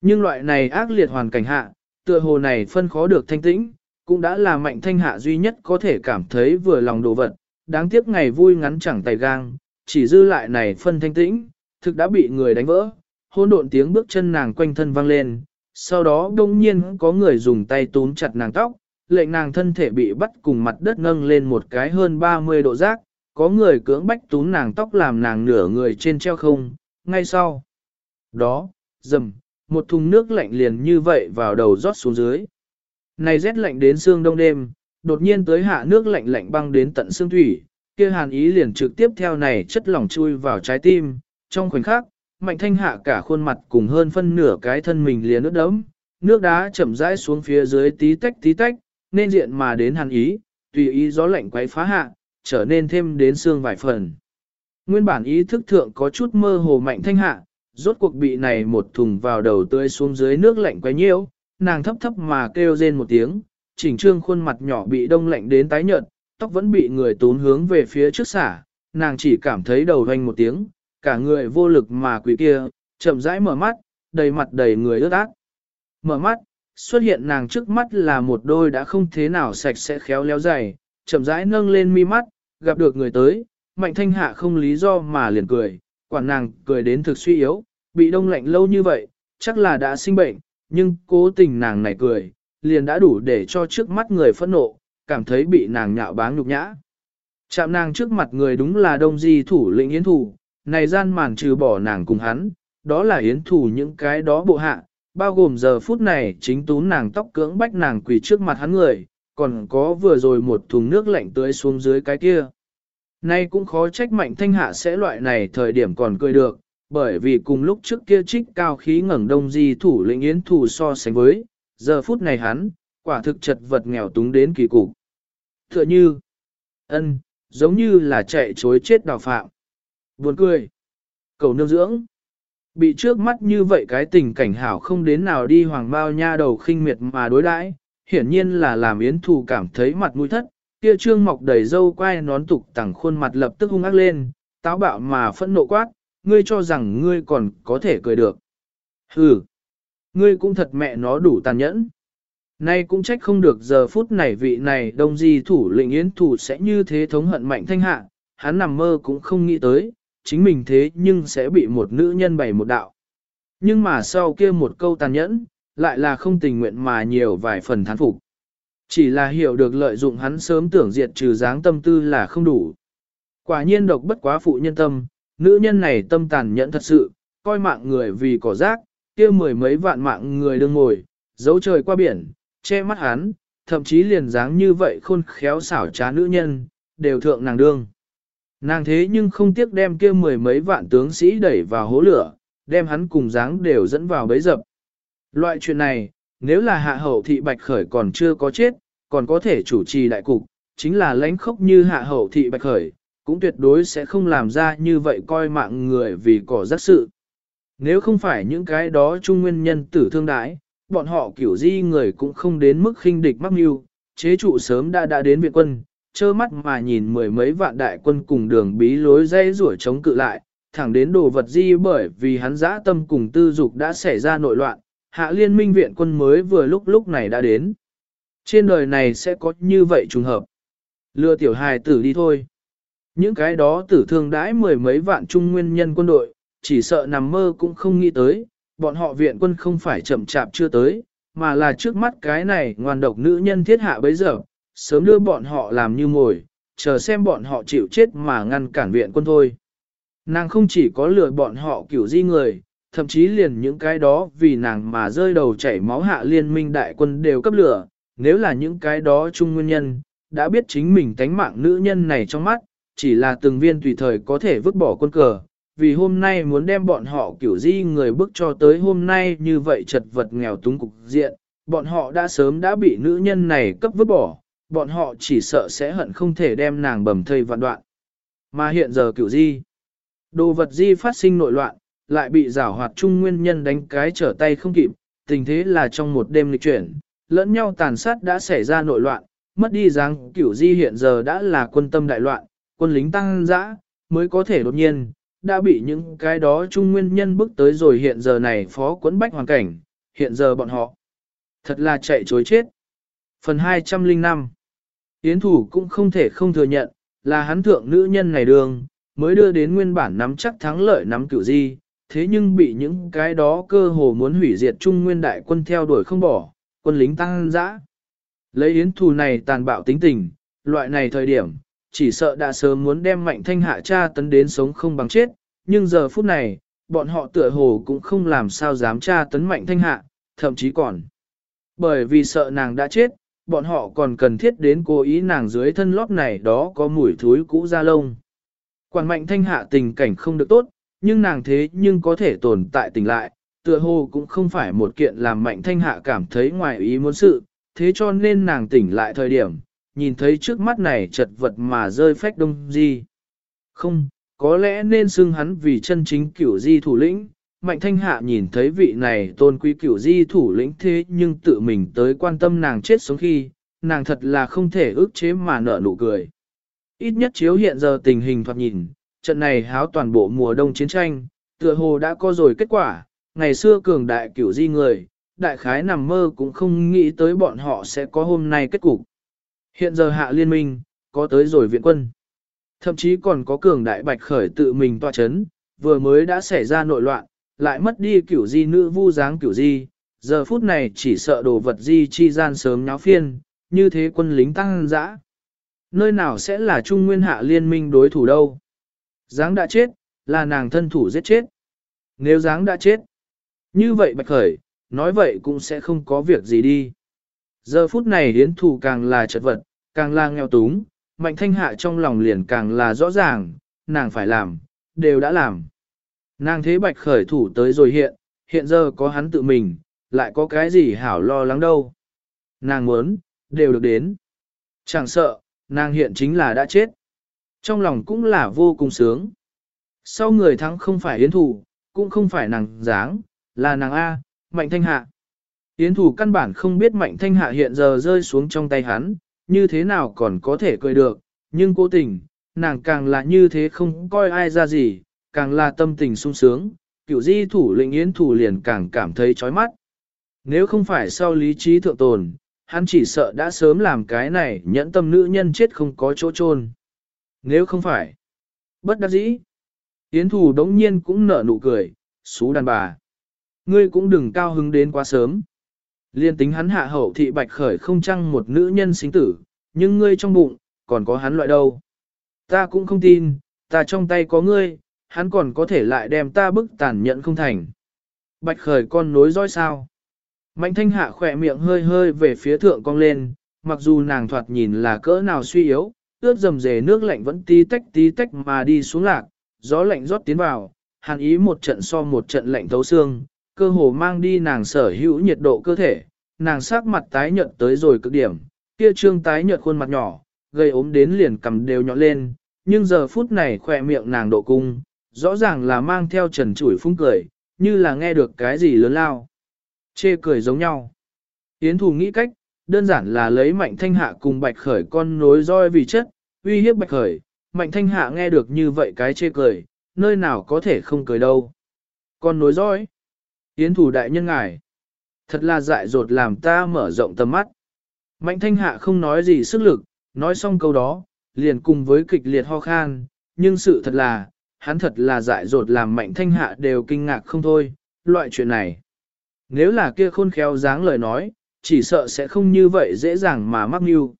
Nhưng loại này ác liệt hoàn cảnh hạ, tựa hồ này phân khó được thanh tĩnh, cũng đã là mạnh thanh hạ duy nhất có thể cảm thấy vừa lòng đồ vật, đáng tiếc ngày vui ngắn chẳng tay gang, chỉ dư lại này phân thanh tĩnh, thực đã bị người đánh vỡ, hôn độn tiếng bước chân nàng quanh thân vang lên, sau đó đông nhiên có người dùng tay túm chặt nàng tóc, lệnh nàng thân thể bị bắt cùng mặt đất nâng lên một cái hơn 30 độ rác, có người cưỡng bách túm nàng tóc làm nàng nửa người trên treo không, ngay sau. Đó, dầm, một thùng nước lạnh liền như vậy vào đầu rót xuống dưới. Này rét lạnh đến xương đông đêm, đột nhiên tới hạ nước lạnh lạnh băng đến tận xương thủy, kia hàn ý liền trực tiếp theo này chất lỏng chui vào trái tim, trong khoảnh khắc, mạnh thanh hạ cả khuôn mặt cùng hơn phân nửa cái thân mình liền ướt đẫm, nước đá chậm rãi xuống phía dưới tí tách tí tách, nên diện mà đến hàn ý, tùy ý gió lạnh quấy phá hạ, trở nên thêm đến xương vài phần. Nguyên bản ý thức thượng có chút mơ hồ mạnh thanh hạ, rốt cuộc bị này một thùng vào đầu tươi xuống dưới nước lạnh quấy nhiễu, nàng thấp thấp mà kêu rên một tiếng, chỉnh trương khuôn mặt nhỏ bị đông lạnh đến tái nhợt, tóc vẫn bị người tốn hướng về phía trước xả, nàng chỉ cảm thấy đầu hoanh một tiếng, cả người vô lực mà quỷ kia, chậm rãi mở mắt, đầy mặt đầy người ướt át. Mở mắt, xuất hiện nàng trước mắt là một đôi đã không thế nào sạch sẽ khéo léo dày, chậm rãi nâng lên mi mắt, gặp được người tới, mạnh thanh hạ không lý do mà liền cười, quản nàng cười đến thực suy yếu, bị đông lạnh lâu như vậy, chắc là đã sinh bệnh, nhưng cố tình nàng này cười, liền đã đủ để cho trước mắt người phẫn nộ, cảm thấy bị nàng nhạo báng nhục nhã. Chạm nàng trước mặt người đúng là đông di thủ lĩnh yến thủ, này gian màn trừ bỏ nàng cùng hắn, đó là yến thủ những cái đó bộ hạ, bao gồm giờ phút này chính tú nàng tóc cưỡng bách nàng quỳ trước mặt hắn người, còn có vừa rồi một thùng nước lạnh tưới xuống dưới cái kia. Nay cũng khó trách mạnh thanh hạ sẽ loại này thời điểm còn cười được, bởi vì cùng lúc trước kia trích cao khí ngẩng đông di thủ lĩnh yến thủ so sánh với, giờ phút này hắn, quả thực chật vật nghèo túng đến kỳ cục. Tựa như, ân, giống như là chạy chối chết đào phạm. Buồn cười. Cầu nương dưỡng. Bị trước mắt như vậy cái tình cảnh hảo không đến nào đi hoàng bao nha đầu khinh miệt mà đối đãi, hiển nhiên là làm yến thù cảm thấy mặt mũi thất, kia trương mọc đầy dâu quai nón tục tẳng khuôn mặt lập tức hung ác lên, táo bạo mà phẫn nộ quát, ngươi cho rằng ngươi còn có thể cười được. Hừ, ngươi cũng thật mẹ nó đủ tàn nhẫn. Nay cũng trách không được giờ phút này vị này đông di thủ lĩnh yến thủ sẽ như thế thống hận mạnh thanh hạ, hắn nằm mơ cũng không nghĩ tới, chính mình thế nhưng sẽ bị một nữ nhân bày một đạo. Nhưng mà sau kia một câu tàn nhẫn, lại là không tình nguyện mà nhiều vài phần thán phục. Chỉ là hiểu được lợi dụng hắn sớm tưởng diệt trừ dáng tâm tư là không đủ. Quả nhiên độc bất quá phụ nhân tâm, nữ nhân này tâm tàn nhẫn thật sự, coi mạng người vì cỏ rác, kia mười mấy vạn mạng người đương ngồi, giấu trời qua biển, che mắt hắn, thậm chí liền dáng như vậy khôn khéo xảo trá nữ nhân, đều thượng nàng đương. Nàng thế nhưng không tiếc đem kia mười mấy vạn tướng sĩ đẩy vào hố lửa, đem hắn cùng dáng đều dẫn vào bấy dập. Loại chuyện này, nếu là hạ hậu thị bạch khởi còn chưa có chết, còn có thể chủ trì đại cục, chính là lãnh khốc như hạ hậu thị bạch khởi, cũng tuyệt đối sẽ không làm ra như vậy coi mạng người vì cỏ rắc sự. Nếu không phải những cái đó trung nguyên nhân tử thương đái, bọn họ kiểu di người cũng không đến mức khinh địch mắc mưu, chế trụ sớm đã đã đến viện quân, trơ mắt mà nhìn mười mấy vạn đại quân cùng đường bí lối dây rủa chống cự lại, thẳng đến đồ vật di bởi vì hắn dã tâm cùng tư dục đã xảy ra nội loạn, hạ liên minh viện quân mới vừa lúc lúc này đã đến. Trên đời này sẽ có như vậy trùng hợp. Lừa tiểu hài tử đi thôi. Những cái đó tử thương đãi mười mấy vạn trung nguyên nhân quân đội, chỉ sợ nằm mơ cũng không nghĩ tới, bọn họ viện quân không phải chậm chạp chưa tới, mà là trước mắt cái này ngoan độc nữ nhân thiết hạ bấy giờ, sớm đưa bọn họ làm như mồi, chờ xem bọn họ chịu chết mà ngăn cản viện quân thôi. Nàng không chỉ có lừa bọn họ kiểu di người, thậm chí liền những cái đó vì nàng mà rơi đầu chảy máu hạ liên minh đại quân đều cấp lửa, nếu là những cái đó chung nguyên nhân, đã biết chính mình tánh mạng nữ nhân này trong mắt, chỉ là từng viên tùy thời có thể vứt bỏ quân cờ, vì hôm nay muốn đem bọn họ kiểu di người bước cho tới hôm nay như vậy chật vật nghèo túng cục diện, bọn họ đã sớm đã bị nữ nhân này cấp vứt bỏ, bọn họ chỉ sợ sẽ hận không thể đem nàng bầm thây vạn đoạn. Mà hiện giờ cửu di, đồ vật di phát sinh nội loạn, lại bị giảo hoạt trung nguyên nhân đánh cái trở tay không kịp, tình thế là trong một đêm lịch chuyển, lẫn nhau tàn sát đã xảy ra nội loạn, mất đi dáng cửu di hiện giờ đã là quân tâm đại loạn, quân lính tăng dã, mới có thể đột nhiên, đã bị những cái đó trung nguyên nhân bước tới rồi hiện giờ này phó quấn bách hoàn cảnh, hiện giờ bọn họ thật là chạy chối chết. Phần 205 Yến thủ cũng không thể không thừa nhận, là hắn thượng nữ nhân này đường, mới đưa đến nguyên bản nắm chắc thắng lợi nắm cựu di, thế nhưng bị những cái đó cơ hồ muốn hủy diệt trung nguyên đại quân theo đuổi không bỏ, quân lính tăng dã. Lấy yến thù này tàn bạo tính tình, loại này thời điểm, chỉ sợ đã sớm muốn đem mạnh thanh hạ cha tấn đến sống không bằng chết, nhưng giờ phút này, bọn họ tựa hồ cũng không làm sao dám tra tấn mạnh thanh hạ, thậm chí còn. Bởi vì sợ nàng đã chết, bọn họ còn cần thiết đến cố ý nàng dưới thân lót này đó có mùi thối cũ da lông. Quản mạnh thanh hạ tình cảnh không được tốt, nhưng nàng thế nhưng có thể tồn tại tỉnh lại, tựa hồ cũng không phải một kiện làm mạnh thanh hạ cảm thấy ngoài ý muốn sự, thế cho nên nàng tỉnh lại thời điểm, nhìn thấy trước mắt này chật vật mà rơi phách đông di. Không, có lẽ nên xưng hắn vì chân chính kiểu di thủ lĩnh. Mạnh thanh hạ nhìn thấy vị này tôn quý cửu di thủ lĩnh thế nhưng tự mình tới quan tâm nàng chết sống khi, nàng thật là không thể ức chế mà nở nụ cười. Ít nhất chiếu hiện giờ tình hình thoạt nhìn, trận này háo toàn bộ mùa đông chiến tranh, tựa hồ đã có rồi kết quả, ngày xưa cường đại cửu di người, đại khái nằm mơ cũng không nghĩ tới bọn họ sẽ có hôm nay kết cục. Hiện giờ hạ liên minh, có tới rồi viện quân. Thậm chí còn có cường đại bạch khởi tự mình tỏa chấn, vừa mới đã xảy ra nội loạn, lại mất đi cửu di nữ vu dáng cửu di, giờ phút này chỉ sợ đồ vật di chi gian sớm nháo phiên, như thế quân lính tăng dã. Nơi nào sẽ là trung nguyên hạ liên minh đối thủ đâu? Giáng đã chết, là nàng thân thủ giết chết. Nếu Giáng đã chết, như vậy bạch khởi, nói vậy cũng sẽ không có việc gì đi. Giờ phút này hiến thủ càng là chật vật, càng là nghèo túng, mạnh thanh hạ trong lòng liền càng là rõ ràng, nàng phải làm, đều đã làm. Nàng thế bạch khởi thủ tới rồi hiện, hiện giờ có hắn tự mình, lại có cái gì hảo lo lắng đâu. Nàng muốn, đều được đến. Chẳng sợ, nàng hiện chính là đã chết. Trong lòng cũng là vô cùng sướng. Sau người thắng không phải yến thủ, cũng không phải nàng dáng, là nàng A, mạnh thanh hạ. Yến thủ căn bản không biết mạnh thanh hạ hiện giờ rơi xuống trong tay hắn, như thế nào còn có thể cười được, nhưng cố tình, nàng càng là như thế không coi ai ra gì, càng là tâm tình sung sướng, cựu di thủ lĩnh yến thủ liền càng cảm thấy chói mắt. Nếu không phải sau lý trí thượng tồn, hắn chỉ sợ đã sớm làm cái này nhẫn tâm nữ nhân chết không có chỗ chôn. Nếu không phải, bất đắc dĩ. Yến thủ đống nhiên cũng nở nụ cười, xú đàn bà. Ngươi cũng đừng cao hứng đến quá sớm. Liên tính hắn hạ hậu thị bạch khởi không chăng một nữ nhân sinh tử, nhưng ngươi trong bụng, còn có hắn loại đâu. Ta cũng không tin, ta trong tay có ngươi, hắn còn có thể lại đem ta bức tàn nhẫn không thành. Bạch khởi con nối dõi sao. Mạnh thanh hạ khỏe miệng hơi hơi về phía thượng cong lên, mặc dù nàng thoạt nhìn là cỡ nào suy yếu, ướt dầm dề nước lạnh vẫn tí tách tí tách mà đi xuống lạc, gió lạnh rót tiến vào, hàn ý một trận so một trận lạnh thấu xương, cơ hồ mang đi nàng sở hữu nhiệt độ cơ thể, nàng sắc mặt tái nhợt tới rồi cực điểm, kia trương tái nhợt khuôn mặt nhỏ, gây ốm đến liền cầm đều nhọn lên, nhưng giờ phút này khỏe miệng nàng độ cung, rõ ràng là mang theo trần chủi phúng cười, như là nghe được cái gì lớn lao. Chê cười giống nhau. Yến thù nghĩ cách, đơn giản là lấy mạnh thanh hạ cùng bạch khởi con nối roi vì chất, uy hiếp bạch khởi, mạnh thanh hạ nghe được như vậy cái chê cười, nơi nào có thể không cười đâu. Con nối roi. Yến thủ đại nhân ngài. Thật là dại dột làm ta mở rộng tầm mắt. Mạnh thanh hạ không nói gì sức lực, nói xong câu đó, liền cùng với kịch liệt ho khan, nhưng sự thật là, hắn thật là dại dột làm mạnh thanh hạ đều kinh ngạc không thôi, loại chuyện này. Nếu là kia khôn khéo dáng lời nói, chỉ sợ sẽ không như vậy dễ dàng mà mắc mưu.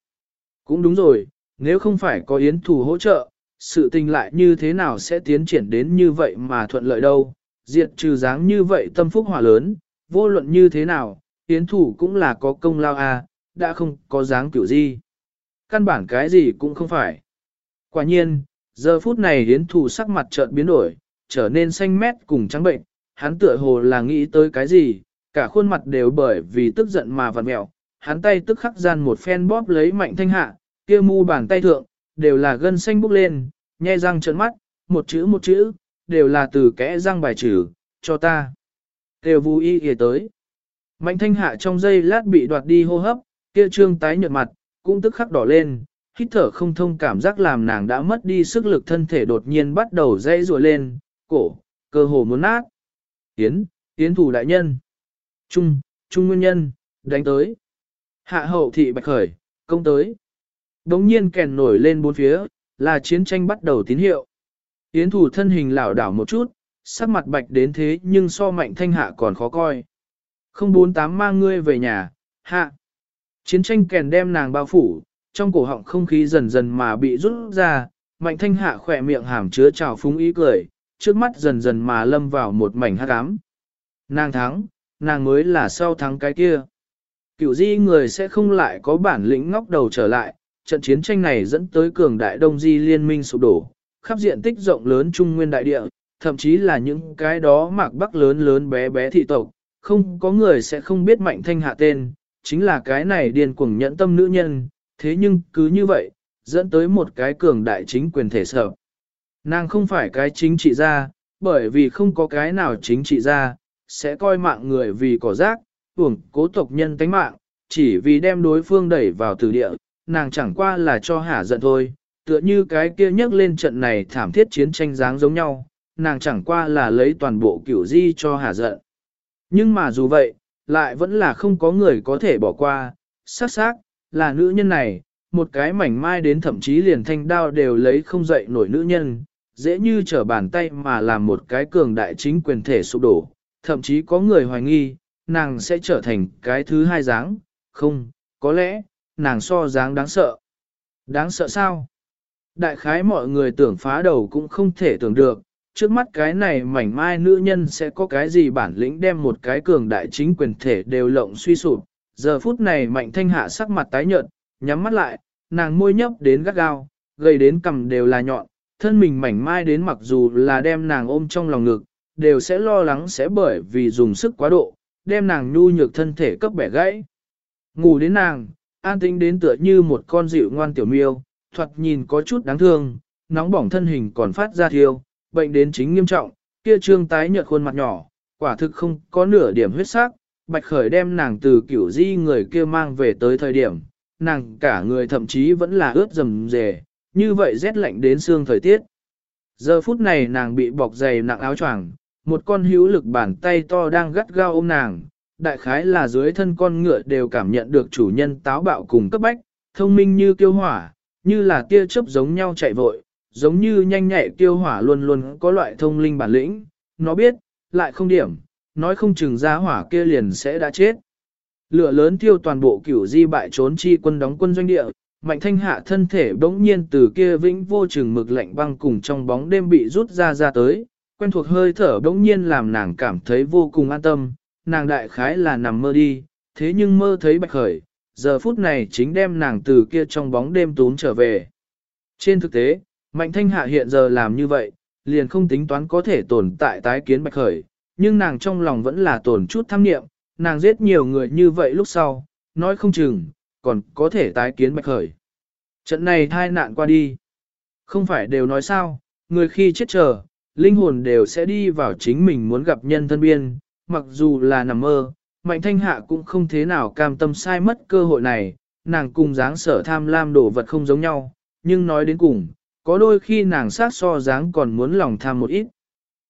Cũng đúng rồi, nếu không phải có yến thủ hỗ trợ, sự tình lại như thế nào sẽ tiến triển đến như vậy mà thuận lợi đâu, diệt trừ dáng như vậy tâm phúc hỏa lớn, vô luận như thế nào, yến thủ cũng là có công lao a, à, đã không có dáng kiểu gì. Căn bản cái gì cũng không phải. Quả nhiên, giờ phút này hiến thù sắc mặt chợt biến đổi, trở nên xanh mét cùng trắng bệnh, hắn tựa hồ là nghĩ tới cái gì, cả khuôn mặt đều bởi vì tức giận mà vặn mẹo, hắn tay tức khắc gian một phen bóp lấy mạnh thanh hạ, kia mu bàn tay thượng, đều là gân xanh bốc lên, nhe răng trợn mắt, một chữ một chữ, đều là từ kẽ răng bài trừ, cho ta. Đều vui y kìa tới. Mạnh thanh hạ trong giây lát bị đoạt đi hô hấp, kia trương tái nhợt mặt, cũng tức khắc đỏ lên, hít thở không thông cảm giác làm nàng đã mất đi sức lực thân thể đột nhiên bắt đầu dãy rùa lên, cổ, cơ hồ muốn nát. Yến, Yến thủ đại nhân. Trung, Trung nguyên nhân, đánh tới. Hạ hậu thị bạch khởi, công tới. Đống nhiên kèn nổi lên bốn phía, là chiến tranh bắt đầu tín hiệu. Yến thủ thân hình lảo đảo một chút, sắc mặt bạch đến thế nhưng so mạnh thanh hạ còn khó coi. Không bốn tám mang ngươi về nhà, hạ. Chiến tranh kèn đem nàng bao phủ, trong cổ họng không khí dần dần mà bị rút ra, mạnh thanh hạ khỏe miệng hàm chứa trào phúng ý cười, trước mắt dần dần mà lâm vào một mảnh hát ám. Nàng thắng, nàng mới là sau thắng cái kia. Cựu di người sẽ không lại có bản lĩnh ngóc đầu trở lại, trận chiến tranh này dẫn tới cường đại đông di liên minh sụp đổ, khắp diện tích rộng lớn trung nguyên đại địa, thậm chí là những cái đó mạc bắc lớn lớn bé bé thị tộc, không có người sẽ không biết mạnh thanh hạ tên, chính là cái này điên cuồng nhẫn tâm nữ nhân, thế nhưng cứ như vậy, dẫn tới một cái cường đại chính quyền thể sở. Nàng không phải cái chính trị gia, bởi vì không có cái nào chính trị gia, sẽ coi mạng người vì cỏ rác, hưởng cố tộc nhân tánh mạng, chỉ vì đem đối phương đẩy vào tử địa, nàng chẳng qua là cho hả giận thôi, tựa như cái kia nhắc lên trận này thảm thiết chiến tranh dáng giống nhau, nàng chẳng qua là lấy toàn bộ kiểu di cho hả giận. Nhưng mà dù vậy, lại vẫn là không có người có thể bỏ qua, xác xác, là nữ nhân này, một cái mảnh mai đến thậm chí liền thanh đao đều lấy không dậy nổi nữ nhân, dễ như trở bàn tay mà làm một cái cường đại chính quyền thể sụp đổ, thậm chí có người hoài nghi, nàng sẽ trở thành cái thứ hai dáng, không, có lẽ, nàng so dáng đáng sợ. Đáng sợ sao? Đại khái mọi người tưởng phá đầu cũng không thể tưởng được, trước mắt cái này mảnh mai nữ nhân sẽ có cái gì bản lĩnh đem một cái cường đại chính quyền thể đều lộng suy sụp. Giờ phút này mạnh thanh hạ sắc mặt tái nhợt, nhắm mắt lại, nàng môi nhấp đến gắt gao, gây đến cầm đều là nhọn, thân mình mảnh mai đến mặc dù là đem nàng ôm trong lòng ngực, đều sẽ lo lắng sẽ bởi vì dùng sức quá độ, đem nàng nhu nhược thân thể cấp bẻ gãy. Ngủ đến nàng, an tĩnh đến tựa như một con dịu ngoan tiểu miêu, thoạt nhìn có chút đáng thương, nóng bỏng thân hình còn phát ra thiêu, bệnh đến chính nghiêm trọng, kia trương tái nhợt khuôn mặt nhỏ, quả thực không có nửa điểm huyết sắc, bạch khởi đem nàng từ kiểu di người kia mang về tới thời điểm, nàng cả người thậm chí vẫn là ướt rầm rề, như vậy rét lạnh đến xương thời tiết. Giờ phút này nàng bị bọc dày nặng áo choàng, một con hữu lực bàn tay to đang gắt gao ôm nàng, đại khái là dưới thân con ngựa đều cảm nhận được chủ nhân táo bạo cùng cấp bách, thông minh như kiêu hỏa, như là tia chớp giống nhau chạy vội, giống như nhanh nhạy kiêu hỏa luôn luôn có loại thông linh bản lĩnh, nó biết, lại không điểm, nói không chừng ra hỏa kia liền sẽ đã chết. Lửa lớn thiêu toàn bộ cửu di bại trốn chi quân đóng quân doanh địa, mạnh thanh hạ thân thể bỗng nhiên từ kia vĩnh vô chừng mực lạnh băng cùng trong bóng đêm bị rút ra ra tới, quen thuộc hơi thở bỗng nhiên làm nàng cảm thấy vô cùng an tâm, nàng đại khái là nằm mơ đi, thế nhưng mơ thấy bạch khởi, giờ phút này chính đem nàng từ kia trong bóng đêm tún trở về. Trên thực tế, mạnh thanh hạ hiện giờ làm như vậy, liền không tính toán có thể tồn tại tái kiến bạch khởi, nhưng nàng trong lòng vẫn là tồn chút tham niệm, nàng giết nhiều người như vậy lúc sau, nói không chừng, còn có thể tái kiến bạch khởi. Trận này thai nạn qua đi. Không phải đều nói sao, người khi chết chờ, linh hồn đều sẽ đi vào chính mình muốn gặp nhân thân biên, mặc dù là nằm mơ, mạnh thanh hạ cũng không thế nào cam tâm sai mất cơ hội này, nàng cùng dáng sở tham lam đổ vật không giống nhau, nhưng nói đến cùng, có đôi khi nàng sát so dáng còn muốn lòng tham một ít.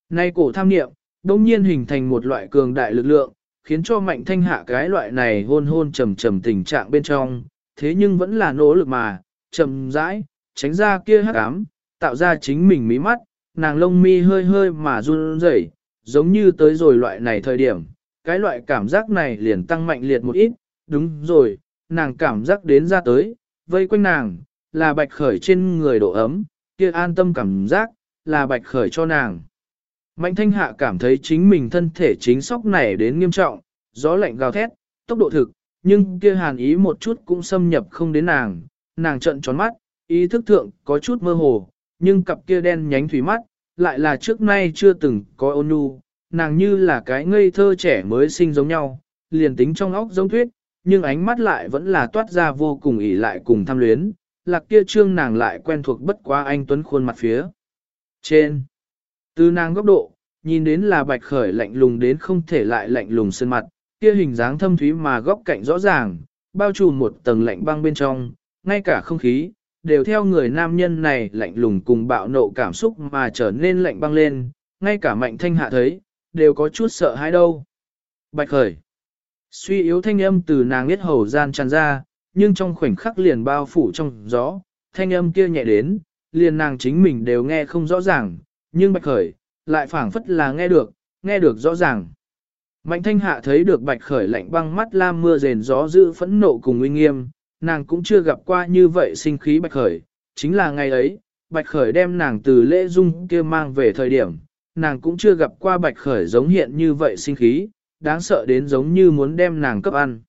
Nay cổ tham niệm, đông nhiên hình thành một loại cường đại lực lượng, khiến cho mạnh thanh hạ cái loại này hôn hôn trầm trầm tình trạng bên trong, thế nhưng vẫn là nỗ lực mà, trầm rãi, tránh ra kia hắc ám, tạo ra chính mình mí mắt, nàng lông mi hơi hơi mà run rẩy, giống như tới rồi loại này thời điểm, cái loại cảm giác này liền tăng mạnh liệt một ít, đúng rồi, nàng cảm giác đến ra tới, vây quanh nàng, là bạch khởi trên người độ ấm, kia an tâm cảm giác, là bạch khởi cho nàng. Mạnh thanh hạ cảm thấy chính mình thân thể chính sóc này đến nghiêm trọng, gió lạnh gào thét, tốc độ thực, nhưng kia hàn ý một chút cũng xâm nhập không đến nàng, nàng trận tròn mắt, ý thức thượng có chút mơ hồ, nhưng cặp kia đen nhánh thủy mắt, lại là trước nay chưa từng có ôn nhu, nàng như là cái ngây thơ trẻ mới sinh giống nhau, liền tính trong óc giống thuyết, nhưng ánh mắt lại vẫn là toát ra vô cùng ỉ lại cùng tham luyến, lạc kia trương nàng lại quen thuộc bất quá anh Tuấn khuôn mặt phía. Trên, từ nàng góc độ, nhìn đến là bạch khởi lạnh lùng đến không thể lại lạnh lùng sơn mặt, kia hình dáng thâm thúy mà góc cạnh rõ ràng, bao trùm một tầng lạnh băng bên trong, ngay cả không khí, đều theo người nam nhân này lạnh lùng cùng bạo nộ cảm xúc mà trở nên lạnh băng lên, ngay cả mạnh thanh hạ thấy, đều có chút sợ hãi đâu. Bạch khởi. Suy yếu thanh âm từ nàng biết hầu gian tràn ra, nhưng trong khoảnh khắc liền bao phủ trong gió, thanh âm kia nhẹ đến, liền nàng chính mình đều nghe không rõ ràng, nhưng bạch khởi, lại phảng phất là nghe được, nghe được rõ ràng. Mạnh thanh hạ thấy được bạch khởi lạnh băng mắt lam mưa rền gió dữ phẫn nộ cùng uy nghiêm, nàng cũng chưa gặp qua như vậy sinh khí bạch khởi, chính là ngày ấy, bạch khởi đem nàng từ lễ dung kia mang về thời điểm, nàng cũng chưa gặp qua bạch khởi giống hiện như vậy sinh khí, đáng sợ đến giống như muốn đem nàng cấp ăn.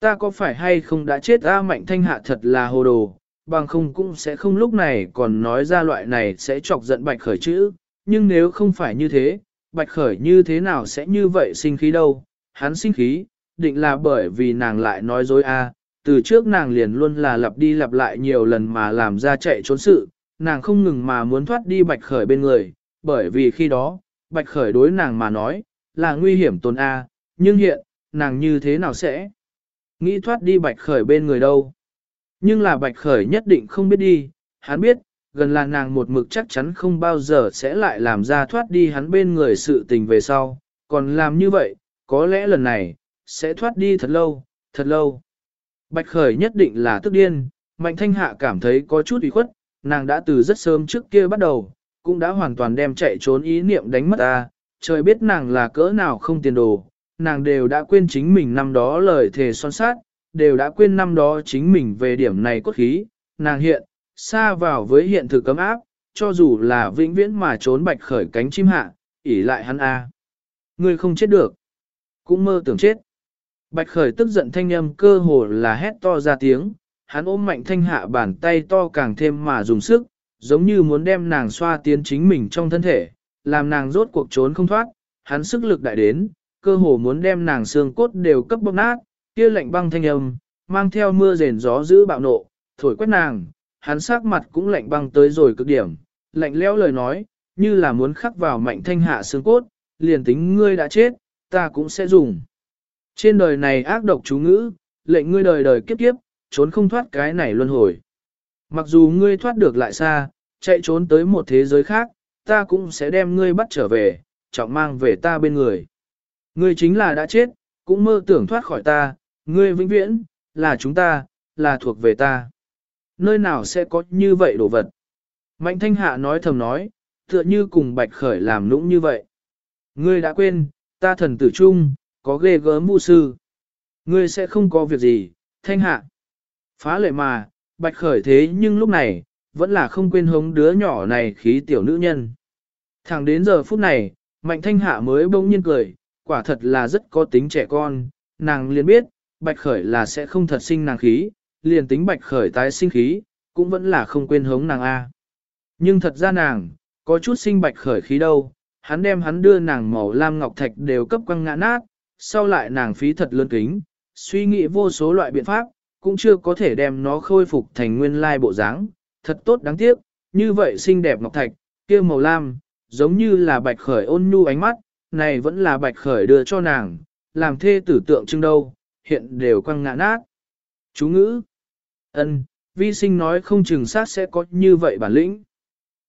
Ta có phải hay không đã chết a mạnh thanh hạ thật là hồ đồ, bằng không cũng sẽ không lúc này còn nói ra loại này sẽ chọc giận bạch khởi chữ, nhưng nếu không phải như thế, bạch khởi như thế nào sẽ như vậy sinh khí đâu, hắn sinh khí, định là bởi vì nàng lại nói dối a. Từ trước nàng liền luôn là lặp đi lặp lại nhiều lần mà làm ra chạy trốn sự, nàng không ngừng mà muốn thoát đi bạch khởi bên người, bởi vì khi đó, bạch khởi đối nàng mà nói, là nguy hiểm tồn A, nhưng hiện, nàng như thế nào sẽ nghĩ thoát đi bạch khởi bên người đâu. Nhưng là bạch khởi nhất định không biết đi, hắn biết, gần là nàng một mực chắc chắn không bao giờ sẽ lại làm ra thoát đi hắn bên người sự tình về sau, còn làm như vậy, có lẽ lần này, sẽ thoát đi thật lâu, thật lâu. Bạch khởi nhất định là tức điên, mạnh thanh hạ cảm thấy có chút ủy khuất, nàng đã từ rất sớm trước kia bắt đầu, cũng đã hoàn toàn đem chạy trốn ý niệm đánh mất ta, trời biết nàng là cỡ nào không tiền đồ, nàng đều đã quên chính mình năm đó lời thề son sát, đều đã quên năm đó chính mình về điểm này cốt khí, nàng hiện, xa vào với hiện thực cấm áp, cho dù là vĩnh viễn mà trốn bạch khởi cánh chim hạ, ỉ lại hắn a. À. Ngươi không chết được, cũng mơ tưởng chết. Bạch khởi tức giận thanh âm cơ hồ là hét to ra tiếng, hắn ôm mạnh thanh hạ bàn tay to càng thêm mà dùng sức, giống như muốn đem nàng xoa tiến chính mình trong thân thể, làm nàng rốt cuộc trốn không thoát, hắn sức lực đại đến, cơ hồ muốn đem nàng xương cốt đều cấp bóc nát, kia lạnh băng thanh âm, mang theo mưa rền gió giữ bạo nộ, thổi quét nàng, hắn sắc mặt cũng lạnh băng tới rồi cực điểm, lạnh lẽo lời nói, như là muốn khắc vào mạnh thanh hạ xương cốt, liền tính ngươi đã chết, ta cũng sẽ dùng. Trên đời này ác độc chú ngữ, lệnh ngươi đời đời kiếp kiếp, trốn không thoát cái này luân hồi. Mặc dù ngươi thoát được lại xa, chạy trốn tới một thế giới khác, ta cũng sẽ đem ngươi bắt trở về, trọng mang về ta bên người. Ngươi chính là đã chết, cũng mơ tưởng thoát khỏi ta, ngươi vĩnh viễn, là chúng ta, là thuộc về ta. Nơi nào sẽ có như vậy đồ vật? Mạnh thanh hạ nói thầm nói, tựa như cùng bạch khởi làm nũng như vậy. Ngươi đã quên, ta thần tử trung, có ghê gớm vu sư. Ngươi sẽ không có việc gì, thanh hạ. Phá lệ mà, bạch khởi thế nhưng lúc này, vẫn là không quên hống đứa nhỏ này khí tiểu nữ nhân. Thẳng đến giờ phút này, mạnh thanh hạ mới bỗng nhiên cười, quả thật là rất có tính trẻ con, nàng liền biết, bạch khởi là sẽ không thật sinh nàng khí, liền tính bạch khởi tái sinh khí, cũng vẫn là không quên hống nàng A. Nhưng thật ra nàng, có chút sinh bạch khởi khí đâu, hắn đem hắn đưa nàng màu lam ngọc thạch đều cấp quăng ngã nát, sau lại nàng phí thật lớn kính, suy nghĩ vô số loại biện pháp, cũng chưa có thể đem nó khôi phục thành nguyên lai bộ dáng, thật tốt đáng tiếc, như vậy xinh đẹp ngọc thạch, kia màu lam, giống như là bạch khởi ôn nhu ánh mắt, này vẫn là bạch khởi đưa cho nàng, làm thê tử tượng trưng đâu, hiện đều quăng ngã nát. Chú ngữ, ân, vi sinh nói không chừng sát sẽ có như vậy bản lĩnh.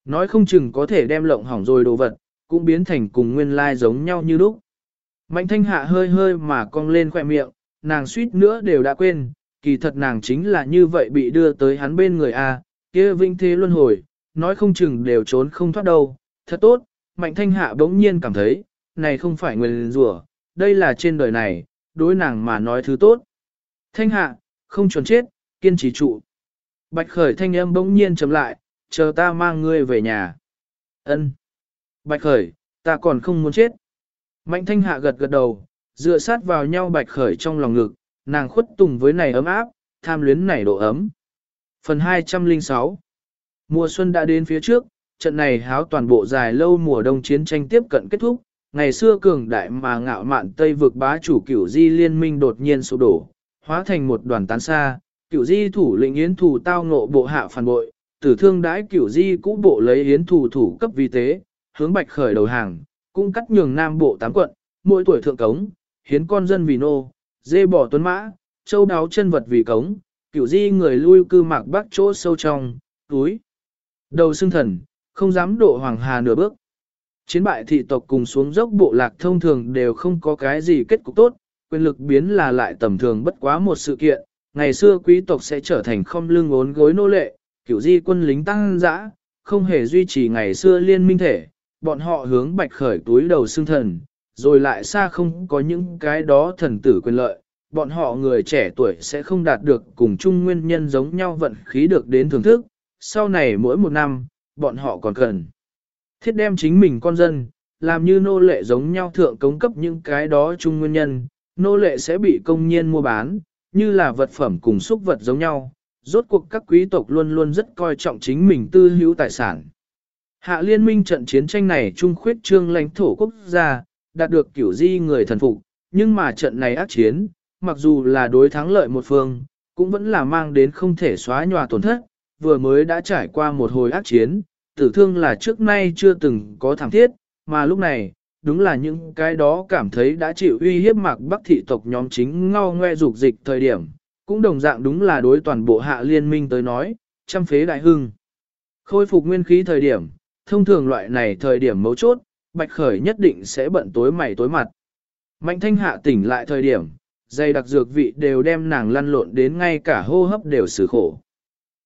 Nói không chừng có thể đem lộng hỏng rồi đồ vật, cũng biến thành cùng nguyên lai giống nhau như lúc. Mạnh thanh hạ hơi hơi mà cong lên khỏe miệng, nàng suýt nữa đều đã quên, kỳ thật nàng chính là như vậy bị đưa tới hắn bên người a, kia vinh thế luân hồi, nói không chừng đều trốn không thoát đâu, thật tốt, mạnh thanh hạ bỗng nhiên cảm thấy, này không phải nguyên rủa, đây là trên đời này, đối nàng mà nói thứ tốt. Thanh hạ, không chuẩn chết, kiên trì trụ. Bạch khởi thanh âm bỗng nhiên chấm lại, chờ ta mang ngươi về nhà. Ân. Bạch khởi, ta còn không muốn chết. Mạnh thanh hạ gật gật đầu, dựa sát vào nhau bạch khởi trong lòng ngực, nàng khuất tùng với này ấm áp, tham luyến này độ ấm. Phần 206 Mùa xuân đã đến phía trước, trận này háo toàn bộ dài lâu mùa đông chiến tranh tiếp cận kết thúc, ngày xưa cường đại mà ngạo mạn Tây vực bá chủ cửu di liên minh đột nhiên sụp đổ, hóa thành một đoàn tán xa, cửu di thủ lĩnh yến thủ tao ngộ bộ hạ phản bội, tử thương đãi cửu di cũ bộ lấy yến thủ thủ cấp vi tế, hướng bạch khởi đầu hàng, cũng cắt nhường nam bộ tám quận, mỗi tuổi thượng cống, hiến con dân vì nô, dê bỏ tuấn mã, châu đáo chân vật vì cống, cửu di người lui cư mạc bắc chỗ sâu trong, túi. Đầu xương thần, không dám độ hoàng hà nửa bước. Chiến bại thị tộc cùng xuống dốc bộ lạc thông thường đều không có cái gì kết cục tốt, quyền lực biến là lại tầm thường bất quá một sự kiện, ngày xưa quý tộc sẽ trở thành không lưng ốn gối nô lệ, kiểu di quân lính tăng dã, không hề duy trì ngày xưa liên minh thể, bọn họ hướng bạch khởi túi đầu xương thần, rồi lại xa không có những cái đó thần tử quyền lợi, bọn họ người trẻ tuổi sẽ không đạt được cùng chung nguyên nhân giống nhau vận khí được đến thưởng thức, sau này mỗi một năm, bọn họ còn cần thiết đem chính mình con dân, làm như nô lệ giống nhau thượng cống cấp những cái đó chung nguyên nhân, nô lệ sẽ bị công nhiên mua bán, như là vật phẩm cùng xúc vật giống nhau. Rốt cuộc các quý tộc luôn luôn rất coi trọng chính mình tư hữu tài sản. Hạ liên minh trận chiến tranh này trung khuyết trương lãnh thổ quốc gia, đạt được kiểu di người thần phục, nhưng mà trận này ác chiến, mặc dù là đối thắng lợi một phương, cũng vẫn là mang đến không thể xóa nhòa tổn thất, vừa mới đã trải qua một hồi ác chiến, tử thương là trước nay chưa từng có thảm thiết, mà lúc này, đúng là những cái đó cảm thấy đã chịu uy hiếp mạc bắc thị tộc nhóm chính ngao ngoe dục dịch thời điểm, cũng đồng dạng đúng là đối toàn bộ hạ liên minh tới nói, trăm phế đại hưng. Khôi phục nguyên khí thời điểm, thông thường loại này thời điểm mấu chốt, bạch khởi nhất định sẽ bận tối mày tối mặt. Mạnh thanh hạ tỉnh lại thời điểm, dây đặc dược vị đều đem nàng lăn lộn đến ngay cả hô hấp đều xử khổ.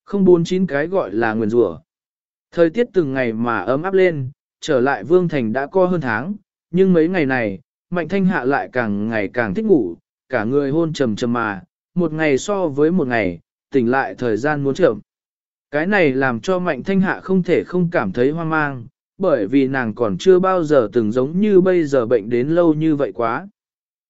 Không bốn chín cái gọi là nguyền rủa. Thời tiết từng ngày mà ấm áp lên, trở lại vương thành đã co hơn tháng, nhưng mấy ngày này, mạnh thanh hạ lại càng ngày càng thích ngủ, cả người hôn trầm trầm mà, một ngày so với một ngày, tỉnh lại thời gian muốn chậm. Cái này làm cho mạnh thanh hạ không thể không cảm thấy hoang mang, bởi vì nàng còn chưa bao giờ từng giống như bây giờ bệnh đến lâu như vậy quá.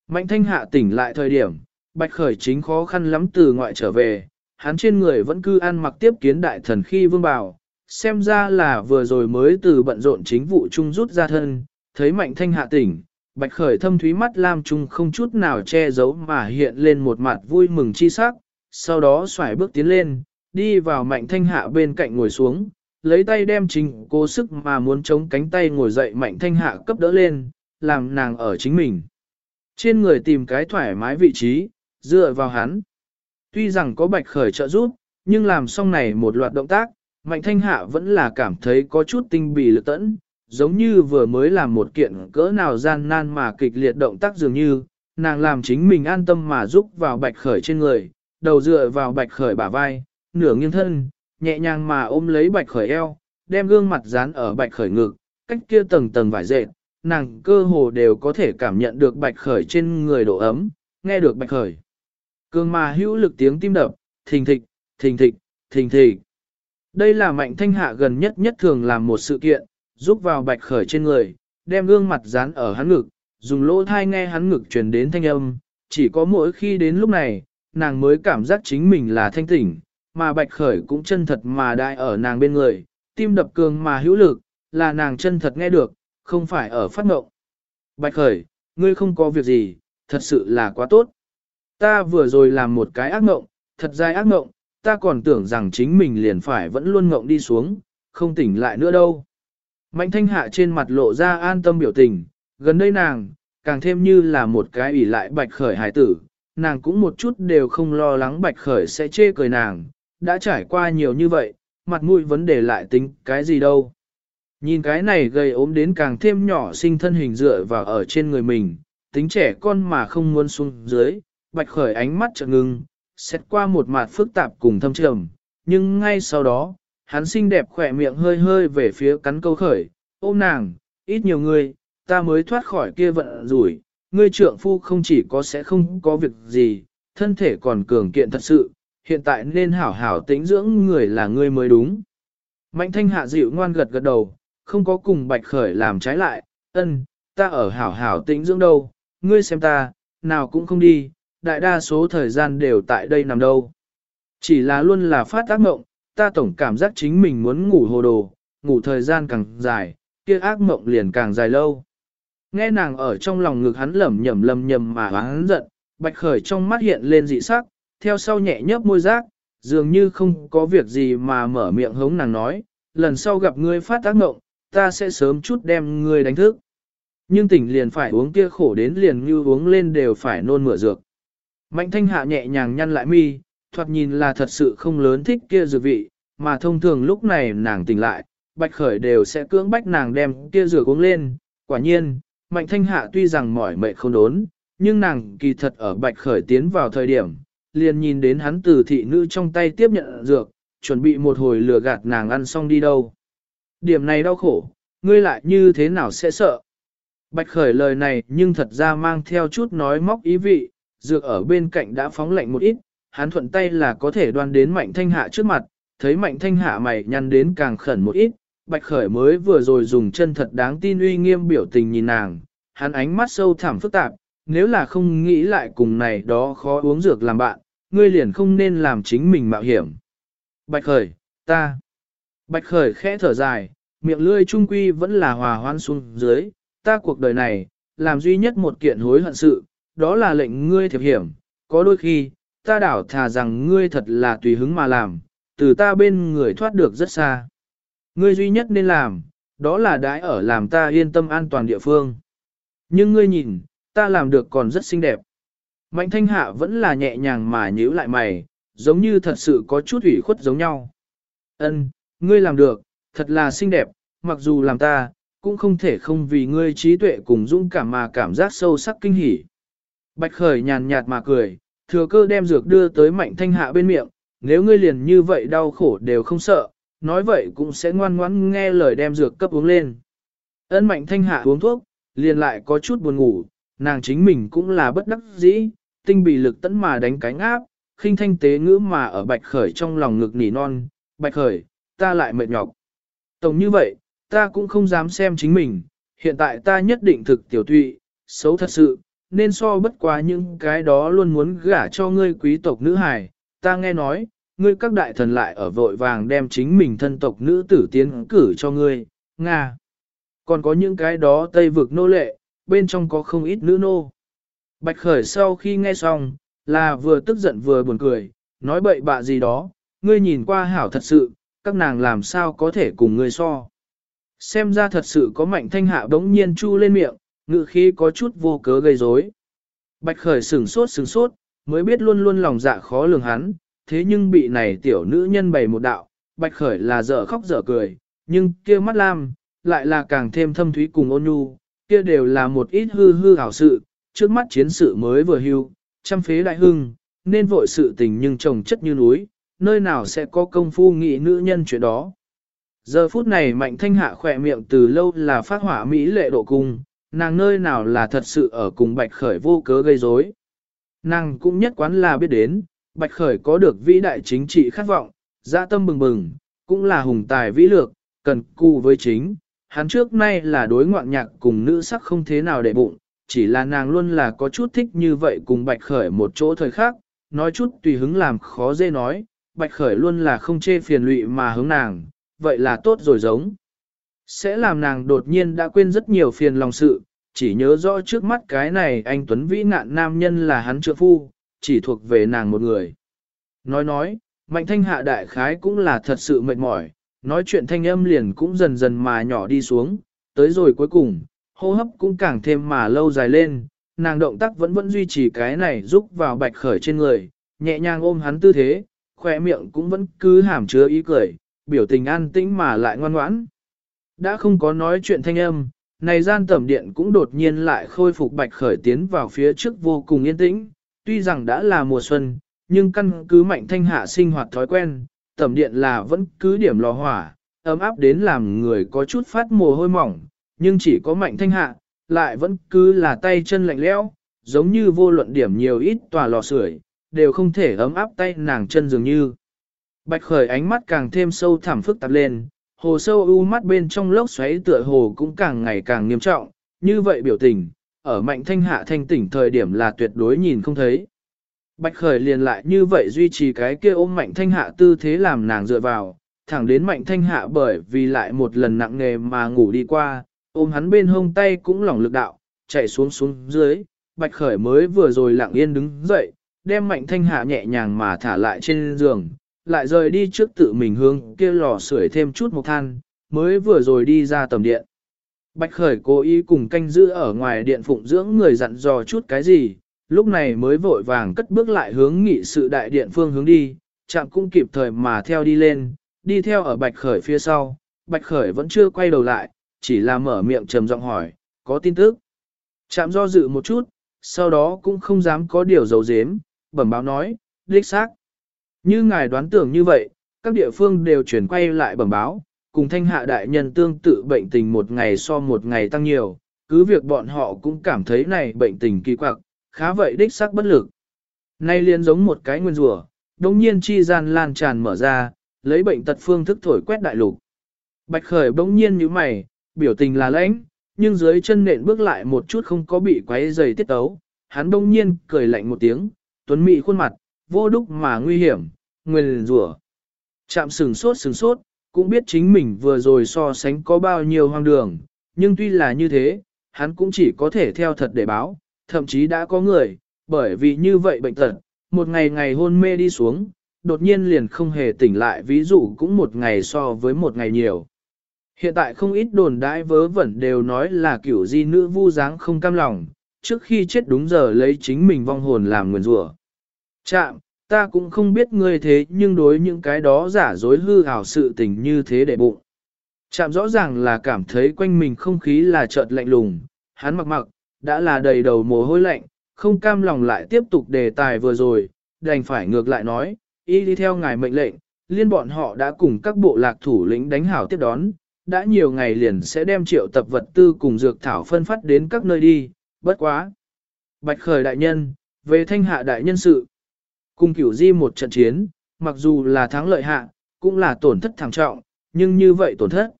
Mạnh thanh hạ tỉnh lại thời điểm, bạch khởi chính khó khăn lắm từ ngoại trở về, hắn trên người vẫn cứ ăn mặc tiếp kiến đại thần khi vương bào, xem ra là vừa rồi mới từ bận rộn chính vụ chung rút ra thân, thấy mạnh thanh hạ tỉnh, bạch khởi thâm thúy mắt lam chung không chút nào che giấu mà hiện lên một mặt vui mừng chi sắc, sau đó xoài bước tiến lên, đi vào mạnh thanh hạ bên cạnh ngồi xuống, lấy tay đem chính cố sức mà muốn chống cánh tay ngồi dậy mạnh thanh hạ cấp đỡ lên, làm nàng ở chính mình. Trên người tìm cái thoải mái vị trí, dựa vào hắn. Tuy rằng có bạch khởi trợ giúp, nhưng làm xong này một loạt động tác, mạnh thanh hạ vẫn là cảm thấy có chút tinh bì lực tẫn, giống như vừa mới làm một kiện cỡ nào gian nan mà kịch liệt động tác dường như, nàng làm chính mình an tâm mà giúp vào bạch khởi trên người, đầu dựa vào bạch khởi bả vai, nửa nghiêng thân, nhẹ nhàng mà ôm lấy bạch khởi eo, đem gương mặt dán ở bạch khởi ngực, cách kia tầng tầng vải dệt, nàng cơ hồ đều có thể cảm nhận được bạch khởi trên người độ ấm, nghe được bạch khởi. Cương mà hữu lực tiếng tim đập, thình thịch, thình thịch, thình thịch. Đây là mạnh thanh hạ gần nhất nhất thường làm một sự kiện, giúp vào bạch khởi trên người, đem gương mặt dán ở hắn ngực, dùng lỗ thai nghe hắn ngực truyền đến thanh âm, chỉ có mỗi khi đến lúc này, nàng mới cảm giác chính mình là thanh tỉnh, mà bạch khởi cũng chân thật mà đại ở nàng bên người, tim đập cường mà hữu lực, là nàng chân thật nghe được, không phải ở phát ngộng. Bạch khởi, ngươi không có việc gì, thật sự là quá tốt. Ta vừa rồi làm một cái ác ngộng, thật dài ác ngộng, ta còn tưởng rằng chính mình liền phải vẫn luôn ngộng đi xuống, không tỉnh lại nữa đâu. Mạnh thanh hạ trên mặt lộ ra an tâm biểu tình, gần đây nàng, càng thêm như là một cái ủy lại bạch khởi hải tử, nàng cũng một chút đều không lo lắng bạch khởi sẽ chê cười nàng, đã trải qua nhiều như vậy, mặt mũi vấn đề lại tính cái gì đâu. Nhìn cái này gây ốm đến càng thêm nhỏ sinh thân hình dựa vào ở trên người mình, tính trẻ con mà không muốn xuống dưới, bạch khởi ánh mắt chợt ngưng, xét qua một mặt phức tạp cùng thâm trầm, nhưng ngay sau đó, hắn xinh đẹp khỏe miệng hơi hơi về phía cắn câu khởi, ôm nàng, ít nhiều người, ta mới thoát khỏi kia vận rủi, ngươi trượng phu không chỉ có sẽ không có việc gì, thân thể còn cường kiện thật sự, hiện tại nên hảo hảo tính dưỡng người là ngươi mới đúng. Mạnh thanh hạ dịu ngoan gật gật đầu, không có cùng bạch khởi làm trái lại, ân, ta ở hảo hảo tính dưỡng đâu, ngươi xem ta, nào cũng không đi, đại đa số thời gian đều tại đây nằm đâu. Chỉ là luôn là phát ác mộng, ta tổng cảm giác chính mình muốn ngủ hồ đồ, ngủ thời gian càng dài, kia ác mộng liền càng dài lâu. Nghe nàng ở trong lòng ngực hắn lẩm nhẩm lầm nhầm mà hắn giận, bạch khởi trong mắt hiện lên dị sắc, theo sau nhẹ nhấp môi giác, dường như không có việc gì mà mở miệng hống nàng nói, lần sau gặp ngươi phát ác mộng, ta sẽ sớm chút đem ngươi đánh thức. Nhưng tỉnh liền phải uống kia khổ đến liền như uống lên đều phải nôn mửa dược. Mạnh thanh hạ nhẹ nhàng nhăn lại mi, thoạt nhìn là thật sự không lớn thích kia dược vị, mà thông thường lúc này nàng tỉnh lại, bạch khởi đều sẽ cưỡng bách nàng đem kia dược uống lên. Quả nhiên, mạnh thanh hạ tuy rằng mỏi mệt không đốn, nhưng nàng kỳ thật ở bạch khởi tiến vào thời điểm, liền nhìn đến hắn từ thị nữ trong tay tiếp nhận dược, chuẩn bị một hồi lừa gạt nàng ăn xong đi đâu. Điểm này đau khổ, ngươi lại như thế nào sẽ sợ? Bạch khởi lời này nhưng thật ra mang theo chút nói móc ý vị, dược ở bên cạnh đã phóng lạnh một ít, hắn thuận tay là có thể đoan đến mạnh thanh hạ trước mặt, thấy mạnh thanh hạ mày nhăn đến càng khẩn một ít, bạch khởi mới vừa rồi dùng chân thật đáng tin uy nghiêm biểu tình nhìn nàng, hắn ánh mắt sâu thẳm phức tạp, nếu là không nghĩ lại cùng này đó khó uống dược làm bạn, ngươi liền không nên làm chính mình mạo hiểm. Bạch khởi, ta. Bạch khởi khẽ thở dài, miệng lươi trung quy vẫn là hòa hoan xuống dưới, ta cuộc đời này, làm duy nhất một kiện hối hận sự, đó là lệnh ngươi thiệp hiểm, có đôi khi, ta đảo thà rằng ngươi thật là tùy hứng mà làm, từ ta bên người thoát được rất xa. Ngươi duy nhất nên làm, đó là đãi ở làm ta yên tâm an toàn địa phương. Nhưng ngươi nhìn, ta làm được còn rất xinh đẹp. Mạnh thanh hạ vẫn là nhẹ nhàng mà nhíu lại mày, giống như thật sự có chút ủy khuất giống nhau. Ân, ngươi làm được, thật là xinh đẹp, mặc dù làm ta, cũng không thể không vì ngươi trí tuệ cùng dũng cảm mà cảm giác sâu sắc kinh hỉ. Bạch khởi nhàn nhạt mà cười, thừa cơ đem dược đưa tới mạnh thanh hạ bên miệng, nếu ngươi liền như vậy đau khổ đều không sợ, nói vậy cũng sẽ ngoan ngoãn nghe lời đem dược cấp uống lên. Ân mạnh thanh hạ uống thuốc, liền lại có chút buồn ngủ, nàng chính mình cũng là bất đắc dĩ, tinh bị lực tấn mà đánh cánh áp, khinh thanh tế ngữ mà ở bạch khởi trong lòng ngực nỉ non, bạch khởi, ta lại mệt nhọc. Tổng như vậy, ta cũng không dám xem chính mình, hiện tại ta nhất định thực tiểu tụy, xấu thật sự, nên so bất quá những cái đó luôn muốn gả cho ngươi quý tộc nữ hài. Ta nghe nói, ngươi các đại thần lại ở vội vàng đem chính mình thân tộc nữ tử tiến cử cho ngươi, Nga. Còn có những cái đó tây vực nô lệ, bên trong có không ít nữ nô. Bạch Khởi sau khi nghe xong, là vừa tức giận vừa buồn cười, nói bậy bạ gì đó, ngươi nhìn qua hảo thật sự, các nàng làm sao có thể cùng ngươi so. Xem ra thật sự có mạnh thanh hạ bỗng nhiên chu lên miệng, ngự khí có chút vô cớ gây rối. Bạch khởi sừng sốt sừng sốt, mới biết luôn luôn lòng dạ khó lường hắn, thế nhưng bị này tiểu nữ nhân bày một đạo, bạch khởi là dở khóc dở cười, nhưng kia mắt lam, lại là càng thêm thâm thúy cùng ôn nhu, kia đều là một ít hư hư hảo sự, trước mắt chiến sự mới vừa hưu, trăm phế đại hưng, nên vội sự tình nhưng trồng chất như núi, nơi nào sẽ có công phu nghị nữ nhân chuyện đó. Giờ phút này mạnh thanh hạ khỏe miệng từ lâu là phát hỏa mỹ lệ độ cung, nàng nơi nào là thật sự ở cùng bạch khởi vô cớ gây rối. Nàng cũng nhất quán là biết đến, bạch khởi có được vĩ đại chính trị khát vọng, dạ tâm bừng bừng, cũng là hùng tài vĩ lược, cần cù với chính. Hắn trước nay là đối ngoạn nhạc cùng nữ sắc không thế nào để bụng, chỉ là nàng luôn là có chút thích như vậy cùng bạch khởi một chỗ thời khác, nói chút tùy hứng làm khó dễ nói, bạch khởi luôn là không chê phiền lụy mà hướng nàng, vậy là tốt rồi giống. Sẽ làm nàng đột nhiên đã quên rất nhiều phiền lòng sự, chỉ nhớ rõ trước mắt cái này anh Tuấn Vĩ nạn nam nhân là hắn trượng phu, chỉ thuộc về nàng một người. Nói nói, mạnh thanh hạ đại khái cũng là thật sự mệt mỏi, nói chuyện thanh âm liền cũng dần dần mà nhỏ đi xuống, tới rồi cuối cùng, hô hấp cũng càng thêm mà lâu dài lên, nàng động tác vẫn vẫn duy trì cái này giúp vào bạch khởi trên người, nhẹ nhàng ôm hắn tư thế, khỏe miệng cũng vẫn cứ hàm chứa ý cười, biểu tình an tĩnh mà lại ngoan ngoãn. Đã không có nói chuyện thanh âm, này gian tẩm điện cũng đột nhiên lại khôi phục bạch khởi tiến vào phía trước vô cùng yên tĩnh, tuy rằng đã là mùa xuân, nhưng căn cứ mạnh thanh hạ sinh hoạt thói quen, tẩm điện là vẫn cứ điểm lò hỏa, ấm áp đến làm người có chút phát mồ hôi mỏng, nhưng chỉ có mạnh thanh hạ, lại vẫn cứ là tay chân lạnh lẽo, giống như vô luận điểm nhiều ít tòa lò sưởi đều không thể ấm áp tay nàng chân dường như. Bạch khởi ánh mắt càng thêm sâu thẳm phức tạp lên, hồ sâu u mắt bên trong lốc xoáy tựa hồ cũng càng ngày càng nghiêm trọng, như vậy biểu tình, ở mạnh thanh hạ thanh tỉnh thời điểm là tuyệt đối nhìn không thấy. Bạch khởi liền lại như vậy duy trì cái kia ôm mạnh thanh hạ tư thế làm nàng dựa vào, thẳng đến mạnh thanh hạ bởi vì lại một lần nặng nề mà ngủ đi qua, ôm hắn bên hông tay cũng lỏng lực đạo, chạy xuống xuống dưới, bạch khởi mới vừa rồi lặng yên đứng dậy, đem mạnh thanh hạ nhẹ nhàng mà thả lại trên giường, lại rời đi trước tự mình hướng kia lò sưởi thêm chút một than, mới vừa rồi đi ra tầm điện. Bạch Khởi cố ý cùng canh giữ ở ngoài điện phụng dưỡng người dặn dò chút cái gì, lúc này mới vội vàng cất bước lại hướng nghị sự đại điện phương hướng đi, chạm cũng kịp thời mà theo đi lên, đi theo ở Bạch Khởi phía sau, Bạch Khởi vẫn chưa quay đầu lại, chỉ là mở miệng trầm giọng hỏi, có tin tức. Chạm do dự một chút, sau đó cũng không dám có điều dấu dếm, bẩm báo nói, đích xác. Như ngài đoán tưởng như vậy, các địa phương đều chuyển quay lại bẩm báo, cùng thanh hạ đại nhân tương tự bệnh tình một ngày so một ngày tăng nhiều, cứ việc bọn họ cũng cảm thấy này bệnh tình kỳ quặc, khá vậy đích xác bất lực. Nay liền giống một cái nguyên rùa, đồng nhiên chi gian lan tràn mở ra, lấy bệnh tật phương thức thổi quét đại lục. Bạch khởi bỗng nhiên như mày, biểu tình là lãnh, nhưng dưới chân nện bước lại một chút không có bị quấy dày tiết tấu, hắn bỗng nhiên cười lạnh một tiếng, tuấn mị khuôn mặt, vô đúc mà nguy hiểm, nguyên rủa. Chạm sừng sốt sừng sốt, cũng biết chính mình vừa rồi so sánh có bao nhiêu hoang đường, nhưng tuy là như thế, hắn cũng chỉ có thể theo thật để báo, thậm chí đã có người, bởi vì như vậy bệnh tật, một ngày ngày hôn mê đi xuống, đột nhiên liền không hề tỉnh lại ví dụ cũng một ngày so với một ngày nhiều. Hiện tại không ít đồn đãi vớ vẩn đều nói là kiểu di nữ vu dáng không cam lòng, trước khi chết đúng giờ lấy chính mình vong hồn làm nguyền rủa. Chạm, ta cũng không biết ngươi thế nhưng đối những cái đó giả dối hư ảo sự tình như thế để bụng. Chạm rõ ràng là cảm thấy quanh mình không khí là chợt lạnh lùng, hắn mặc mặc, đã là đầy đầu mồ hôi lạnh, không cam lòng lại tiếp tục đề tài vừa rồi, đành phải ngược lại nói, y đi theo ngài mệnh lệnh, liên bọn họ đã cùng các bộ lạc thủ lĩnh đánh hảo tiếp đón, đã nhiều ngày liền sẽ đem triệu tập vật tư cùng dược thảo phân phát đến các nơi đi, bất quá. Bạch khởi đại nhân, về thanh hạ đại nhân sự. Cùng cửu di một trận chiến, mặc dù là thắng lợi hạ, cũng là tổn thất thảm trọng, nhưng như vậy tổn thất.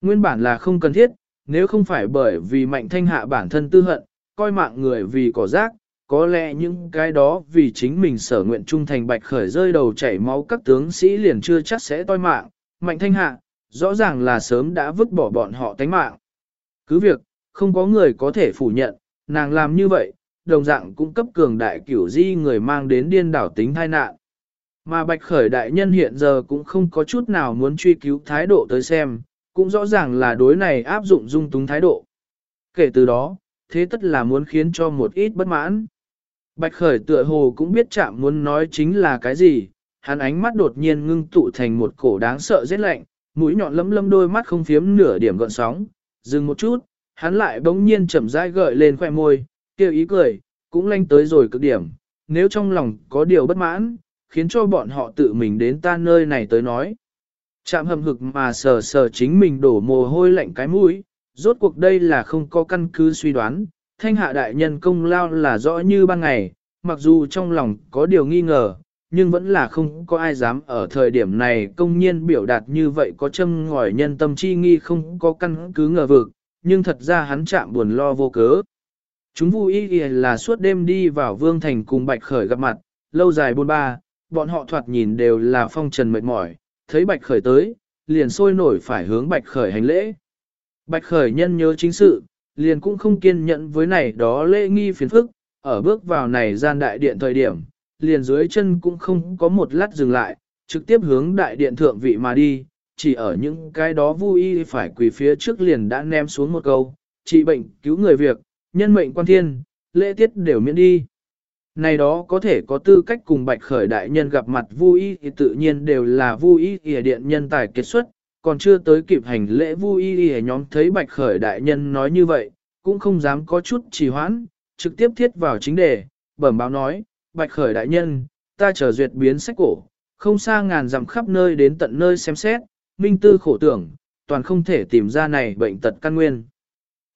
Nguyên bản là không cần thiết, nếu không phải bởi vì mạnh thanh hạ bản thân tư hận, coi mạng người vì cỏ rác, có lẽ những cái đó vì chính mình sở nguyện trung thành bạch khởi rơi đầu chảy máu các tướng sĩ liền chưa chắc sẽ toi mạng, mạnh thanh hạ, rõ ràng là sớm đã vứt bỏ bọn họ tánh mạng. Cứ việc, không có người có thể phủ nhận, nàng làm như vậy, đồng dạng cũng cấp cường đại cửu di người mang đến điên đảo tính tai nạn. Mà bạch khởi đại nhân hiện giờ cũng không có chút nào muốn truy cứu thái độ tới xem, cũng rõ ràng là đối này áp dụng dung túng thái độ. Kể từ đó, thế tất là muốn khiến cho một ít bất mãn. Bạch khởi tựa hồ cũng biết chạm muốn nói chính là cái gì, hắn ánh mắt đột nhiên ngưng tụ thành một cổ đáng sợ rét lạnh, mũi nhọn lấm lấm đôi mắt không phiếm nửa điểm gợn sóng, dừng một chút, hắn lại bỗng nhiên chậm rãi gợi lên khoe môi, kêu ý cười, cũng lanh tới rồi cực điểm, nếu trong lòng có điều bất mãn, khiến cho bọn họ tự mình đến ta nơi này tới nói. Chạm hầm hực mà sờ sờ chính mình đổ mồ hôi lạnh cái mũi, rốt cuộc đây là không có căn cứ suy đoán, thanh hạ đại nhân công lao là rõ như ban ngày, mặc dù trong lòng có điều nghi ngờ, nhưng vẫn là không có ai dám ở thời điểm này công nhiên biểu đạt như vậy có châm ngòi nhân tâm chi nghi không có căn cứ ngờ vực, nhưng thật ra hắn chạm buồn lo vô cớ. Chúng vui y là suốt đêm đi vào Vương Thành cùng Bạch Khởi gặp mặt, lâu dài buôn ba, bọn họ thoạt nhìn đều là phong trần mệt mỏi, thấy Bạch Khởi tới, liền sôi nổi phải hướng Bạch Khởi hành lễ. Bạch Khởi nhân nhớ chính sự, liền cũng không kiên nhẫn với này đó lễ nghi phiền phức, ở bước vào này gian đại điện thời điểm, liền dưới chân cũng không có một lát dừng lại, trực tiếp hướng đại điện thượng vị mà đi, chỉ ở những cái đó vui phải quỳ phía trước liền đã ném xuống một câu, trị bệnh, cứu người việc, nhân mệnh quan thiên, lễ tiết đều miễn đi. Này đó có thể có tư cách cùng bạch khởi đại nhân gặp mặt vui thì tự nhiên đều là vui y điện nhân tài kết xuất, còn chưa tới kịp hành lễ vui y nhóm thấy bạch khởi đại nhân nói như vậy, cũng không dám có chút trì hoãn, trực tiếp thiết vào chính đề, bẩm báo nói, bạch khởi đại nhân, ta chờ duyệt biến sách cổ, không xa ngàn dặm khắp nơi đến tận nơi xem xét, minh tư khổ tưởng, toàn không thể tìm ra này bệnh tật căn nguyên.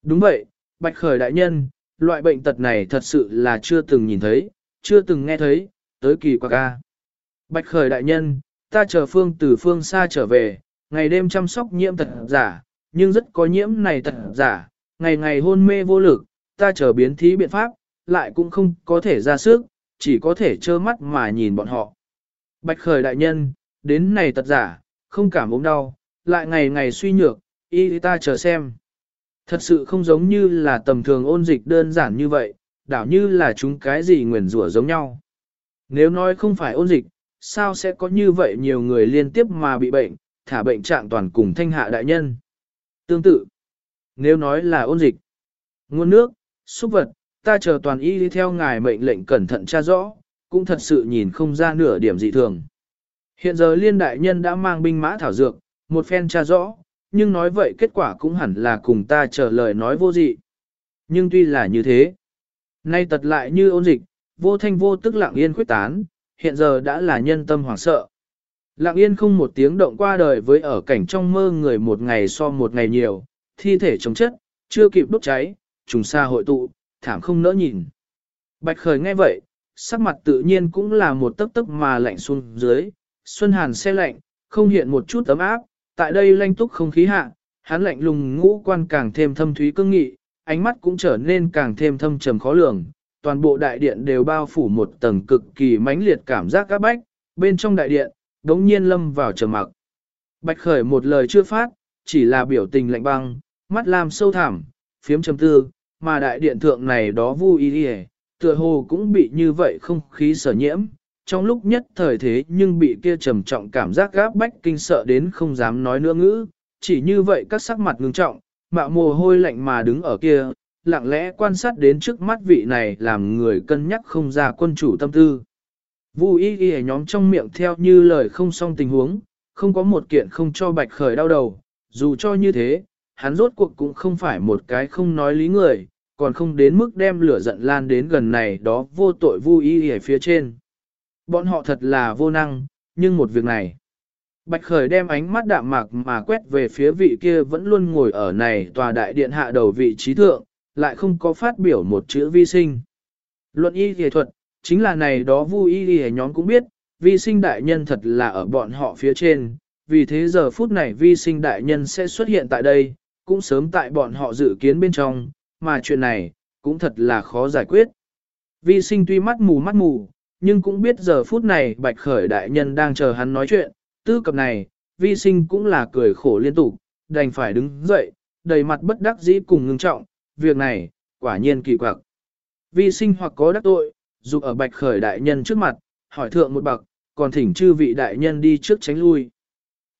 Đúng vậy, bạch khởi đại nhân, loại bệnh tật này thật sự là chưa từng nhìn thấy, chưa từng nghe thấy, tới kỳ quạc ca. Bạch khởi đại nhân, ta chờ phương từ phương xa trở về, ngày đêm chăm sóc nhiễm tật giả, nhưng rất có nhiễm này tật giả, ngày ngày hôn mê vô lực, ta chờ biến thí biện pháp, lại cũng không có thể ra sức, chỉ có thể trơ mắt mà nhìn bọn họ. Bạch khởi đại nhân, đến này tật giả, không cảm ốm đau, lại ngày ngày suy nhược, y ta chờ xem. Thật sự không giống như là tầm thường ôn dịch đơn giản như vậy, đảo như là chúng cái gì nguyền rủa giống nhau. Nếu nói không phải ôn dịch, sao sẽ có như vậy nhiều người liên tiếp mà bị bệnh, thả bệnh trạng toàn cùng thanh hạ đại nhân. Tương tự, nếu nói là ôn dịch, nguồn nước, xúc vật, ta chờ toàn y đi theo ngài mệnh lệnh cẩn thận tra rõ, cũng thật sự nhìn không ra nửa điểm dị thường. Hiện giờ liên đại nhân đã mang binh mã thảo dược, một phen tra rõ, nhưng nói vậy kết quả cũng hẳn là cùng ta trở lời nói vô dị. Nhưng tuy là như thế, nay tật lại như ôn dịch, vô thanh vô tức lặng yên khuyết tán, hiện giờ đã là nhân tâm hoảng sợ. Lặng yên không một tiếng động qua đời với ở cảnh trong mơ người một ngày so một ngày nhiều, thi thể chống chất, chưa kịp đốt cháy, trùng xa hội tụ, thảm không nỡ nhìn. Bạch khởi nghe vậy, sắc mặt tự nhiên cũng là một tấc tấc mà lạnh xuống dưới, xuân hàn xe lạnh, không hiện một chút ấm áp, tại đây lanh túc không khí hạ, hắn lạnh lùng ngũ quan càng thêm thâm thúy cương nghị, ánh mắt cũng trở nên càng thêm thâm trầm khó lường, toàn bộ đại điện đều bao phủ một tầng cực kỳ mãnh liệt cảm giác các bách, bên trong đại điện, đống nhiên lâm vào trầm mặc. Bạch khởi một lời chưa phát, chỉ là biểu tình lạnh băng, mắt làm sâu thẳm, phiếm trầm tư, mà đại điện thượng này đó vui y tựa hồ cũng bị như vậy không khí sở nhiễm, trong lúc nhất thời thế nhưng bị kia trầm trọng cảm giác gáp bách kinh sợ đến không dám nói nữa ngữ, chỉ như vậy các sắc mặt ngưng trọng, mạo mồ hôi lạnh mà đứng ở kia, lặng lẽ quan sát đến trước mắt vị này làm người cân nhắc không ra quân chủ tâm tư. Vu y ghi nhóm trong miệng theo như lời không xong tình huống, không có một kiện không cho bạch khởi đau đầu, dù cho như thế, hắn rốt cuộc cũng không phải một cái không nói lý người, còn không đến mức đem lửa giận lan đến gần này đó vô tội vu y ở phía trên. Bọn họ thật là vô năng, nhưng một việc này. Bạch Khởi đem ánh mắt đạm mạc mà quét về phía vị kia vẫn luôn ngồi ở này tòa đại điện hạ đầu vị trí thượng, lại không có phát biểu một chữ vi sinh. Luận y kỳ thuật, chính là này đó vu y y nhóm cũng biết, vi sinh đại nhân thật là ở bọn họ phía trên, vì thế giờ phút này vi sinh đại nhân sẽ xuất hiện tại đây, cũng sớm tại bọn họ dự kiến bên trong, mà chuyện này, cũng thật là khó giải quyết. Vi sinh tuy mắt mù mắt mù, nhưng cũng biết giờ phút này bạch khởi đại nhân đang chờ hắn nói chuyện, tư cập này, vi sinh cũng là cười khổ liên tục, đành phải đứng dậy, đầy mặt bất đắc dĩ cùng ngưng trọng, việc này, quả nhiên kỳ quặc. Vi sinh hoặc có đắc tội, dù ở bạch khởi đại nhân trước mặt, hỏi thượng một bậc, còn thỉnh chư vị đại nhân đi trước tránh lui.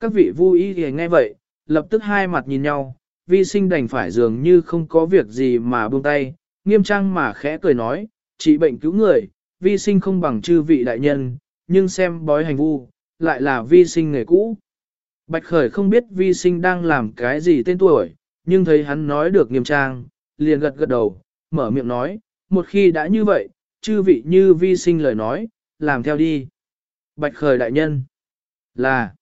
Các vị vui ý thì nghe vậy, lập tức hai mặt nhìn nhau, vi sinh đành phải dường như không có việc gì mà buông tay, nghiêm trang mà khẽ cười nói, trị bệnh cứu người, vi sinh không bằng chư vị đại nhân, nhưng xem bói hành vu, lại là vi sinh nghề cũ. Bạch Khởi không biết vi sinh đang làm cái gì tên tuổi, nhưng thấy hắn nói được nghiêm trang, liền gật gật đầu, mở miệng nói, một khi đã như vậy, chư vị như vi sinh lời nói, làm theo đi. Bạch Khởi đại nhân là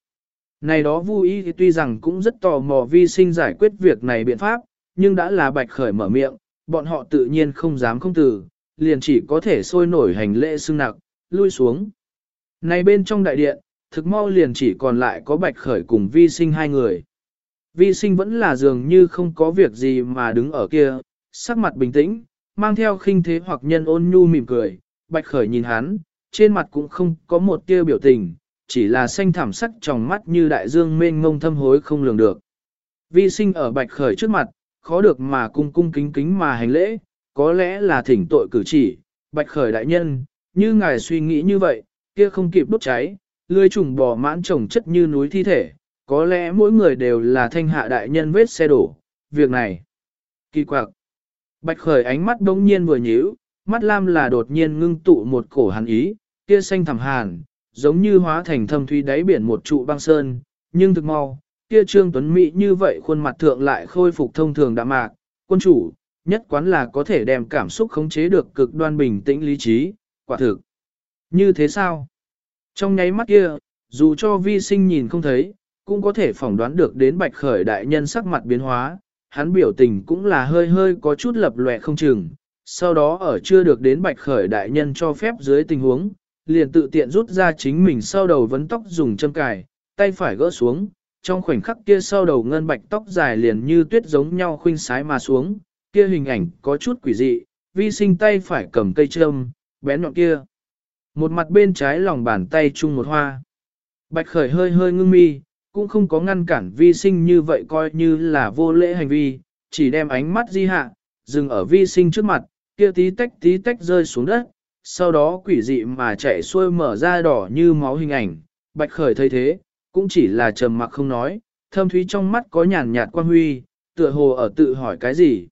này đó vui ý tuy rằng cũng rất tò mò vi sinh giải quyết việc này biện pháp, nhưng đã là Bạch Khởi mở miệng, bọn họ tự nhiên không dám không từ, liền chỉ có thể sôi nổi hành lễ xưng nặc, lui xuống. Này bên trong đại điện, thực mau liền chỉ còn lại có bạch khởi cùng vi sinh hai người. Vi sinh vẫn là dường như không có việc gì mà đứng ở kia, sắc mặt bình tĩnh, mang theo khinh thế hoặc nhân ôn nhu mỉm cười, bạch khởi nhìn hắn, trên mặt cũng không có một tia biểu tình, chỉ là xanh thảm sắc trong mắt như đại dương mênh mông thâm hối không lường được. Vi sinh ở bạch khởi trước mặt, khó được mà cung cung kính kính mà hành lễ, có lẽ là thỉnh tội cử chỉ, bạch khởi đại nhân, như ngài suy nghĩ như vậy, kia không kịp đốt cháy, lưới trùng bò mãn trồng chất như núi thi thể, có lẽ mỗi người đều là thanh hạ đại nhân vết xe đổ, việc này. Kỳ quặc. Bạch khởi ánh mắt đông nhiên vừa nhíu, mắt lam là đột nhiên ngưng tụ một cổ hàn ý, kia xanh thẳm hàn, giống như hóa thành thâm thủy đáy biển một trụ băng sơn, nhưng thực mau, kia trương tuấn mỹ như vậy khuôn mặt thượng lại khôi phục thông thường đạm mạc, quân chủ, nhất quán là có thể đem cảm xúc khống chế được cực đoan bình tĩnh lý trí, quả thực. Như thế sao? Trong nháy mắt kia, dù cho vi sinh nhìn không thấy, cũng có thể phỏng đoán được đến bạch khởi đại nhân sắc mặt biến hóa, hắn biểu tình cũng là hơi hơi có chút lập lòe không chừng. Sau đó ở chưa được đến bạch khởi đại nhân cho phép dưới tình huống, liền tự tiện rút ra chính mình sau đầu vấn tóc dùng châm cài, tay phải gỡ xuống, trong khoảnh khắc kia sau đầu ngân bạch tóc dài liền như tuyết giống nhau khuynh sái mà xuống, kia hình ảnh có chút quỷ dị, vi sinh tay phải cầm cây châm, bén nhọn kia. Một mặt bên trái lòng bàn tay chung một hoa. Bạch khởi hơi hơi ngưng mi, cũng không có ngăn cản vi sinh như vậy coi như là vô lễ hành vi, chỉ đem ánh mắt di hạ, dừng ở vi sinh trước mặt, kia tí tách tí tách rơi xuống đất, sau đó quỷ dị mà chạy xuôi mở ra đỏ như máu hình ảnh. Bạch khởi thấy thế, cũng chỉ là trầm mặc không nói, thâm thúy trong mắt có nhàn nhạt quan huy, tựa hồ ở tự hỏi cái gì.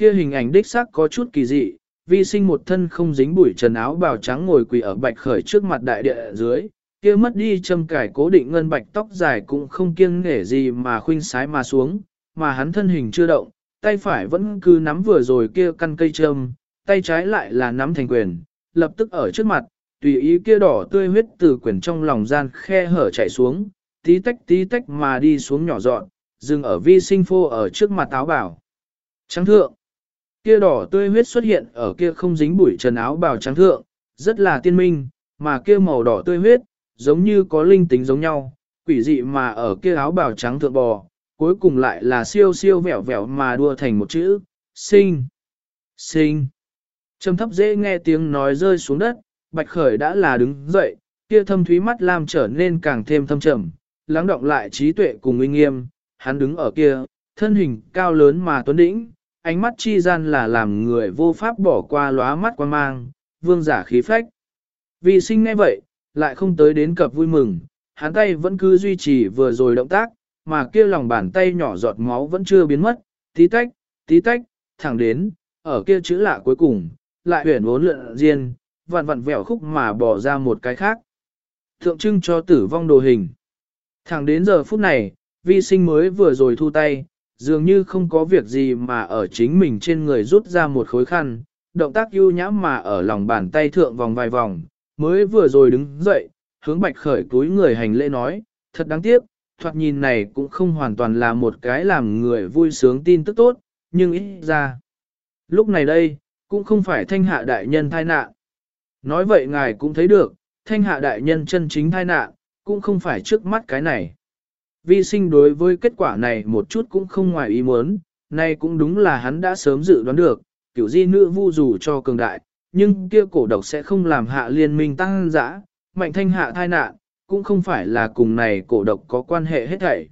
Kia hình ảnh đích xác có chút kỳ dị, vi sinh một thân không dính bụi trần áo bào trắng ngồi quỳ ở bạch khởi trước mặt đại địa dưới, kia mất đi châm cải cố định ngân bạch tóc dài cũng không kiêng nghể gì mà khuynh sái mà xuống, mà hắn thân hình chưa động, tay phải vẫn cứ nắm vừa rồi kia căn cây châm, tay trái lại là nắm thành quyền, lập tức ở trước mặt, tùy ý kia đỏ tươi huyết từ quyền trong lòng gian khe hở chảy xuống, tí tách tí tách mà đi xuống nhỏ dọn, dừng ở vi sinh phô ở trước mặt áo bảo. Trắng thượng, Kia đỏ tươi huyết xuất hiện ở kia không dính bụi trần áo bào trắng thượng, rất là tiên minh, mà kia màu đỏ tươi huyết, giống như có linh tính giống nhau, quỷ dị mà ở kia áo bào trắng thượng bò, cuối cùng lại là siêu siêu vẹo vẹo mà đua thành một chữ, sinh, sinh. Trầm thấp dễ nghe tiếng nói rơi xuống đất, bạch khởi đã là đứng dậy, kia thâm thúy mắt làm trở nên càng thêm thâm trầm, lắng động lại trí tuệ cùng uy nghiêm, hắn đứng ở kia, thân hình cao lớn mà tuấn đĩnh, ánh mắt chi gian là làm người vô pháp bỏ qua lóa mắt quan mang, vương giả khí phách. Vi sinh ngay vậy, lại không tới đến cập vui mừng, hắn tay vẫn cứ duy trì vừa rồi động tác, mà kia lòng bàn tay nhỏ giọt máu vẫn chưa biến mất, tí tách, tí tách, thẳng đến, ở kia chữ lạ cuối cùng, lại huyển vốn lượn riêng, vặn vặn vẹo khúc mà bỏ ra một cái khác. Thượng trưng cho tử vong đồ hình. Thẳng đến giờ phút này, vi sinh mới vừa rồi thu tay, dường như không có việc gì mà ở chính mình trên người rút ra một khối khăn, động tác ưu nhã mà ở lòng bàn tay thượng vòng vài vòng, mới vừa rồi đứng dậy, hướng bạch khởi túi người hành lễ nói, thật đáng tiếc, thoạt nhìn này cũng không hoàn toàn là một cái làm người vui sướng tin tức tốt, nhưng ít ra. Lúc này đây, cũng không phải thanh hạ đại nhân thai nạn. Nói vậy ngài cũng thấy được, thanh hạ đại nhân chân chính thai nạn, cũng không phải trước mắt cái này. Vi sinh đối với kết quả này một chút cũng không ngoài ý muốn, nay cũng đúng là hắn đã sớm dự đoán được, kiểu di nữ vu dù cho cường đại, nhưng kia cổ độc sẽ không làm hạ liên minh tăng dã, mạnh thanh hạ thai nạn, cũng không phải là cùng này cổ độc có quan hệ hết thảy.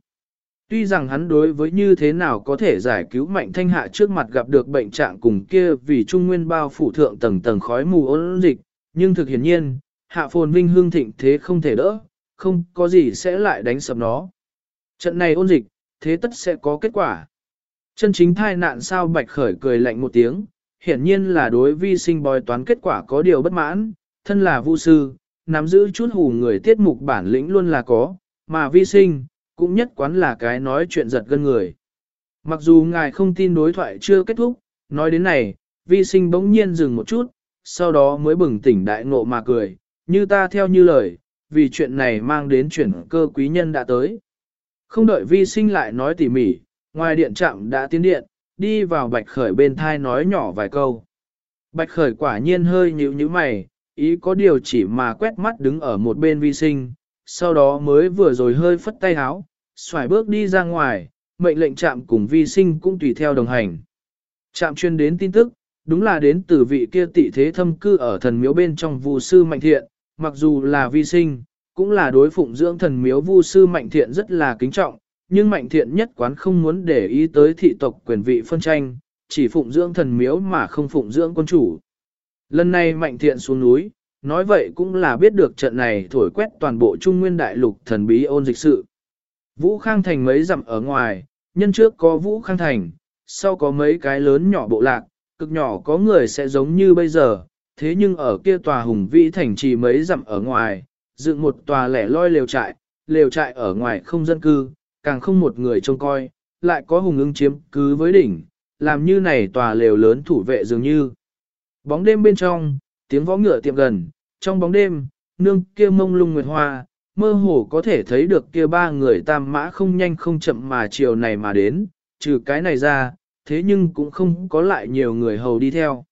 Tuy rằng hắn đối với như thế nào có thể giải cứu mạnh thanh hạ trước mặt gặp được bệnh trạng cùng kia vì trung nguyên bao phủ thượng tầng tầng khói mù ôn dịch, nhưng thực hiển nhiên, hạ phồn vinh hương thịnh thế không thể đỡ, không có gì sẽ lại đánh sập nó. Trận này ôn dịch, thế tất sẽ có kết quả. Chân chính thai nạn sao bạch khởi cười lạnh một tiếng, hiển nhiên là đối vi sinh bói toán kết quả có điều bất mãn, thân là vu sư, nắm giữ chút hù người tiết mục bản lĩnh luôn là có, mà vi sinh, cũng nhất quán là cái nói chuyện giật gân người. Mặc dù ngài không tin đối thoại chưa kết thúc, nói đến này, vi sinh bỗng nhiên dừng một chút, sau đó mới bừng tỉnh đại ngộ mà cười, như ta theo như lời, vì chuyện này mang đến chuyển cơ quý nhân đã tới. Không đợi vi sinh lại nói tỉ mỉ, ngoài điện trạm đã tiến điện, đi vào bạch khởi bên thai nói nhỏ vài câu. Bạch khởi quả nhiên hơi nhíu nhíu mày, ý có điều chỉ mà quét mắt đứng ở một bên vi sinh, sau đó mới vừa rồi hơi phất tay háo, xoài bước đi ra ngoài, mệnh lệnh Trạm cùng vi sinh cũng tùy theo đồng hành. Trạm chuyên đến tin tức, đúng là đến từ vị kia tị thế thâm cư ở thần miếu bên trong vụ sư mạnh thiện, mặc dù là vi sinh, cũng là đối phụng dưỡng thần miếu vu sư mạnh thiện rất là kính trọng, nhưng mạnh thiện nhất quán không muốn để ý tới thị tộc quyền vị phân tranh, chỉ phụng dưỡng thần miếu mà không phụng dưỡng quân chủ. Lần này mạnh thiện xuống núi, nói vậy cũng là biết được trận này thổi quét toàn bộ trung nguyên đại lục thần bí ôn dịch sự. Vũ Khang Thành mấy dặm ở ngoài, nhân trước có Vũ Khang Thành, sau có mấy cái lớn nhỏ bộ lạc, cực nhỏ có người sẽ giống như bây giờ, thế nhưng ở kia tòa hùng vĩ thành trì mấy dặm ở ngoài, dựng một tòa lẻ loi lều trại, lều trại ở ngoài không dân cư, càng không một người trông coi, lại có hùng ưng chiếm cứ với đỉnh, làm như này tòa lều lớn thủ vệ dường như. Bóng đêm bên trong, tiếng võ ngựa tiệm gần, trong bóng đêm, nương kia mông lung nguyệt hoa, mơ hồ có thể thấy được kia ba người tam mã không nhanh không chậm mà chiều này mà đến, trừ cái này ra, thế nhưng cũng không có lại nhiều người hầu đi theo.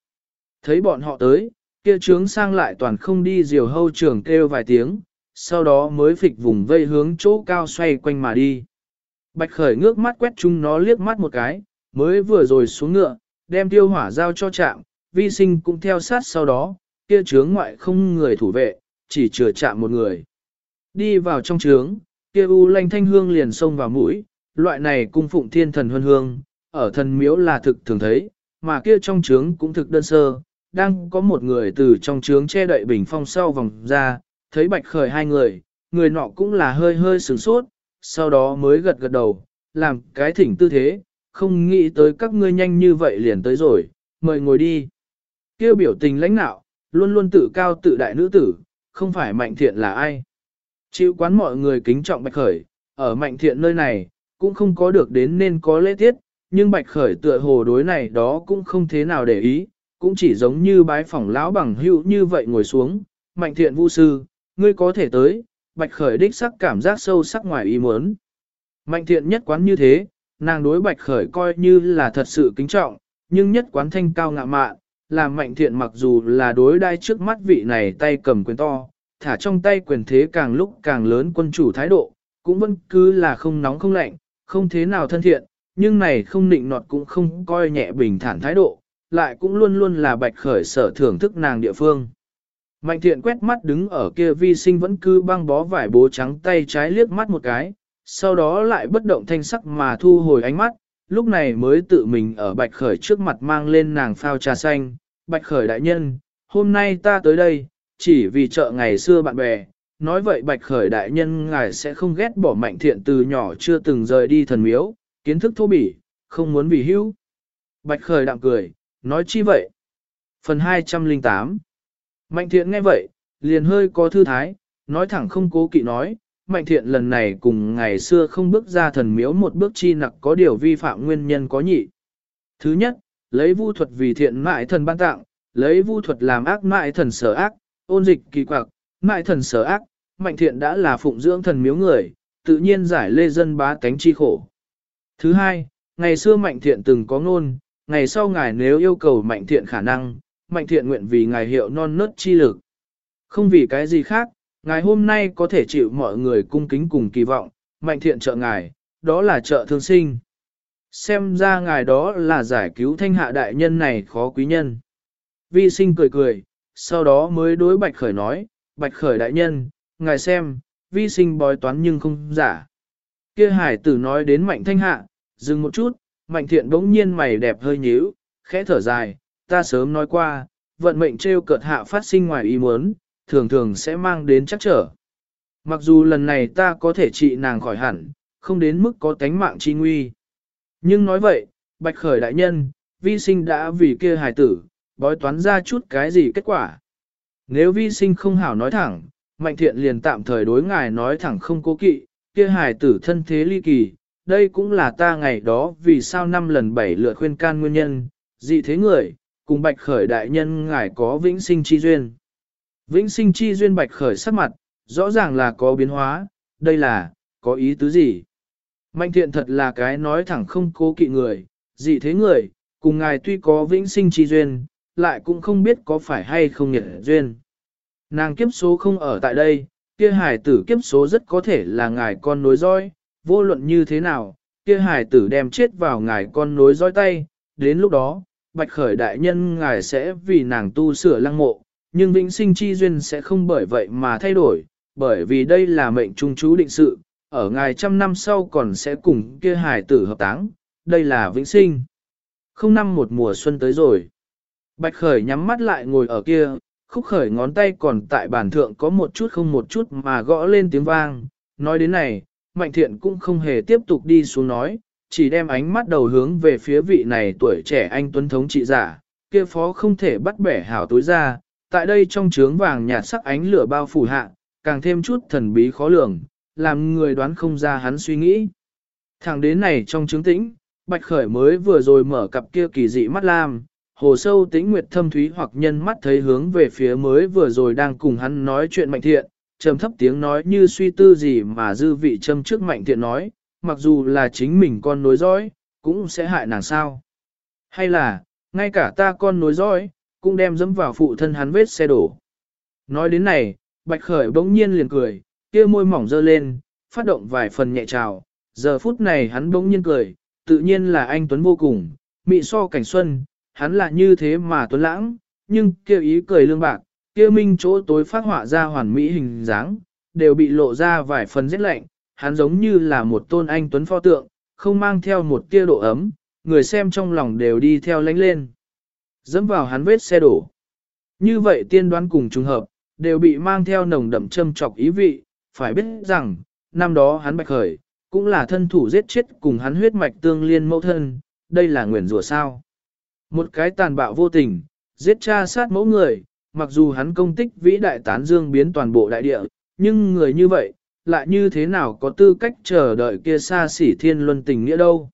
Thấy bọn họ tới, kia trướng sang lại toàn không đi diều hâu trường kêu vài tiếng, sau đó mới phịch vùng vây hướng chỗ cao xoay quanh mà đi. Bạch khởi ngước mắt quét chúng nó liếc mắt một cái, mới vừa rồi xuống ngựa, đem tiêu hỏa giao cho chạm, vi sinh cũng theo sát sau đó, kia trướng ngoại không người thủ vệ, chỉ chừa chạm một người. Đi vào trong trướng, kia u lanh thanh hương liền xông vào mũi, loại này cung phụng thiên thần huân hương, ở thần miếu là thực thường thấy, mà kia trong trướng cũng thực đơn sơ, đang có một người từ trong trướng che đậy bình phong sau vòng ra, thấy bạch khởi hai người, người nọ cũng là hơi hơi sửng sốt, sau đó mới gật gật đầu, làm cái thỉnh tư thế, không nghĩ tới các ngươi nhanh như vậy liền tới rồi, mời ngồi đi. Kêu biểu tình lãnh nạo, luôn luôn tự cao tự đại nữ tử, không phải mạnh thiện là ai. Chịu quán mọi người kính trọng bạch khởi, ở mạnh thiện nơi này, cũng không có được đến nên có lễ tiết, nhưng bạch khởi tựa hồ đối này đó cũng không thế nào để ý, cũng chỉ giống như bái phỏng lão bằng hữu như vậy ngồi xuống, mạnh thiện vu sư, ngươi có thể tới, bạch khởi đích sắc cảm giác sâu sắc ngoài ý muốn. Mạnh thiện nhất quán như thế, nàng đối bạch khởi coi như là thật sự kính trọng, nhưng nhất quán thanh cao ngạ mạn, làm mạnh thiện mặc dù là đối đai trước mắt vị này tay cầm quyền to, thả trong tay quyền thế càng lúc càng lớn quân chủ thái độ, cũng vẫn cứ là không nóng không lạnh, không thế nào thân thiện, nhưng này không nịnh nọt cũng không coi nhẹ bình thản thái độ, lại cũng luôn luôn là bạch khởi sở thưởng thức nàng địa phương. Mạnh thiện quét mắt đứng ở kia vi sinh vẫn cứ băng bó vải bố trắng tay trái liếc mắt một cái, sau đó lại bất động thanh sắc mà thu hồi ánh mắt, lúc này mới tự mình ở bạch khởi trước mặt mang lên nàng phao trà xanh. Bạch khởi đại nhân, hôm nay ta tới đây, chỉ vì chợ ngày xưa bạn bè, nói vậy bạch khởi đại nhân ngài sẽ không ghét bỏ mạnh thiện từ nhỏ chưa từng rời đi thần miếu, kiến thức thô bỉ, không muốn vì hữu. Bạch khởi đạm cười, nói chi vậy? Phần 208 Mạnh thiện nghe vậy, liền hơi có thư thái, nói thẳng không cố kỵ nói, mạnh thiện lần này cùng ngày xưa không bước ra thần miếu một bước chi nặc có điều vi phạm nguyên nhân có nhị. Thứ nhất, lấy vu thuật vì thiện mại thần ban tặng, lấy vu thuật làm ác mại thần sở ác, ôn dịch kỳ quặc, mại thần sở ác, mạnh thiện đã là phụng dưỡng thần miếu người, tự nhiên giải lê dân bá tánh chi khổ. Thứ hai, ngày xưa mạnh thiện từng có ngôn, ngày sau ngài nếu yêu cầu mạnh thiện khả năng, mạnh thiện nguyện vì ngài hiệu non nớt chi lực. Không vì cái gì khác, ngài hôm nay có thể chịu mọi người cung kính cùng kỳ vọng, mạnh thiện trợ ngài, đó là trợ thương sinh. Xem ra ngài đó là giải cứu thanh hạ đại nhân này khó quý nhân. Vi sinh cười cười, sau đó mới đối bạch khởi nói, bạch khởi đại nhân, ngài xem, vi sinh bói toán nhưng không giả. Kia hải tử nói đến mạnh thanh hạ, dừng một chút, mạnh thiện bỗng nhiên mày đẹp hơi nhíu, khẽ thở dài, ta sớm nói qua, vận mệnh trêu cợt hạ phát sinh ngoài ý muốn, thường thường sẽ mang đến chắc trở. Mặc dù lần này ta có thể trị nàng khỏi hẳn, không đến mức có tánh mạng chi nguy. Nhưng nói vậy, bạch khởi đại nhân, vi sinh đã vì kia hài tử, bói toán ra chút cái gì kết quả. Nếu vi sinh không hảo nói thẳng, mạnh thiện liền tạm thời đối ngài nói thẳng không cố kỵ, kia hài tử thân thế ly kỳ, đây cũng là ta ngày đó vì sao năm lần bảy lượt khuyên can nguyên nhân, dị thế người, cùng bạch khởi đại nhân ngài có vĩnh sinh chi duyên. Vĩnh sinh chi duyên bạch khởi sắc mặt, rõ ràng là có biến hóa, đây là, có ý tứ gì? Mạnh thiện thật là cái nói thẳng không cố kỵ người, dị thế người, cùng ngài tuy có vĩnh sinh chi duyên, lại cũng không biết có phải hay không nhiệt duyên. Nàng kiếp số không ở tại đây, kia hải tử kiếp số rất có thể là ngài con nối dõi, vô luận như thế nào, kia hải tử đem chết vào ngài con nối dõi tay, đến lúc đó, bạch khởi đại nhân ngài sẽ vì nàng tu sửa lăng mộ, nhưng vĩnh sinh chi duyên sẽ không bởi vậy mà thay đổi, bởi vì đây là mệnh trung chú định sự, ở ngài trăm năm sau còn sẽ cùng kia hải tử hợp táng, đây là vĩnh sinh. Không năm một mùa xuân tới rồi. Bạch khởi nhắm mắt lại ngồi ở kia, khúc khởi ngón tay còn tại bàn thượng có một chút không một chút mà gõ lên tiếng vang. Nói đến này, mạnh thiện cũng không hề tiếp tục đi xuống nói, chỉ đem ánh mắt đầu hướng về phía vị này tuổi trẻ anh tuấn thống trị giả, kia phó không thể bắt bẻ hảo tối ra, tại đây trong trướng vàng nhạt sắc ánh lửa bao phủ hạ, càng thêm chút thần bí khó lường, làm người đoán không ra hắn suy nghĩ. Thẳng đến này trong trướng tĩnh, Bạch Khởi mới vừa rồi mở cặp kia kỳ dị mắt lam, hồ sâu tĩnh nguyệt thâm thúy hoặc nhân mắt thấy hướng về phía mới vừa rồi đang cùng hắn nói chuyện mạnh thiện, trầm thấp tiếng nói như suy tư gì mà dư vị châm trước mạnh thiện nói, mặc dù là chính mình con nối dõi, cũng sẽ hại nàng sao. Hay là, ngay cả ta con nối dõi, cũng đem dẫm vào phụ thân hắn vết xe đổ. Nói đến này, Bạch Khởi bỗng nhiên liền cười, kia môi mỏng dơ lên, phát động vài phần nhẹ trào, giờ phút này hắn bỗng nhiên cười, tự nhiên là anh Tuấn vô cùng, mị so cảnh xuân, hắn là như thế mà Tuấn lãng, nhưng kia ý cười lương bạc, kia minh chỗ tối phát họa ra hoàn mỹ hình dáng, đều bị lộ ra vài phần rét lạnh, hắn giống như là một tôn anh Tuấn pho tượng, không mang theo một tia độ ấm, người xem trong lòng đều đi theo lánh lên. Dẫm vào hắn vết xe đổ. Như vậy tiên đoán cùng trùng hợp, đều bị mang theo nồng đậm châm trọc ý vị, phải biết rằng, năm đó hắn bạch khởi, cũng là thân thủ giết chết cùng hắn huyết mạch tương liên mẫu thân, đây là nguyền rủa sao. Một cái tàn bạo vô tình, giết cha sát mẫu người, mặc dù hắn công tích vĩ đại tán dương biến toàn bộ đại địa, nhưng người như vậy, lại như thế nào có tư cách chờ đợi kia xa xỉ thiên luân tình nghĩa đâu.